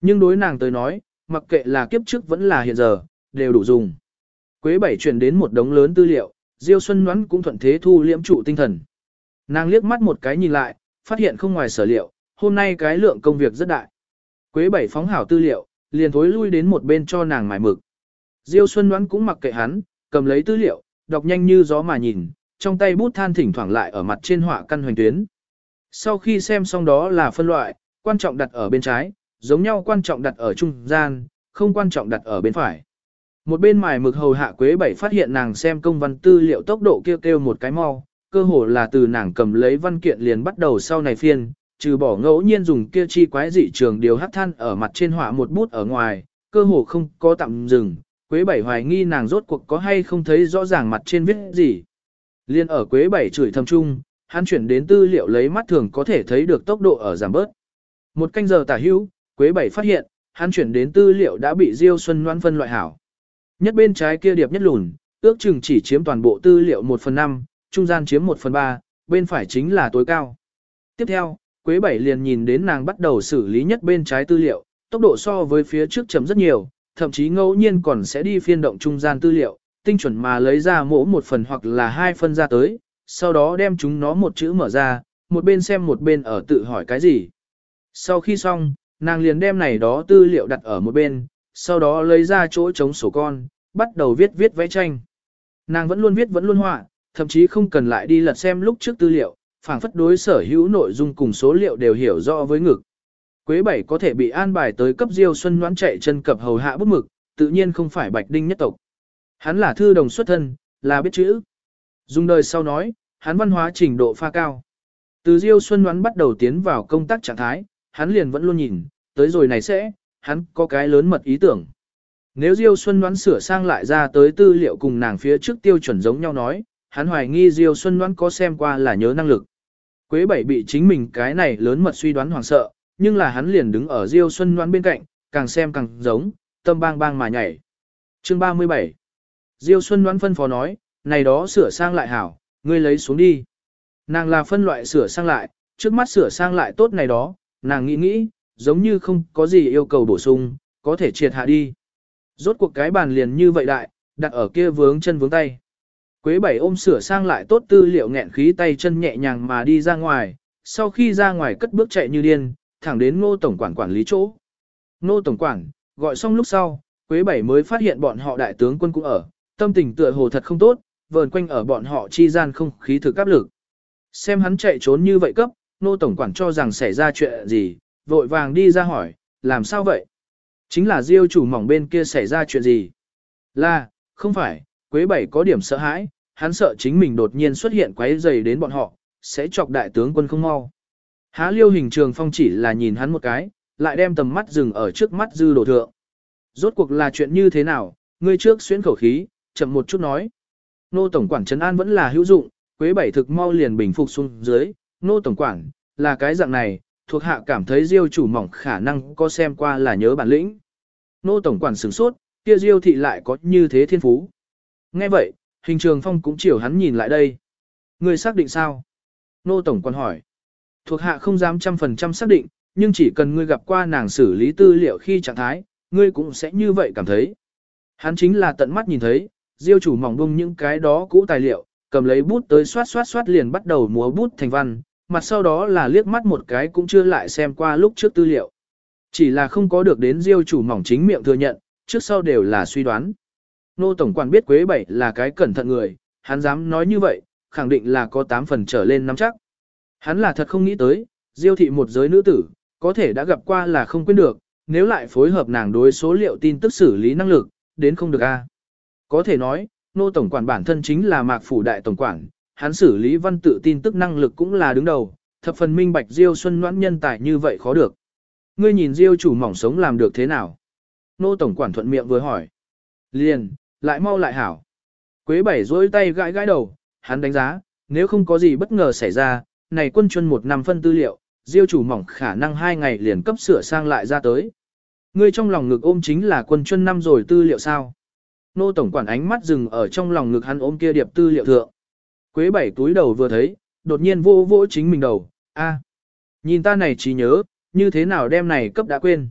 Nhưng đối nàng tới nói, mặc kệ là kiếp trước vẫn là hiện giờ, đều đủ dùng. Quế bảy truyền đến một đống lớn tư liệu, Diêu Xuân Ngoãn cũng thuận thế thu liễm trụ tinh thần. Nàng liếc mắt một cái nhìn lại, phát hiện không ngoài sở liệu, hôm nay cái lượng công việc rất đại. Quế bảy phóng hảo tư liệu, liền thối lui đến một bên cho nàng mài mực. Diêu Xuân Ngoãn cũng mặc kệ hắn, cầm lấy tư liệu, đọc nhanh như gió mà nhìn, trong tay bút than thỉnh thoảng lại ở mặt trên họa căn hoành tuyến. Sau khi xem xong đó là phân loại, quan trọng đặt ở bên trái, giống nhau quan trọng đặt ở trung gian, không quan trọng đặt ở bên phải. Một bên mài mực hầu hạ quế bảy phát hiện nàng xem công văn tư liệu tốc độ kêu kêu một cái mau, cơ hồ là từ nàng cầm lấy văn kiện liền bắt đầu sau này phiên, trừ bỏ ngẫu nhiên dùng kia chi quái dị trường điều hắc than ở mặt trên họa một bút ở ngoài, cơ hồ không có tạm dừng, Quế Bảy hoài nghi nàng rốt cuộc có hay không thấy rõ ràng mặt trên viết gì. Liên ở Quế Bảy chửi thầm trung, hắn chuyển đến tư liệu lấy mắt thường có thể thấy được tốc độ ở giảm bớt. Một canh giờ tả hữu, Quế Bảy phát hiện, hắn chuyển đến tư liệu đã bị Diêu Xuân Loan phân loại hảo. Nhất bên trái kia điệp nhất lùn, ước chừng chỉ chiếm toàn bộ tư liệu 1 phần 5, trung gian chiếm 1 phần 3, bên phải chính là tối cao. Tiếp theo, Quế Bảy liền nhìn đến nàng bắt đầu xử lý nhất bên trái tư liệu, tốc độ so với phía trước chấm rất nhiều, thậm chí ngẫu nhiên còn sẽ đi phiên động trung gian tư liệu, tinh chuẩn mà lấy ra mỗi một phần hoặc là hai phân ra tới, sau đó đem chúng nó một chữ mở ra, một bên xem một bên ở tự hỏi cái gì. Sau khi xong, nàng liền đem này đó tư liệu đặt ở một bên, sau đó lấy ra chỗ chống sổ con, bắt đầu viết viết vẽ tranh. Nàng vẫn luôn viết vẫn luôn họa, thậm chí không cần lại đi lật xem lúc trước tư liệu, phảng phất đối sở hữu nội dung cùng số liệu đều hiểu rõ với ngực. Quế bảy có thể bị an bài tới cấp Diêu Xuân Ngoãn chạy chân cập hầu hạ bút mực, tự nhiên không phải Bạch Đinh nhất tộc. Hắn là thư đồng xuất thân, là biết chữ. Dùng đời sau nói, hắn văn hóa trình độ pha cao. Từ Diêu Xuân Ngoãn bắt đầu tiến vào công tác trạng thái, hắn liền vẫn luôn nhìn, tới rồi này sẽ, hắn có cái lớn mật ý tưởng. Nếu Diêu Xuân Ngoãn sửa sang lại ra tới tư liệu cùng nàng phía trước tiêu chuẩn giống nhau nói, hắn hoài nghi Diêu Xuân Ngoãn có xem qua là nhớ năng lực. Quế bảy bị chính mình cái này lớn mật suy đoán hoảng sợ, nhưng là hắn liền đứng ở Diêu Xuân Ngoãn bên cạnh, càng xem càng giống, tâm bang bang mà nhảy. Chương 37 Diêu Xuân Ngoãn phân phó nói, này đó sửa sang lại hảo, ngươi lấy xuống đi. Nàng là phân loại sửa sang lại, trước mắt sửa sang lại tốt này đó, nàng nghĩ nghĩ, giống như không có gì yêu cầu bổ sung, có thể triệt hạ đi. Rốt cuộc cái bàn liền như vậy đại, đặt ở kia vướng chân vướng tay. Quế bảy ôm sửa sang lại tốt tư liệu nghẹn khí tay chân nhẹ nhàng mà đi ra ngoài, sau khi ra ngoài cất bước chạy như điên, thẳng đến ngô tổng quản quản lý chỗ. Ngô tổng quản, gọi xong lúc sau, Quế bảy mới phát hiện bọn họ đại tướng quân cũng ở, tâm tình tựa hồ thật không tốt, vờn quanh ở bọn họ chi gian không khí thực áp lực. Xem hắn chạy trốn như vậy cấp, nô tổng quản cho rằng xảy ra chuyện gì, vội vàng đi ra hỏi, làm sao vậy? Chính là diêu chủ mỏng bên kia xảy ra chuyện gì? Là, không phải, Quế Bảy có điểm sợ hãi, hắn sợ chính mình đột nhiên xuất hiện quấy rầy đến bọn họ, sẽ chọc đại tướng quân không mau. Há liêu hình trường phong chỉ là nhìn hắn một cái, lại đem tầm mắt dừng ở trước mắt dư đồ thượng. Rốt cuộc là chuyện như thế nào, ngươi trước xuyến khẩu khí, chậm một chút nói. Nô Tổng quản Trấn An vẫn là hữu dụng, Quế Bảy thực mau liền bình phục xuống dưới, Nô Tổng quản, là cái dạng này, thuộc hạ cảm thấy Diêu chủ mỏng khả năng có xem qua là nhớ bản lĩnh. Nô Tổng quản sửng sốt, kia Diêu thị lại có như thế thiên phú. Nghe vậy, hình trường phong cũng chiều hắn nhìn lại đây. Người xác định sao? Nô Tổng quản hỏi. Thuộc hạ không dám trăm phần trăm xác định, nhưng chỉ cần ngươi gặp qua nàng xử lý tư liệu khi trạng thái, ngươi cũng sẽ như vậy cảm thấy. Hắn chính là tận mắt nhìn thấy, diêu chủ mỏng bung những cái đó cũ tài liệu, cầm lấy bút tới xoát xoát xoát liền bắt đầu múa bút thành văn, mặt sau đó là liếc mắt một cái cũng chưa lại xem qua lúc trước tư liệu. Chỉ là không có được đến diêu chủ mỏng chính miệng thừa nhận, trước sau đều là suy đoán. Nô Tổng quản biết Quế Bảy là cái cẩn thận người, hắn dám nói như vậy, khẳng định là có 8 phần trở lên nắm chắc. Hắn là thật không nghĩ tới, diêu thị một giới nữ tử, có thể đã gặp qua là không quên được, nếu lại phối hợp nàng đối số liệu tin tức xử lý năng lực, đến không được a. Có thể nói, nô tổng quản bản thân chính là mạc phủ đại tổng quản, hắn xử lý văn tự tin tức năng lực cũng là đứng đầu, thập phần minh bạch Diêu Xuân Noãn nhân tài như vậy khó được. Ngươi nhìn Diêu chủ mỏng sống làm được thế nào? Nô tổng quản thuận miệng vừa hỏi. Liền, lại mau lại hảo. Quế bảy duỗi tay gãi gãi đầu, hắn đánh giá, nếu không có gì bất ngờ xảy ra, này quân chuân một năm phân tư liệu, Diêu chủ mỏng khả năng hai ngày liền cấp sửa sang lại ra tới. Ngươi trong lòng ngực ôm chính là quân chuân năm rồi tư liệu sao? Nô tổng quản ánh mắt dừng ở trong lòng ngực hắn ôm kia điệp tư liệu thượng. Quế bảy túi đầu vừa thấy, đột nhiên vô vỗ chính mình đầu, a, nhìn ta này chỉ nhớ, như thế nào đem này cấp đã quên.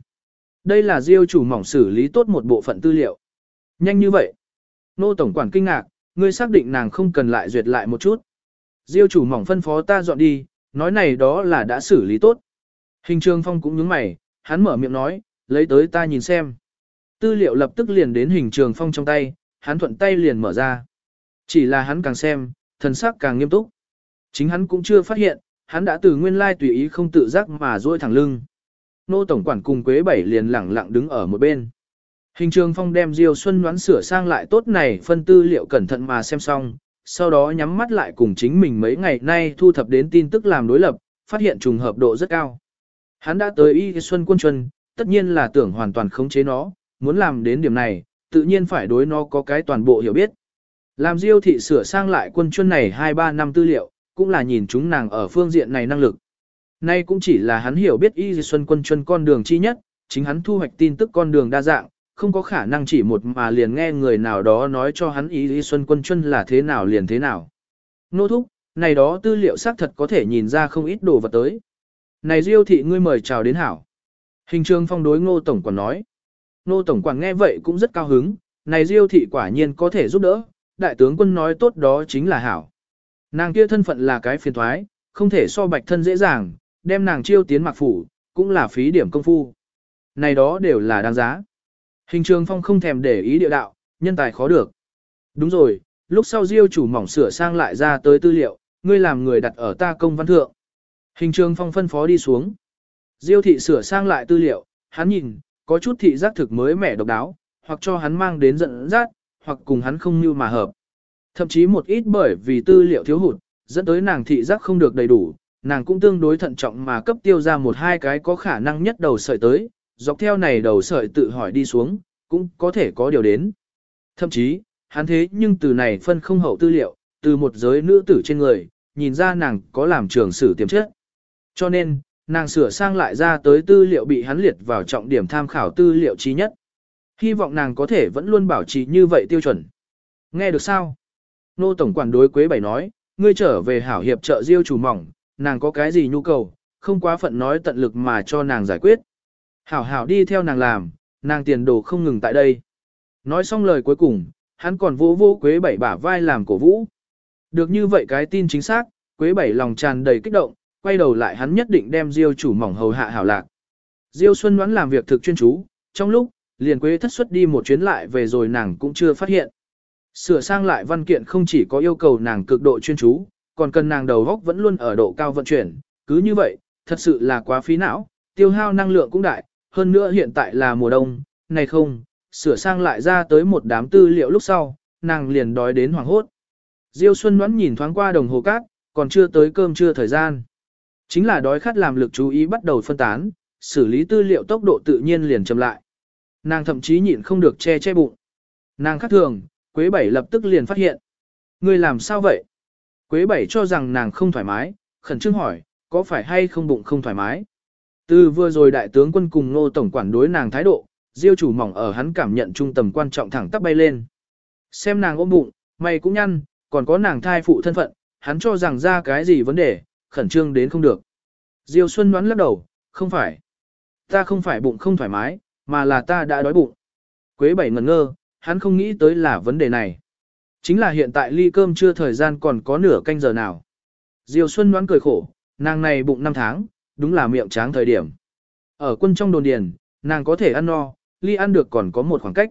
Đây là diêu chủ mỏng xử lý tốt một bộ phận tư liệu. Nhanh như vậy. Nô tổng quản kinh ngạc, ngươi xác định nàng không cần lại duyệt lại một chút. Diêu chủ mỏng phân phó ta dọn đi, nói này đó là đã xử lý tốt. Hình trường phong cũng nhướng mày, hắn mở miệng nói, lấy tới ta nhìn xem. Tư liệu lập tức liền đến hình trường phong trong tay, hắn thuận tay liền mở ra. Chỉ là hắn càng xem, thần sắc càng nghiêm túc. Chính hắn cũng chưa phát hiện, hắn đã từ nguyên lai tùy ý không tự giác mà duỗi thẳng lưng. Nô Tổng Quản cùng Quế Bảy liền lẳng lặng đứng ở một bên. Hình trường phong đem Diêu Xuân đoán sửa sang lại tốt này phân tư liệu cẩn thận mà xem xong, sau đó nhắm mắt lại cùng chính mình mấy ngày nay thu thập đến tin tức làm đối lập, phát hiện trùng hợp độ rất cao. Hắn đã tới Y Xuân Quân Chuân, tất nhiên là tưởng hoàn toàn khống chế nó, muốn làm đến điểm này, tự nhiên phải đối nó có cái toàn bộ hiểu biết. Làm diêu thị sửa sang lại quân chuân này 2-3 năm tư liệu, cũng là nhìn chúng nàng ở phương diện này năng lực. Nay cũng chỉ là hắn hiểu biết y xuân quân chuân con đường chi nhất, chính hắn thu hoạch tin tức con đường đa dạng, không có khả năng chỉ một mà liền nghe người nào đó nói cho hắn y xuân quân chuân là thế nào liền thế nào. Nô thúc, này đó tư liệu xác thật có thể nhìn ra không ít đồ vật tới. Này diêu thị ngươi mời chào đến hảo. Hình trường phong đối ngô tổng quản nói. Nô Tổng quản nghe vậy cũng rất cao hứng, này Diêu thị quả nhiên có thể giúp đỡ, đại tướng quân nói tốt đó chính là hảo. Nàng kia thân phận là cái phiền thoái, không thể so bạch thân dễ dàng, đem nàng chiêu tiến mặc phủ, cũng là phí điểm công phu. Này đó đều là đáng giá. Hình trường phong không thèm để ý địa đạo, nhân tài khó được. Đúng rồi, lúc sau diêu chủ mỏng sửa sang lại ra tới tư liệu, ngươi làm người đặt ở ta công văn thượng. Hình trường phong phân phó đi xuống. Diêu thị sửa sang lại tư liệu, hắn nhìn, có chút thị giác thực mới mẻ độc đáo, hoặc cho hắn mang đến giận dắt, hoặc cùng hắn không như mà hợp. Thậm chí một ít bởi vì tư liệu thiếu hụt, dẫn tới nàng thị giác không được đầy đủ, nàng cũng tương đối thận trọng mà cấp tiêu ra một hai cái có khả năng nhất đầu sợi tới, dọc theo này đầu sợi tự hỏi đi xuống, cũng có thể có điều đến. Thậm chí, hắn thế nhưng từ này phân không hậu tư liệu, từ một giới nữ tử trên người, nhìn ra nàng có làm trường sử tiềm chất. Cho nên, nàng sửa sang lại ra tới tư liệu bị hắn liệt vào trọng điểm tham khảo tư liệu trí nhất. Hy vọng nàng có thể vẫn luôn bảo trì như vậy tiêu chuẩn. Nghe được sao? Nô Tổng quản đối Quế Bảy nói, ngươi trở về hảo hiệp trợ diêu chủ mỏng, nàng có cái gì nhu cầu, không quá phận nói tận lực mà cho nàng giải quyết. Hảo hảo đi theo nàng làm, nàng tiền đồ không ngừng tại đây. Nói xong lời cuối cùng, hắn còn vỗ vỗ Quế Bảy bả vai làm cổ vũ. Được như vậy cái tin chính xác, Quế Bảy lòng tràn đầy kích động, quay đầu lại hắn nhất định đem Diêu chủ mỏng hầu hạ hảo lạc. Diêu Xuân đoán làm việc thực chuyên chú, trong lúc, liền Quế thất xuất đi một chuyến lại về rồi nàng cũng chưa phát hiện. Sửa sang lại văn kiện không chỉ có yêu cầu nàng cực độ chuyên chú, còn cần nàng đầu góc vẫn luôn ở độ cao vận chuyển, cứ như vậy, thật sự là quá phí não, tiêu hao năng lượng cũng đại, hơn nữa hiện tại là mùa đông, này không, sửa sang lại ra tới một đám tư liệu lúc sau, nàng liền đói đến hoảng hốt. Diêu Xuân Ngoãn nhìn thoáng qua đồng hồ cát, còn chưa tới cơm trưa thời gian. Chính là đói khát làm lực chú ý bắt đầu phân tán, xử lý tư liệu tốc độ tự nhiên liền chậm lại. Nàng thậm chí nhịn không được che che bụng. Nàng khắc thường, Quế Bảy lập tức liền phát hiện. Người làm sao vậy? Quế Bảy cho rằng nàng không thoải mái, khẩn trương hỏi, có phải hay không bụng không thoải mái? Từ vừa rồi đại tướng quân cùng nô tổng quản đối nàng thái độ, diêu chủ mỏng ở hắn cảm nhận trung tầm quan trọng thẳng tắp bay lên. Xem nàng ôm bụng, mày cũng nhăn, còn có nàng thai phụ thân phận, hắn cho rằng ra cái gì vấn đề, khẩn trương đến không được. Diêu Xuân đoán lắc đầu, không phải. Ta không phải bụng không thoải mái, mà là ta đã đói bụng. Quế bảy ngẩn ngơ, hắn không nghĩ tới là vấn đề này. Chính là hiện tại ly cơm chưa thời gian còn có nửa canh giờ nào. Diêu Xuân đoán cười khổ, nàng này bụng 5 tháng, đúng là miệng tráng thời điểm. Ở quân trong đồn điền, nàng có thể ăn no, ly ăn được còn có một khoảng cách.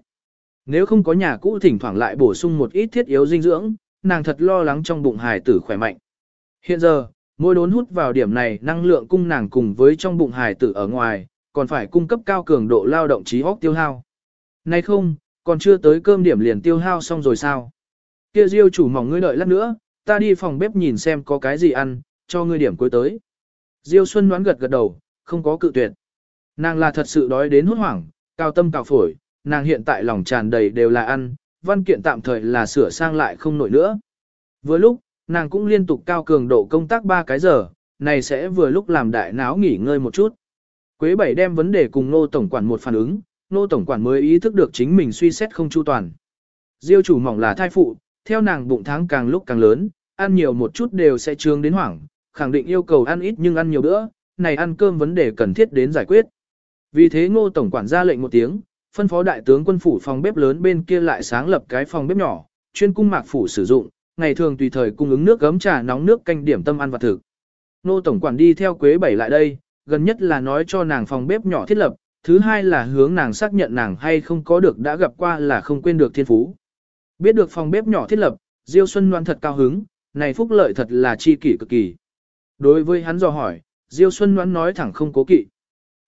Nếu không có nhà cũ thỉnh thoảng lại bổ sung một ít thiết yếu dinh dưỡng, nàng thật lo lắng trong bụng hài tử khỏe mạnh. Hiện giờ, mỗi đốn hút vào điểm này năng lượng cung nàng cùng với trong bụng hài tử ở ngoài, còn phải cung cấp cao cường độ lao động trí óc tiêu hao. Nay không, còn chưa tới cơm điểm liền tiêu hao xong rồi sao? Kia Diêu chủ mỏng ngươi đợi lát nữa, ta đi phòng bếp nhìn xem có cái gì ăn, cho ngươi điểm cuối tới. Diêu Xuân đoán gật gật đầu, không có cự tuyệt. Nàng là thật sự đói đến hốt hoảng, cao tâm cao phổi, nàng hiện tại lòng tràn đầy đều là ăn, văn kiện tạm thời là sửa sang lại không nổi nữa. Vừa lúc, nàng cũng liên tục cao cường độ công tác 3 cái giờ, này sẽ vừa lúc làm đại náo nghỉ ngơi một chút. Quế Bảy đem vấn đề cùng Nô Tổng quản một phản ứng, Nô Tổng quản mới ý thức được chính mình suy xét không chu toàn. Diêu chủ mỏng là thai phụ, theo nàng bụng tháng càng lúc càng lớn, ăn nhiều một chút đều sẽ trương đến hoảng, khẳng định yêu cầu ăn ít nhưng ăn nhiều bữa, này ăn cơm vấn đề cần thiết đến giải quyết. Vì thế Ngô Tổng quản ra lệnh một tiếng, phân phó đại tướng quân phủ phòng bếp lớn bên kia lại sáng lập cái phòng bếp nhỏ, chuyên cung mạc phủ sử dụng, ngày thường tùy thời cung ứng nước gấm trà nóng nước canh điểm tâm ăn và thực. Nô tổng quản đi theo Quế Bảy lại đây, gần nhất là nói cho nàng phòng bếp nhỏ thiết lập, thứ hai là hướng nàng xác nhận nàng hay không có được đã gặp qua là không quên được thiên phú. Biết được phòng bếp nhỏ thiết lập, Diêu Xuân Loan thật cao hứng, này phúc lợi thật là chi kỷ cực kỳ. Đối với hắn dò hỏi, Diêu Xuân Loan nói thẳng không cố kỵ.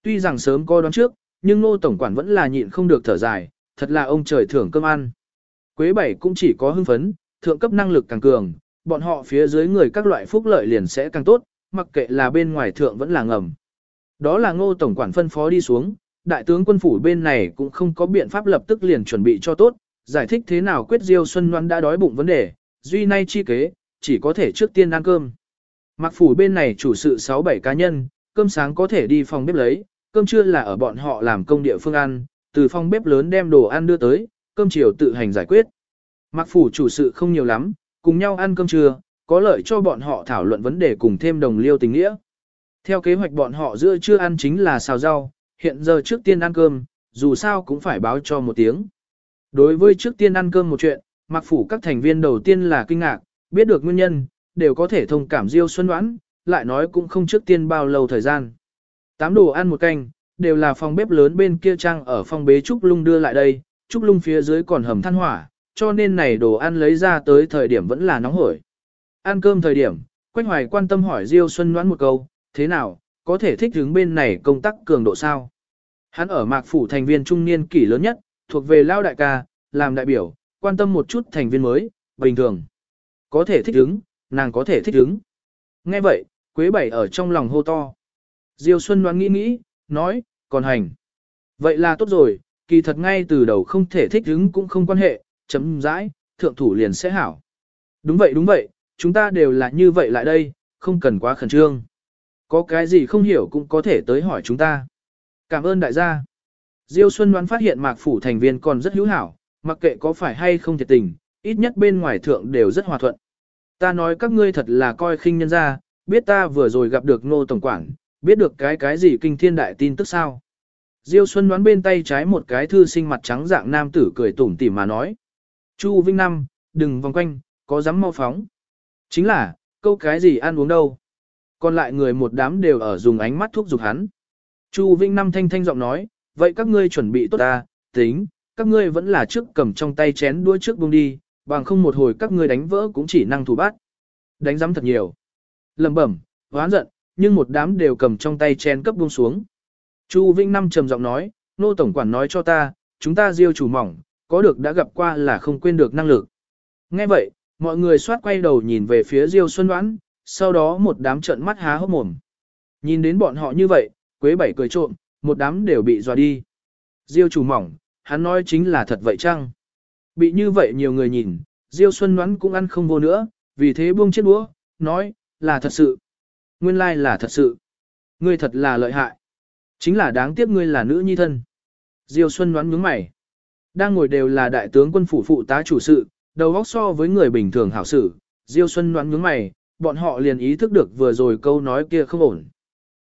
Tuy rằng sớm có đoán trước, nhưng Ngô Tổng Quản vẫn là nhịn không được thở dài, thật là ông trời thưởng cơm ăn. Quế Bảy cũng chỉ có hưng phấn, thượng cấp năng lực càng cường, bọn họ phía dưới người các loại phúc lợi liền sẽ càng tốt, mặc kệ là bên ngoài thượng vẫn là ngầm. Đó là Ngô Tổng Quản phân phó đi xuống, đại tướng quân phủ bên này cũng không có biện pháp lập tức liền chuẩn bị cho tốt, giải thích thế nào quyết Diêu Xuân Loan đã đói bụng vấn đề, duy nay chi kế, chỉ có thể trước tiên ăn cơm. Mặc phủ bên này chủ sự 6-7 cá nhân, cơm sáng có thể đi phòng bếp lấy, cơm trưa là ở bọn họ làm công địa phương ăn, từ phòng bếp lớn đem đồ ăn đưa tới, cơm chiều tự hành giải quyết. Mặc phủ chủ sự không nhiều lắm, cùng nhau ăn cơm trưa, có lợi cho bọn họ thảo luận vấn đề cùng thêm đồng liêu tình nghĩa. Theo kế hoạch bọn họ giữa trưa ăn chính là xào rau, hiện giờ trước tiên ăn cơm, dù sao cũng phải báo cho một tiếng. Đối với trước tiên ăn cơm một chuyện, mặc phủ các thành viên đầu tiên là kinh ngạc, biết được nguyên nhân, đều có thể thông cảm Diêu Xuân Đoán, lại nói cũng không trước tiên bao lâu thời gian. Tám đồ ăn một canh, đều là phòng bếp lớn bên kia trang ở phòng bế Trúc Lung đưa lại đây, Trúc Lung phía dưới còn hầm than hỏa, cho nên này đồ ăn lấy ra tới thời điểm vẫn là nóng hổi. Ăn cơm thời điểm, Quách Hoài quan tâm hỏi Diêu Xuân Ngoãn một câu, thế nào, có thể thích hướng bên này công tác cường độ sao? Hắn ở mạc phủ thành viên trung niên kỷ lớn nhất, thuộc về lao đại ca, làm đại biểu, quan tâm một chút thành viên mới, bình thường. Có thể thích ứng, nàng có thể thích ứng. Nghe vậy, Quế Bảy ở trong lòng hô to. Diêu Xuân đoán nghĩ nghĩ, nói, còn hành. Vậy là tốt rồi, kỳ thật ngay từ đầu không thể thích ứng cũng không quan hệ, chấm dãi, thượng thủ liền sẽ hảo. Đúng vậy đúng vậy, chúng ta đều là như vậy lại đây, không cần quá khẩn trương. Có cái gì không hiểu cũng có thể tới hỏi chúng ta. Cảm ơn đại gia. Diêu Xuân đoán phát hiện mạc phủ thành viên còn rất hữu hảo, mặc kệ có phải hay không thiệt tình, ít nhất bên ngoài thượng đều rất hòa thuận. Ta nói các ngươi thật là coi khinh nhân ra, biết ta vừa rồi gặp được ngô tổng quảng, biết được cái cái gì kinh thiên đại tin tức sao. Diêu Xuân đoán bên tay trái một cái thư sinh mặt trắng dạng nam tử cười tủm tỉm mà nói. Chu Vinh Năm, đừng vòng quanh, có dám mau phóng. Chính là, câu cái gì ăn uống đâu. Còn lại người một đám đều ở dùng ánh mắt thúc giục hắn. Chu Vinh Năm thanh thanh giọng nói, vậy các ngươi chuẩn bị tốt ta, tính, các ngươi vẫn là trước cầm trong tay chén đuôi trước buông đi, bằng không một hồi các ngươi đánh vỡ cũng chỉ năng thủ bát. Đánh giấm thật nhiều. Lầm bẩm, hoán giận, nhưng một đám đều cầm trong tay chén cấp buông xuống. Chu Vinh Năm trầm giọng nói, nô tổng quản nói cho ta, chúng ta diêu chủ mỏng, có được đã gặp qua là không quên được năng lực. Nghe vậy, mọi người xoát quay đầu nhìn về phía diêu xuân đoán, sau đó một đám trợn mắt há hốc mồm. Nhìn đến bọn họ như vậy, Quế Bảy cười trộm, một đám đều bị dọa đi. Diêu chủ mỏng, hắn nói chính là thật vậy chăng? Bị như vậy nhiều người nhìn, Diêu Xuân Ngoãn cũng ăn không vô nữa, vì thế buông chiếc đũa, nói, là thật sự. Nguyên lai là thật sự. Ngươi thật là lợi hại. Chính là đáng tiếc ngươi là nữ nhi thân. Diêu Xuân Ngoãn nhướng mày. Đang ngồi đều là đại tướng quân phủ phụ tá chủ sự, đầu óc so với người bình thường hảo sự. Diêu Xuân Ngoãn nhướng mày, bọn họ liền ý thức được vừa rồi câu nói kia không ổn.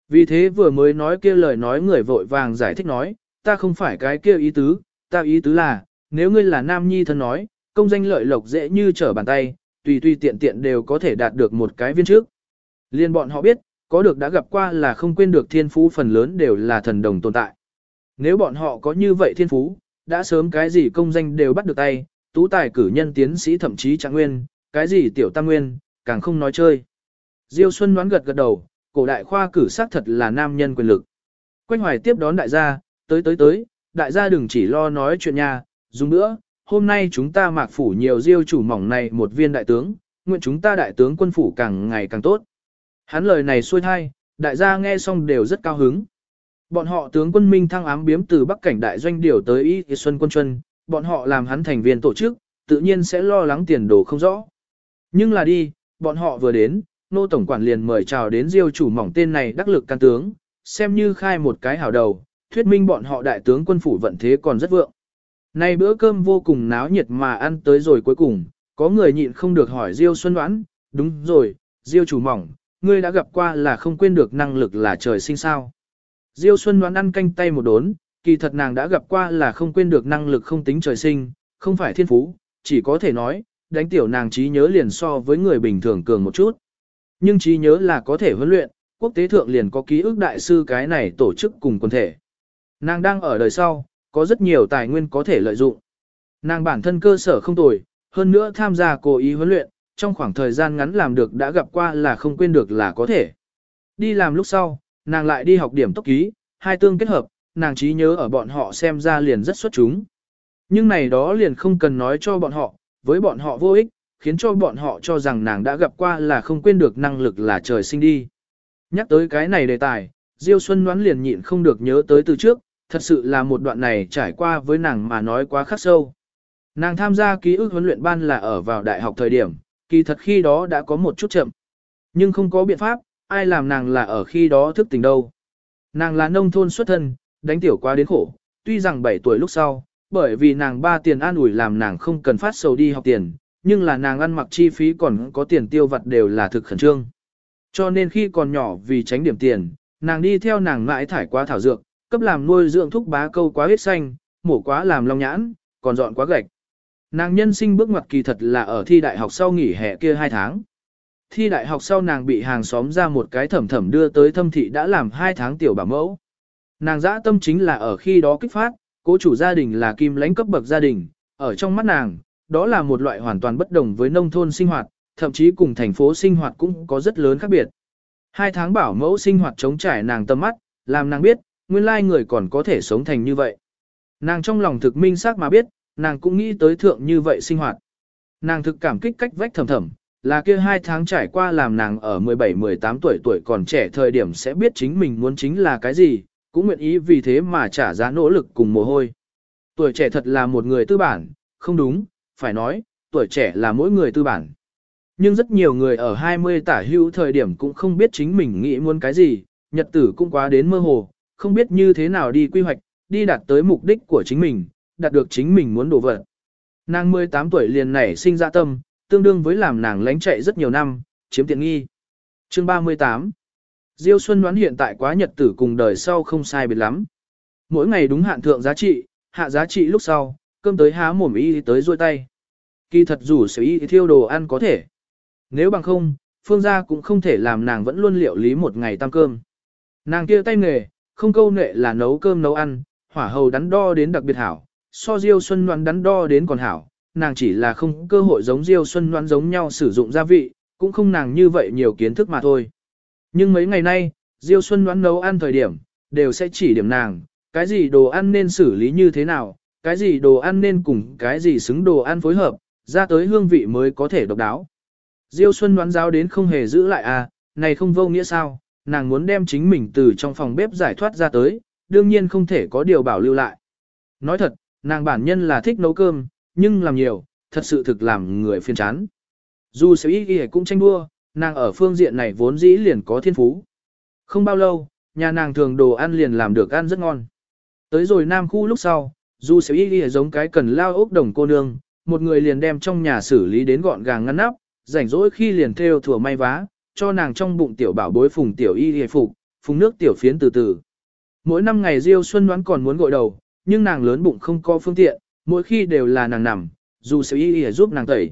Vì thế vừa mới nói kia lời nói người vội vàng giải thích nói, ta không phải cái kia ý tứ, ta ý tứ là, nếu ngươi là nam nhi thân nói, công danh lợi lộc dễ như trở bàn tay, tùy tùy tiện tiện đều có thể đạt được một cái viên trước. Liên bọn họ biết, có được đã gặp qua là không quên được thiên phú phần lớn đều là thần đồng tồn tại. Nếu bọn họ có như vậy thiên phú, đã sớm cái gì công danh đều bắt được tay, tú tài cử nhân tiến sĩ thậm chí trạng nguyên, cái gì tiểu tam nguyên, càng không nói chơi. Diêu Xuân đoán gật gật đầu, cổ đại khoa cử xác thật là nam nhân quyền lực. Quách hoài tiếp đón đại gia, tới tới tới, đại gia đừng chỉ lo nói chuyện nhà, dùng nữa, hôm nay chúng ta mạc phủ nhiều diêu chủ mỏng này một viên đại tướng, nguyện chúng ta đại tướng quân phủ càng ngày càng tốt. Hắn lời này xuôi thai, đại gia nghe xong đều rất cao hứng. Bọn họ tướng quân Minh thăng ám biếm từ Bắc cảnh đại doanh điều tới Y Xuân quân chuân, bọn họ làm hắn thành viên tổ chức, tự nhiên sẽ lo lắng tiền đồ không rõ. Nhưng là đi, bọn họ vừa đến, nô tổng quản liền mời chào đến diêu chủ mỏng tên này đắc lực can tướng, xem như khai một cái hảo đầu, thuyết minh bọn họ đại tướng quân phủ vận thế còn rất vượng. Nay bữa cơm vô cùng náo nhiệt mà ăn tới rồi cuối cùng, có người nhịn không được hỏi Diêu Xuân Đoán, đúng rồi, Diêu chủ mỏng, ngươi đã gặp qua là không quên được năng lực là trời sinh sao. Diêu Xuân Đoán ăn canh tay một đốn, kỳ thật nàng đã gặp qua là không quên được năng lực không tính trời sinh, không phải thiên phú, chỉ có thể nói, đánh tiểu nàng trí nhớ liền so với người bình thường cường một chút. Nhưng trí nhớ là có thể huấn luyện, quốc tế thượng liền có ký ức đại sư cái này tổ chức cùng quần thể. Nàng đang ở đời sau, có rất nhiều tài nguyên có thể lợi dụng. Nàng bản thân cơ sở không tồi, hơn nữa tham gia cố ý huấn luyện, trong khoảng thời gian ngắn làm được đã gặp qua là không quên được là có thể. Đi làm lúc sau, nàng lại đi học điểm tốc ký, hai tương kết hợp, nàng trí nhớ ở bọn họ xem ra liền rất xuất chúng. Nhưng này đó liền không cần nói cho bọn họ, với bọn họ vô ích, khiến cho bọn họ cho rằng nàng đã gặp qua là không quên được năng lực là trời sinh đi. Nhắc tới cái này đề tài, Diêu Xuân Ngoãn liền nhịn không được nhớ tới từ trước, thật sự là một đoạn này trải qua với nàng mà nói quá khắc sâu. Nàng tham gia ký ức huấn luyện ban là ở vào đại học thời điểm, kỳ thật khi đó đã có một chút chậm. Nhưng không có biện pháp, ai làm nàng là ở khi đó thức tỉnh đâu. Nàng là nông thôn xuất thân, đánh tiểu quá đến khổ, tuy rằng 7 tuổi lúc sau, bởi vì nàng ba tiền an ủi làm nàng không cần phát sầu đi học tiền, nhưng là nàng ăn mặc chi phí còn có tiền tiêu vặt đều là thực khẩn trương. Cho nên khi còn nhỏ vì tránh điểm tiền, nàng đi theo nàng mãi thải quá thảo dược, cấp làm nuôi dưỡng thúc bá câu quá huyết xanh, mổ quá làm long nhãn, còn dọn quá gạch. Nàng nhân sinh bước ngoặt kỳ thật là ở thi đại học sau nghỉ hè kia 2 tháng. thi đại học sau nàng bị hàng xóm ra một cái thẩm thẩm đưa tới thâm thị đã làm 2 tháng tiểu bảo mẫu. Nàng dã tâm chính là ở khi đó kích phát, cố chủ gia đình là kim lãnh cấp bậc gia đình, ở trong mắt nàng, đó là một loại hoàn toàn bất đồng với nông thôn sinh hoạt, thậm chí cùng thành phố sinh hoạt cũng có rất lớn khác biệt. Hai tháng bảo mẫu sinh hoạt chống trải nàng tâm mắt, làm nàng biết, nguyên lai người còn có thể sống thành như vậy. Nàng trong lòng thực minh xác mà biết, nàng cũng nghĩ tới thượng như vậy sinh hoạt. Nàng thực cảm kích cách vách thầm thầm, là kia hai tháng trải qua làm nàng ở 17-18 tuổi tuổi còn trẻ thời điểm sẽ biết chính mình muốn chính là cái gì, cũng nguyện ý vì thế mà trả giá nỗ lực cùng mồ hôi. Tuổi trẻ thật là một người tư bản, không đúng, phải nói, tuổi trẻ là mỗi người tư bản. Nhưng rất nhiều người ở 20 tả hữu thời điểm cũng không biết chính mình nghĩ muốn cái gì, nhật tử cũng quá đến mơ hồ, không biết như thế nào đi quy hoạch, đi đạt tới mục đích của chính mình, đạt được chính mình muốn đổ vật. Nàng 18 tuổi liền nảy sinh ra tâm, tương đương với làm nàng lánh chạy rất nhiều năm, chiếm tiện nghi. Chương 38 Diêu Xuân đoán hiện tại quá nhật tử cùng đời sau không sai biệt lắm. Mỗi ngày đúng hạn thượng giá trị, hạ giá trị lúc sau, cơm tới há mồm y tới ruôi tay. Kỳ thật dù sở y thiêu đồ ăn có thể. Nếu bằng không, phương gia cũng không thể làm nàng vẫn luôn liệu lý một ngày tăng cơm. Nàng kia tay nghề, không câu nệ là nấu cơm nấu ăn, hỏa hầu đắn đo đến đặc biệt hảo, so Diêu Xuân Loan đắn đo đến còn hảo, nàng chỉ là không cơ hội giống Diêu Xuân Loan giống nhau sử dụng gia vị, cũng không nàng như vậy nhiều kiến thức mà thôi. Nhưng mấy ngày nay, Diêu Xuân đoán nấu ăn thời điểm, đều sẽ chỉ điểm nàng, cái gì đồ ăn nên xử lý như thế nào, cái gì đồ ăn nên cùng cái gì xứng đồ ăn phối hợp, ra tới hương vị mới có thể độc đáo. Diêu Xuân đoán giáo đến không hề giữ lại à, này không vô nghĩa sao, nàng muốn đem chính mình từ trong phòng bếp giải thoát ra tới, đương nhiên không thể có điều bảo lưu lại. Nói thật, nàng bản nhân là thích nấu cơm, nhưng làm nhiều, thật sự thực làm người phiền chán. Dù sẽ ý ghi cũng tranh đua, nàng ở phương diện này vốn dĩ liền có thiên phú. Không bao lâu, nhà nàng thường đồ ăn liền làm được ăn rất ngon. Tới rồi nam khu lúc sau, dù sẽ y ghi giống cái cần lao ốc đồng cô nương, một người liền đem trong nhà xử lý đến gọn gàng ngăn nắp, rảnh rỗi khi liền theo thừa may vá, cho nàng trong bụng tiểu bảo bối phùng tiểu y hề phục, phùng nước tiểu phiến từ từ. Mỗi năm ngày Diêu Xuân đoán còn muốn gội đầu, nhưng nàng lớn bụng không có phương tiện, mỗi khi đều là nàng nằm, dù sẽ y y giúp nàng tẩy.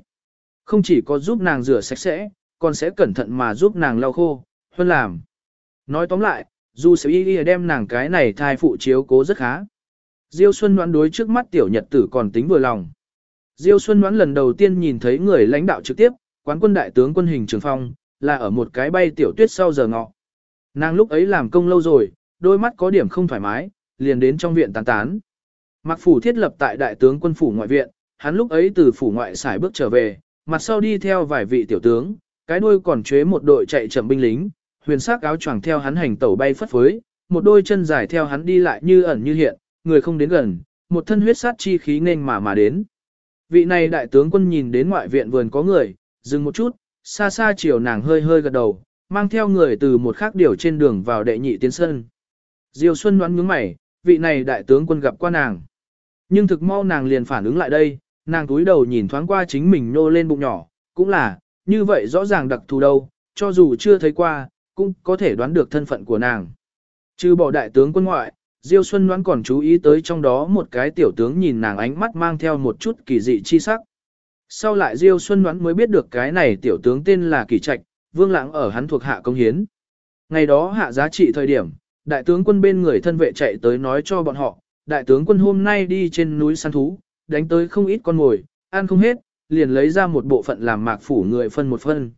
Không chỉ có giúp nàng rửa sạch sẽ, còn sẽ cẩn thận mà giúp nàng lau khô, hơn làm. Nói tóm lại, dù sẽ y y đem nàng cái này thai phụ chiếu cố rất khá. Diêu Xuân ngoãn đối trước mắt tiểu nhật tử còn tính vừa lòng. Diêu Xuân ngoãn lần đầu tiên nhìn thấy người lãnh đạo trực tiếp, quán quân đại tướng quân hình trường phong, là ở một cái bay tiểu tuyết sau giờ ngọ. Nàng lúc ấy làm công lâu rồi, đôi mắt có điểm không thoải mái, liền đến trong viện tán tán. Mặc phủ thiết lập tại đại tướng quân phủ ngoại viện, hắn lúc ấy từ phủ ngoại xài bước trở về, mặt sau đi theo vài vị tiểu tướng, cái đuôi còn chế một đội chạy chậm binh lính, huyền sắc áo choàng theo hắn hành tẩu bay phất phới, một đôi chân dài theo hắn đi lại như ẩn như hiện, người không đến gần, một thân huyết sát chi khí nên mà mà đến. Vị này đại tướng quân nhìn đến ngoại viện vườn có người, dừng một chút, xa xa chiều nàng hơi hơi gật đầu, mang theo người từ một khác điều trên đường vào đệ nhị tiến sân. Diêu Xuân đoán nhướng mày, vị này đại tướng quân gặp qua nàng. Nhưng thực mau nàng liền phản ứng lại đây, nàng túi đầu nhìn thoáng qua chính mình nô lên bụng nhỏ, cũng là, như vậy rõ ràng đặc thù đâu, cho dù chưa thấy qua, cũng có thể đoán được thân phận của nàng. Trừ bỏ đại tướng quân ngoại, Diêu Xuân đoán còn chú ý tới trong đó một cái tiểu tướng nhìn nàng ánh mắt mang theo một chút kỳ dị chi sắc. Sau lại Diêu Xuân đoán mới biết được cái này tiểu tướng tên là Kỳ Trạch, Vương Lãng ở hắn thuộc hạ công hiến. Ngày đó hạ giá trị thời điểm, đại tướng quân bên người thân vệ chạy tới nói cho bọn họ, đại tướng quân hôm nay đi trên núi săn thú, đánh tới không ít con mồi, ăn không hết, liền lấy ra một bộ phận làm mạc phủ người phân một phân.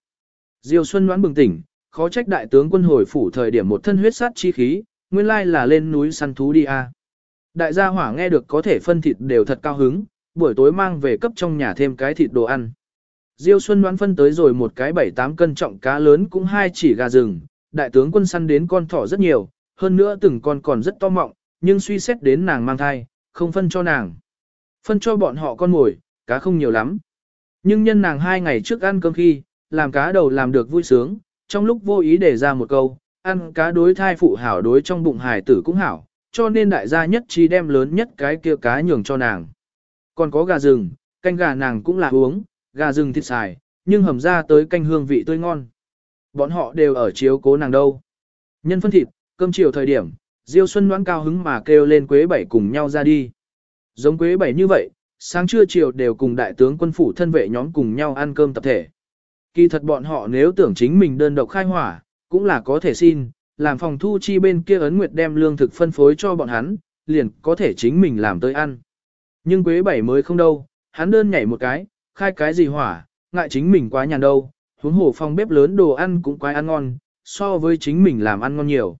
Diêu Xuân đoán bừng tỉnh, khó trách đại tướng quân hồi phủ thời điểm một thân huyết sát chi khí, nguyên lai là lên núi săn thú đi a. Đại gia hỏa nghe được có thể phân thịt đều thật cao hứng, buổi tối mang về cấp trong nhà thêm cái thịt đồ ăn. Diêu Xuân đoán phân tới rồi một cái 7-8 cân trọng cá lớn cũng hai chỉ gà rừng, đại tướng quân săn đến con thỏ rất nhiều, hơn nữa từng con còn rất to mọng, nhưng suy xét đến nàng mang thai, không phân cho nàng. Phân cho bọn họ con mồi, cá không nhiều lắm. Nhưng nhân nàng hai ngày trước ăn cơm khi, làm cá đầu làm được vui sướng, trong lúc vô ý để ra một câu, ăn cá đối thai phụ hảo đối trong bụng hài tử cũng hảo, cho nên đại gia nhất trí đem lớn nhất cái kia cá nhường cho nàng. Còn có gà rừng, canh gà nàng cũng là uống, gà rừng thịt xài, nhưng hầm ra tới canh hương vị tươi ngon. Bọn họ đều ở chiếu cố nàng đâu. Nhân phân thịt, cơm chiều thời điểm, Diêu Xuân đoán cao hứng mà kêu lên Quế Bảy cùng nhau ra đi. Giống Quế Bảy như vậy, sáng trưa chiều đều cùng đại tướng quân phủ thân vệ nhóm cùng nhau ăn cơm tập thể. Kỳ thật bọn họ nếu tưởng chính mình đơn độc khai hỏa, cũng là có thể xin, làm phòng thu chi bên kia ấn nguyệt đem lương thực phân phối cho bọn hắn, liền có thể chính mình làm tới ăn. Nhưng Quế Bảy mới không đâu, hắn đơn nhảy một cái, khai cái gì hỏa, ngại chính mình quá nhàn đâu, huống hồ phòng bếp lớn đồ ăn cũng quái ăn ngon, so với chính mình làm ăn ngon nhiều.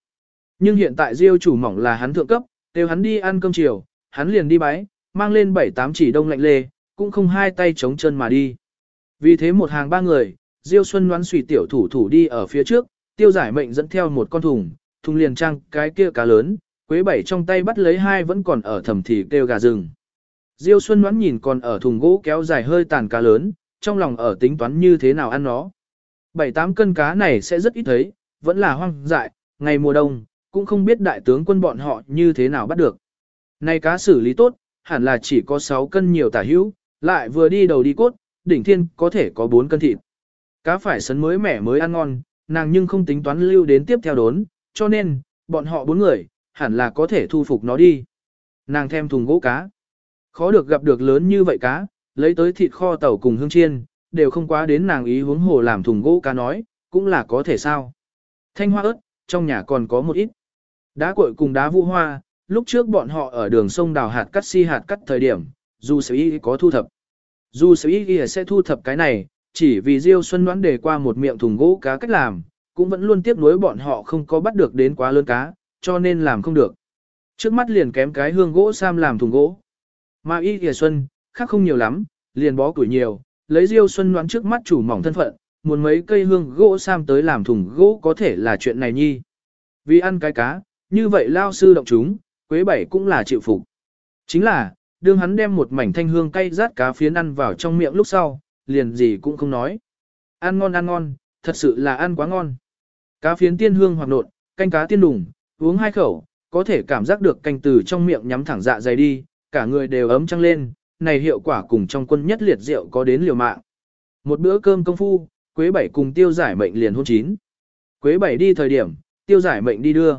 Nhưng hiện tại Diêu chủ mỏng là hắn thượng cấp, đều hắn đi ăn cơm chiều, hắn liền đi bái, mang lên bảy tám chỉ đông lạnh lê, cũng không hai tay chống chân mà đi. Vì thế một hàng ba người, Diêu Xuân đoán suy tiểu thủ thủ đi ở phía trước, tiêu giải mệnh dẫn theo một con thùng, thùng liền trang cái kia cá lớn, quế bảy trong tay bắt lấy hai vẫn còn ở thầm thì kêu gà rừng. Diêu Xuân đoán nhìn còn ở thùng gỗ kéo dài hơi tàn cá lớn, trong lòng ở tính toán như thế nào ăn nó. Bảy tám cân cá này sẽ rất ít thấy, vẫn là hoang dại, ngày mùa đông, cũng không biết đại tướng quân bọn họ như thế nào bắt được. Này cá xử lý tốt, hẳn là chỉ có 6 cân nhiều tả hữu, lại vừa đi đầu đi cốt, đỉnh thiên có thể có 4 cân thịt. Cá phải sấn mới mẻ mới ăn ngon, nàng nhưng không tính toán lưu đến tiếp theo đốn, cho nên, bọn họ bốn người, hẳn là có thể thu phục nó đi. Nàng thêm thùng gỗ cá. Khó được gặp được lớn như vậy cá, lấy tới thịt kho tàu cùng hương chiên, đều không quá đến nàng ý hướng hồ làm thùng gỗ cá nói, cũng là có thể sao. Thanh hoa ớt, trong nhà còn có một ít. Đá cội cùng đá vũ hoa, lúc trước bọn họ ở đường sông đào hạt cắt si hạt cắt thời điểm, dù sở y có thu thập. Dù sở y sẽ thu thập cái này, chỉ vì Diêu Xuân đoán đề qua một miệng thùng gỗ cá cách làm, cũng vẫn luôn tiếp nối bọn họ không có bắt được đến quá lớn cá, cho nên làm không được. Trước mắt liền kém cái hương gỗ sam làm thùng gỗ. Mà y kìa Xuân, khác không nhiều lắm, liền bó củi nhiều, lấy Diêu Xuân đoán trước mắt chủ mỏng thân phận, muốn mấy cây hương gỗ sam tới làm thùng gỗ có thể là chuyện này nhi. Vì ăn cái cá, như vậy lao sư động chúng, Quế Bảy cũng là chịu phục. Chính là, đương hắn đem một mảnh thanh hương cay rát cá phiến ăn vào trong miệng lúc sau, liền gì cũng không nói. Ăn ngon ăn ngon, thật sự là ăn quá ngon. Cá phiến tiên hương hoặc nộn, canh cá tiên đùng, uống hai khẩu, có thể cảm giác được canh từ trong miệng nhắm thẳng dạ dày đi, cả người đều ấm trăng lên, này hiệu quả cùng trong quân nhất liệt rượu có đến liều mạng. Một bữa cơm công phu, Quế Bảy cùng tiêu giải mệnh liền hôn chín. Quế Bảy đi thời điểm, tiêu giải mệnh đi đưa.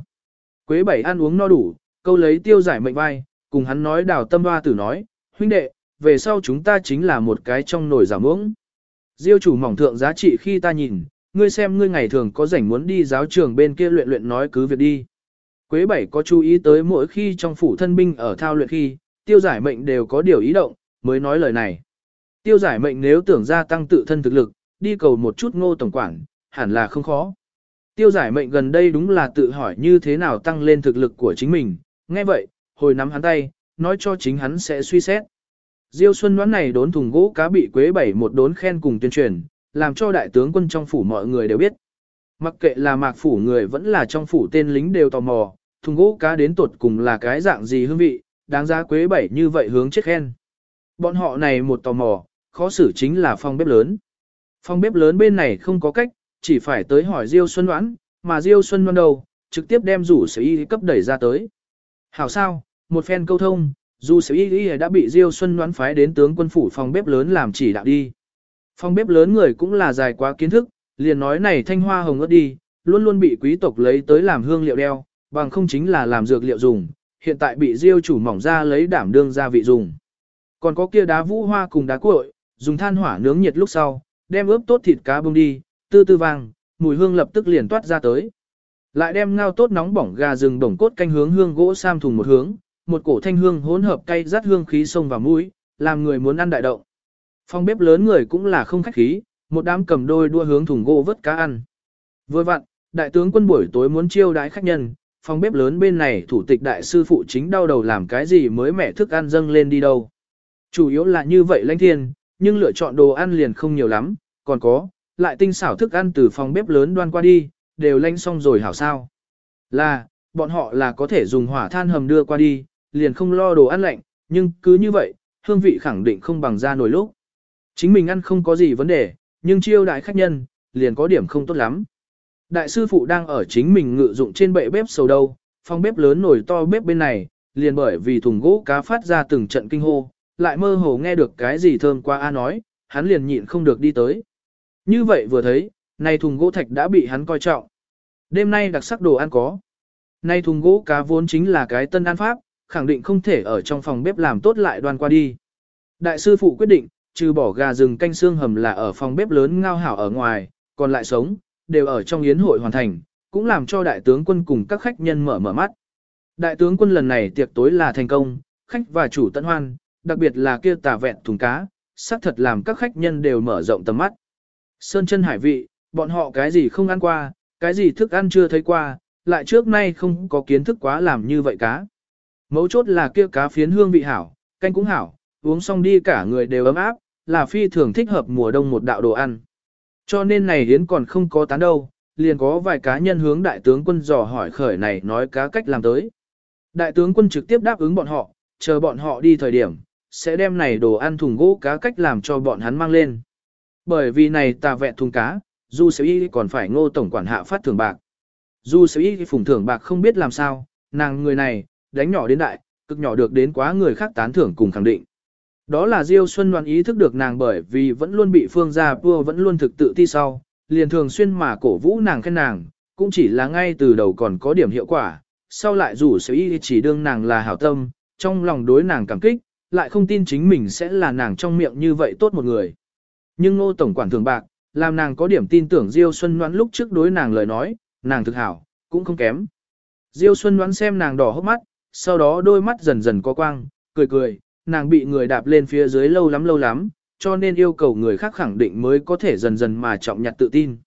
Quế Bảy ăn uống no đủ, câu lấy tiêu giải mệnh vai, cùng hắn nói đào tâm hoa tử nói, huynh đệ, về sau chúng ta chính là một cái trong nồi giả muỗng. Diêu chủ mỏng thượng giá trị khi ta nhìn, ngươi xem ngươi ngày thường có rảnh muốn đi giáo trường bên kia luyện luyện nói cứ việc đi. Quế bảy có chú ý tới mỗi khi trong phủ thân binh ở thao luyện khi, tiêu giải mệnh đều có điều ý động, mới nói lời này. Tiêu giải mệnh nếu tưởng gia tăng tự thân thực lực, đi cầu một chút ngô tổng quản, hẳn là không khó. Tiêu giải mệnh gần đây đúng là tự hỏi như thế nào tăng lên thực lực của chính mình, nghe vậy, hồi nắm hắn tay, nói cho chính hắn sẽ suy xét. Diêu Xuân đoán này đốn thùng gỗ cá bị quế bảy một đốn khen cùng tuyên truyền, làm cho đại tướng quân trong phủ mọi người đều biết. Mặc kệ là mạc phủ người vẫn là trong phủ tên lính đều tò mò, thùng gỗ cá đến tột cùng là cái dạng gì hương vị, đáng giá quế bảy như vậy hướng chết khen. Bọn họ này một tò mò, khó xử chính là phòng bếp lớn. Phòng bếp lớn bên này không có cách, chỉ phải tới hỏi Diêu Xuân đoán, mà Diêu Xuân đoán đâu, trực tiếp đem rủ sở y cấp đẩy ra tới. Hảo sao, một phen câu thông, dù sở y y đã bị Diêu Xuân đoán phái đến tướng quân phủ phòng bếp lớn làm chỉ đạo đi. Phòng bếp lớn người cũng là dài quá kiến thức, liền nói này thanh hoa hồng ớt đi, luôn luôn bị quý tộc lấy tới làm hương liệu đeo, bằng không chính là làm dược liệu dùng, hiện tại bị Diêu chủ mỏng ra lấy đảm đương gia vị dùng. Còn có kia đá vũ hoa cùng đá cuội, dùng than hỏa nướng nhiệt lúc sau, đem ướp tốt thịt cá bông đi, tư tư vàng, mùi hương lập tức liền toát ra tới. Lại đem ngao tốt nóng bỏng gà rừng bổng cốt canh hướng hương gỗ sam thùng một hướng, một cổ thanh hương hỗn hợp cay rát hương khí sông vào mũi, làm người muốn ăn đại động. Phòng bếp lớn người cũng là không khách khí, một đám cầm đôi đua hướng thùng gỗ vớt cá ăn. Vừa vặn, đại tướng quân buổi tối muốn chiêu đãi khách nhân, phòng bếp lớn bên này thủ tịch đại sư phụ chính đau đầu làm cái gì mới mẹ thức ăn dâng lên đi đâu. Chủ yếu là như vậy lãnh thiên, nhưng lựa chọn đồ ăn liền không nhiều lắm, còn có, lại tinh xảo thức ăn từ phòng bếp lớn đoan qua đi, đều lanh xong rồi hảo sao. Là, bọn họ là có thể dùng hỏa than hầm đưa qua đi, liền không lo đồ ăn lạnh, nhưng cứ như vậy, hương vị khẳng định không bằng ra nồi lúc. Chính mình ăn không có gì vấn đề, nhưng chiêu đại khách nhân, liền có điểm không tốt lắm. Đại sư phụ đang ở chính mình ngự dụng trên bệ bếp sầu đâu, phòng bếp lớn nổi to bếp bên này, liền bởi vì thùng gỗ cá phát ra từng trận kinh hô, lại mơ hồ nghe được cái gì thơm qua A nói, hắn liền nhịn không được đi tới. Như vậy vừa thấy, này thùng gỗ thạch đã bị hắn coi trọng. Đêm nay đặc sắc đồ ăn có. Nay thùng gỗ cá vốn chính là cái tân ăn pháp, khẳng định không thể ở trong phòng bếp làm tốt lại đoan qua đi. Đại sư phụ quyết định, trừ bỏ gà rừng canh xương hầm là ở phòng bếp lớn ngao hảo ở ngoài, còn lại sống, đều ở trong yến hội hoàn thành, cũng làm cho đại tướng quân cùng các khách nhân mở mở mắt. Đại tướng quân lần này tiệc tối là thành công, khách và chủ tận hoan, đặc biệt là kia tà vẹn thùng cá, xác thật làm các khách nhân đều mở rộng tầm mắt. Sơn chân hải vị, bọn họ cái gì không ăn qua, cái gì thức ăn chưa thấy qua, lại trước nay không có kiến thức quá làm như vậy cá. Mấu chốt là kia cá phiến hương vị hảo, canh cũng hảo, uống xong đi cả người đều ấm áp, là phi thường thích hợp mùa đông một đạo đồ ăn. Cho nên này hiến còn không có tán đâu, liền có vài cá nhân hướng đại tướng quân dò hỏi khởi này nói cá cách làm tới. Đại tướng quân trực tiếp đáp ứng bọn họ, chờ bọn họ đi thời điểm, sẽ đem này đồ ăn thùng gỗ cá cách làm cho bọn hắn mang lên. Bởi vì này tà vẹn thùng cá, dù sở y còn phải ngô tổng quản hạ phát thưởng bạc. Dù sở y phùng thưởng bạc không biết làm sao, nàng người này, đánh nhỏ đến đại, cực nhỏ được đến quá người khác tán thưởng cùng khẳng định. Đó là Diêu Xuân đoán ý thức được nàng bởi vì vẫn luôn bị phương gia vua vẫn luôn thực tự ti sau, liền thường xuyên mà cổ vũ nàng khen nàng, cũng chỉ là ngay từ đầu còn có điểm hiệu quả, sau lại dù sở y chỉ đương nàng là hảo tâm, trong lòng đối nàng cảm kích, lại không tin chính mình sẽ là nàng trong miệng như vậy tốt một người. Nhưng ngô tổng quản thường bạc, làm nàng có điểm tin tưởng Diêu Xuân Ngoãn lúc trước đối nàng lời nói, nàng thực hảo, cũng không kém. Diêu Xuân Ngoãn xem nàng đỏ hốc mắt, sau đó đôi mắt dần dần có quang, cười cười, nàng bị người đạp lên phía dưới lâu lắm lâu lắm, cho nên yêu cầu người khác khẳng định mới có thể dần dần mà trọng nhặt tự tin.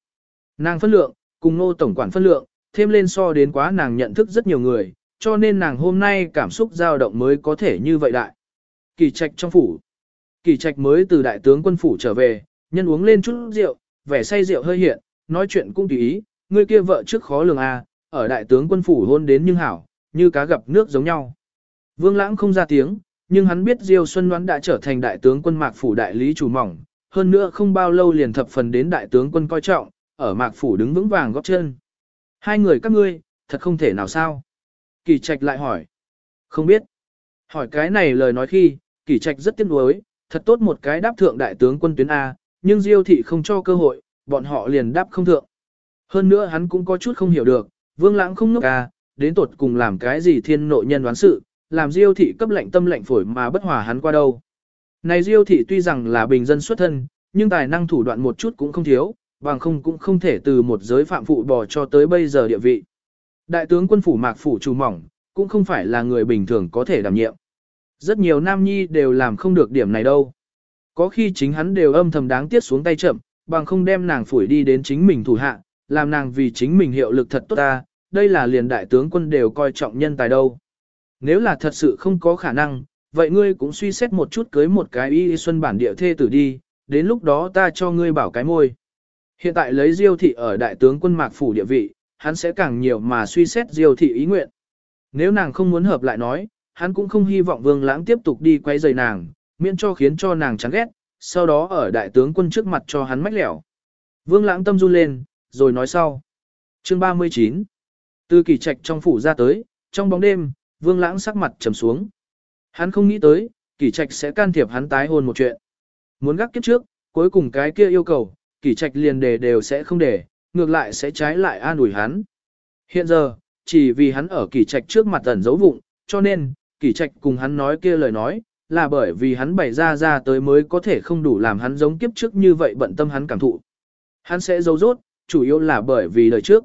Nàng phân lượng, cùng nô tổng quản phân lượng, thêm lên so đến quá nàng nhận thức rất nhiều người, cho nên nàng hôm nay cảm xúc dao động mới có thể như vậy đại. Kỳ trạch trong phủ. Kỳ trạch mới từ đại tướng quân phủ trở về, nhân uống lên chút rượu, vẻ say rượu hơi hiện, nói chuyện cũng tùy ý, người kia vợ trước khó lường a, à, ở đại tướng quân phủ hôn đến nhưng hảo, như cá gặp nước giống nhau. Vương Lãng không ra tiếng, nhưng hắn biết Diêu Xuân Đoán đã trở thành đại tướng quân Mạc phủ đại lý chủ mỏng, hơn nữa không bao lâu liền thập phần đến đại tướng quân coi trọng, ở Mạc phủ đứng vững vàng góp chân. Hai người các ngươi, thật không thể nào sao? Kỳ Trạch lại hỏi. Không biết. Hỏi cái này lời nói khi, Kỳ Trạch rất tiếc nuối, thật tốt một cái đáp thượng đại tướng quân tuyến A, nhưng Diêu thị không cho cơ hội, bọn họ liền đáp không thượng. Hơn nữa hắn cũng có chút không hiểu được, Vương Lãng không ngốc à, đến tột cùng làm cái gì thiên nội nhân đoán sự, làm Diêu thị cấp lệnh tâm lệnh phổi mà bất hòa hắn qua đâu. Này Diêu thị tuy rằng là bình dân xuất thân, nhưng tài năng thủ đoạn một chút cũng không thiếu, bằng không cũng không thể từ một giới phạm phụ bò cho tới bây giờ địa vị. Đại tướng quân phủ mạc phủ chủ mỏng, cũng không phải là người bình thường có thể đảm nhiệm. Rất nhiều nam nhi đều làm không được điểm này đâu. Có khi chính hắn đều âm thầm đáng tiếc xuống tay chậm, bằng không đem nàng phủi đi đến chính mình thủ hạ, làm nàng vì chính mình hiệu lực thật tốt ta, đây là liền đại tướng quân đều coi trọng nhân tài đâu. Nếu là thật sự không có khả năng, vậy ngươi cũng suy xét một chút cưới một cái y xuân bản địa thê tử đi, đến lúc đó ta cho ngươi bảo cái môi. Hiện tại lấy diêu thị ở đại tướng quân mạc phủ địa vị, hắn sẽ càng nhiều mà suy xét diêu thị ý nguyện. Nếu nàng không muốn hợp lại nói, hắn cũng không hy vọng vương lãng tiếp tục đi quay rầy nàng, miễn cho khiến cho nàng chán ghét, sau đó ở đại tướng quân trước mặt cho hắn mách lẻo. Vương lãng tâm run lên, rồi nói sau. Chương 39 Từ kỳ trạch trong phủ ra tới, trong bóng đêm, vương lãng sắc mặt trầm xuống. Hắn không nghĩ tới, kỷ trạch sẽ can thiệp hắn tái hôn một chuyện. Muốn gác kiếp trước, cuối cùng cái kia yêu cầu, kỷ trạch liền đề đều sẽ không để, ngược lại sẽ trái lại an ủi hắn. Hiện giờ, chỉ vì hắn ở kỷ trạch trước mặt ẩn giấu vụng, cho nên, kỷ trạch cùng hắn nói kia lời nói, là bởi vì hắn bày ra ra tới mới có thể không đủ làm hắn giống kiếp trước như vậy bận tâm hắn cảm thụ. Hắn sẽ giấu rốt, chủ yếu là bởi vì đời trước.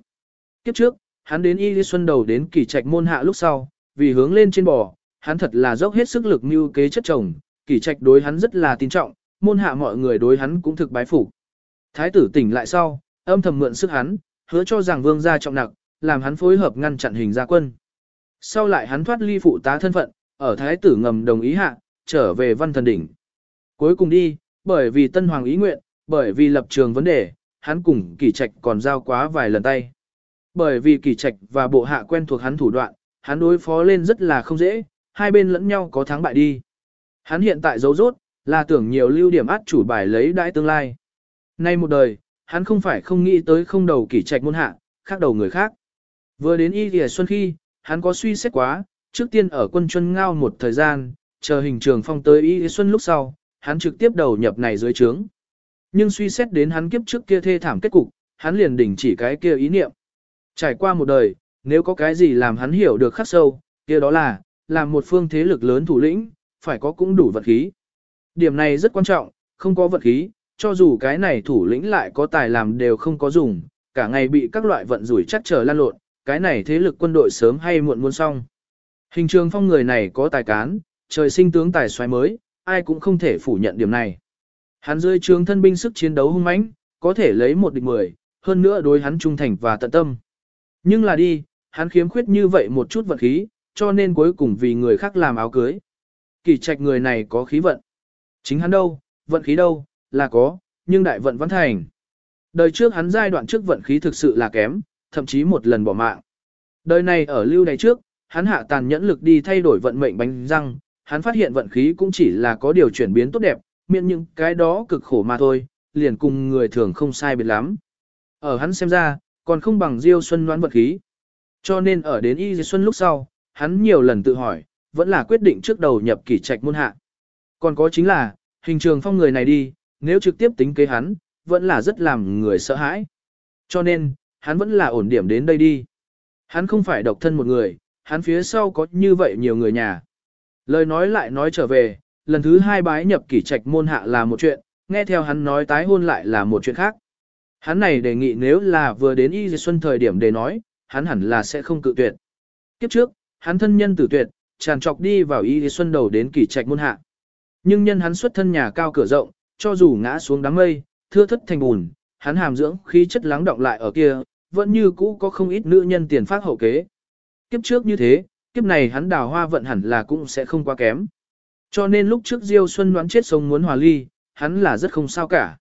Kiếp trước, hắn đến Y Xuân đầu đến kỷ trạch môn hạ lúc sau, vì hướng lên trên bò, hắn thật là dốc hết sức lực mưu kế chất chồng, kỷ trạch đối hắn rất là tin trọng, môn hạ mọi người đối hắn cũng thực bái phục. Thái tử tỉnh lại sau, âm thầm mượn sức hắn, hứa cho rằng vương gia trọng nặng, làm hắn phối hợp ngăn chặn hình gia quân. Sau lại hắn thoát ly phụ tá thân phận, ở thái tử ngầm đồng ý hạ, trở về văn thần đỉnh. Cuối cùng đi, bởi vì tân hoàng ý nguyện, bởi vì lập trường vấn đề, hắn cùng kỷ trạch còn giao quá vài lần tay. Bởi vì kỷ trạch và bộ hạ quen thuộc hắn thủ đoạn, hắn đối phó lên rất là không dễ, hai bên lẫn nhau có thắng bại đi. Hắn hiện tại dấu rốt, là tưởng nhiều lưu điểm át chủ bài lấy đãi tương lai. Nay một đời, hắn không phải không nghĩ tới không đầu kỷ trạch môn hạ, khác đầu người khác. Vừa đến y kìa xuân khi, hắn có suy xét quá, trước tiên ở quân chuân ngao một thời gian, chờ hình trường phong tới y xuân lúc sau, hắn trực tiếp đầu nhập này dưới trướng. Nhưng suy xét đến hắn kiếp trước kia thê thảm kết cục, hắn liền đình chỉ cái kia ý niệm. Trải qua một đời, nếu có cái gì làm hắn hiểu được khắc sâu, kia đó là, làm một phương thế lực lớn thủ lĩnh, phải có cũng đủ vật khí. Điểm này rất quan trọng, không có vật khí, cho dù cái này thủ lĩnh lại có tài làm đều không có dùng, cả ngày bị các loại vận rủi chắc trở lan lộn, cái này thế lực quân đội sớm hay muộn muốn xong. Hình trường phong người này có tài cán, trời sinh tướng tài xoáy mới, ai cũng không thể phủ nhận điểm này. Hắn dưới trướng thân binh sức chiến đấu hung mãnh, có thể lấy một địch mười, hơn nữa đối hắn trung thành và tận tâm. Nhưng là đi, hắn khiếm khuyết như vậy một chút vận khí, cho nên cuối cùng vì người khác làm áo cưới. Kỳ trạch người này có khí vận. Chính hắn đâu, vận khí đâu, là có, nhưng đại vận vẫn thành. Đời trước hắn giai đoạn trước vận khí thực sự là kém, thậm chí một lần bỏ mạng. Đời này ở lưu đày trước, hắn hạ tàn nhẫn lực đi thay đổi vận mệnh bánh răng, hắn phát hiện vận khí cũng chỉ là có điều chuyển biến tốt đẹp, miễn những cái đó cực khổ mà thôi, liền cùng người thường không sai biệt lắm. Ở hắn xem ra, còn không bằng Diêu Xuân đoán vận khí. Cho nên ở đến Y Diêu Xuân lúc sau, hắn nhiều lần tự hỏi, vẫn là quyết định trước đầu nhập kỷ trạch môn hạ. Còn có chính là, hình trường phong người này đi, nếu trực tiếp tính kế hắn, vẫn là rất làm người sợ hãi. Cho nên, hắn vẫn là ổn điểm đến đây đi. Hắn không phải độc thân một người, hắn phía sau có như vậy nhiều người nhà. Lời nói lại nói trở về, lần thứ hai bái nhập kỷ trạch môn hạ là một chuyện, nghe theo hắn nói tái hôn lại là một chuyện khác. Hắn này đề nghị nếu là vừa đến Y Dì Xuân thời điểm để nói, hắn hẳn là sẽ không cự tuyệt. Kiếp trước, hắn thân nhân tử tuyệt, tràn trọc đi vào Y Dì Xuân đầu đến kỷ trạch môn hạ. Nhưng nhân hắn xuất thân nhà cao cửa rộng, cho dù ngã xuống đám mây, thưa thất thành bùn, hắn hàm dưỡng khí chất lắng động lại ở kia, vẫn như cũ có không ít nữ nhân tiền phát hậu kế. Kiếp trước như thế, kiếp này hắn đào hoa vận hẳn là cũng sẽ không quá kém. Cho nên lúc trước Diêu Xuân đoán chết sống muốn hòa ly, hắn là rất không sao cả.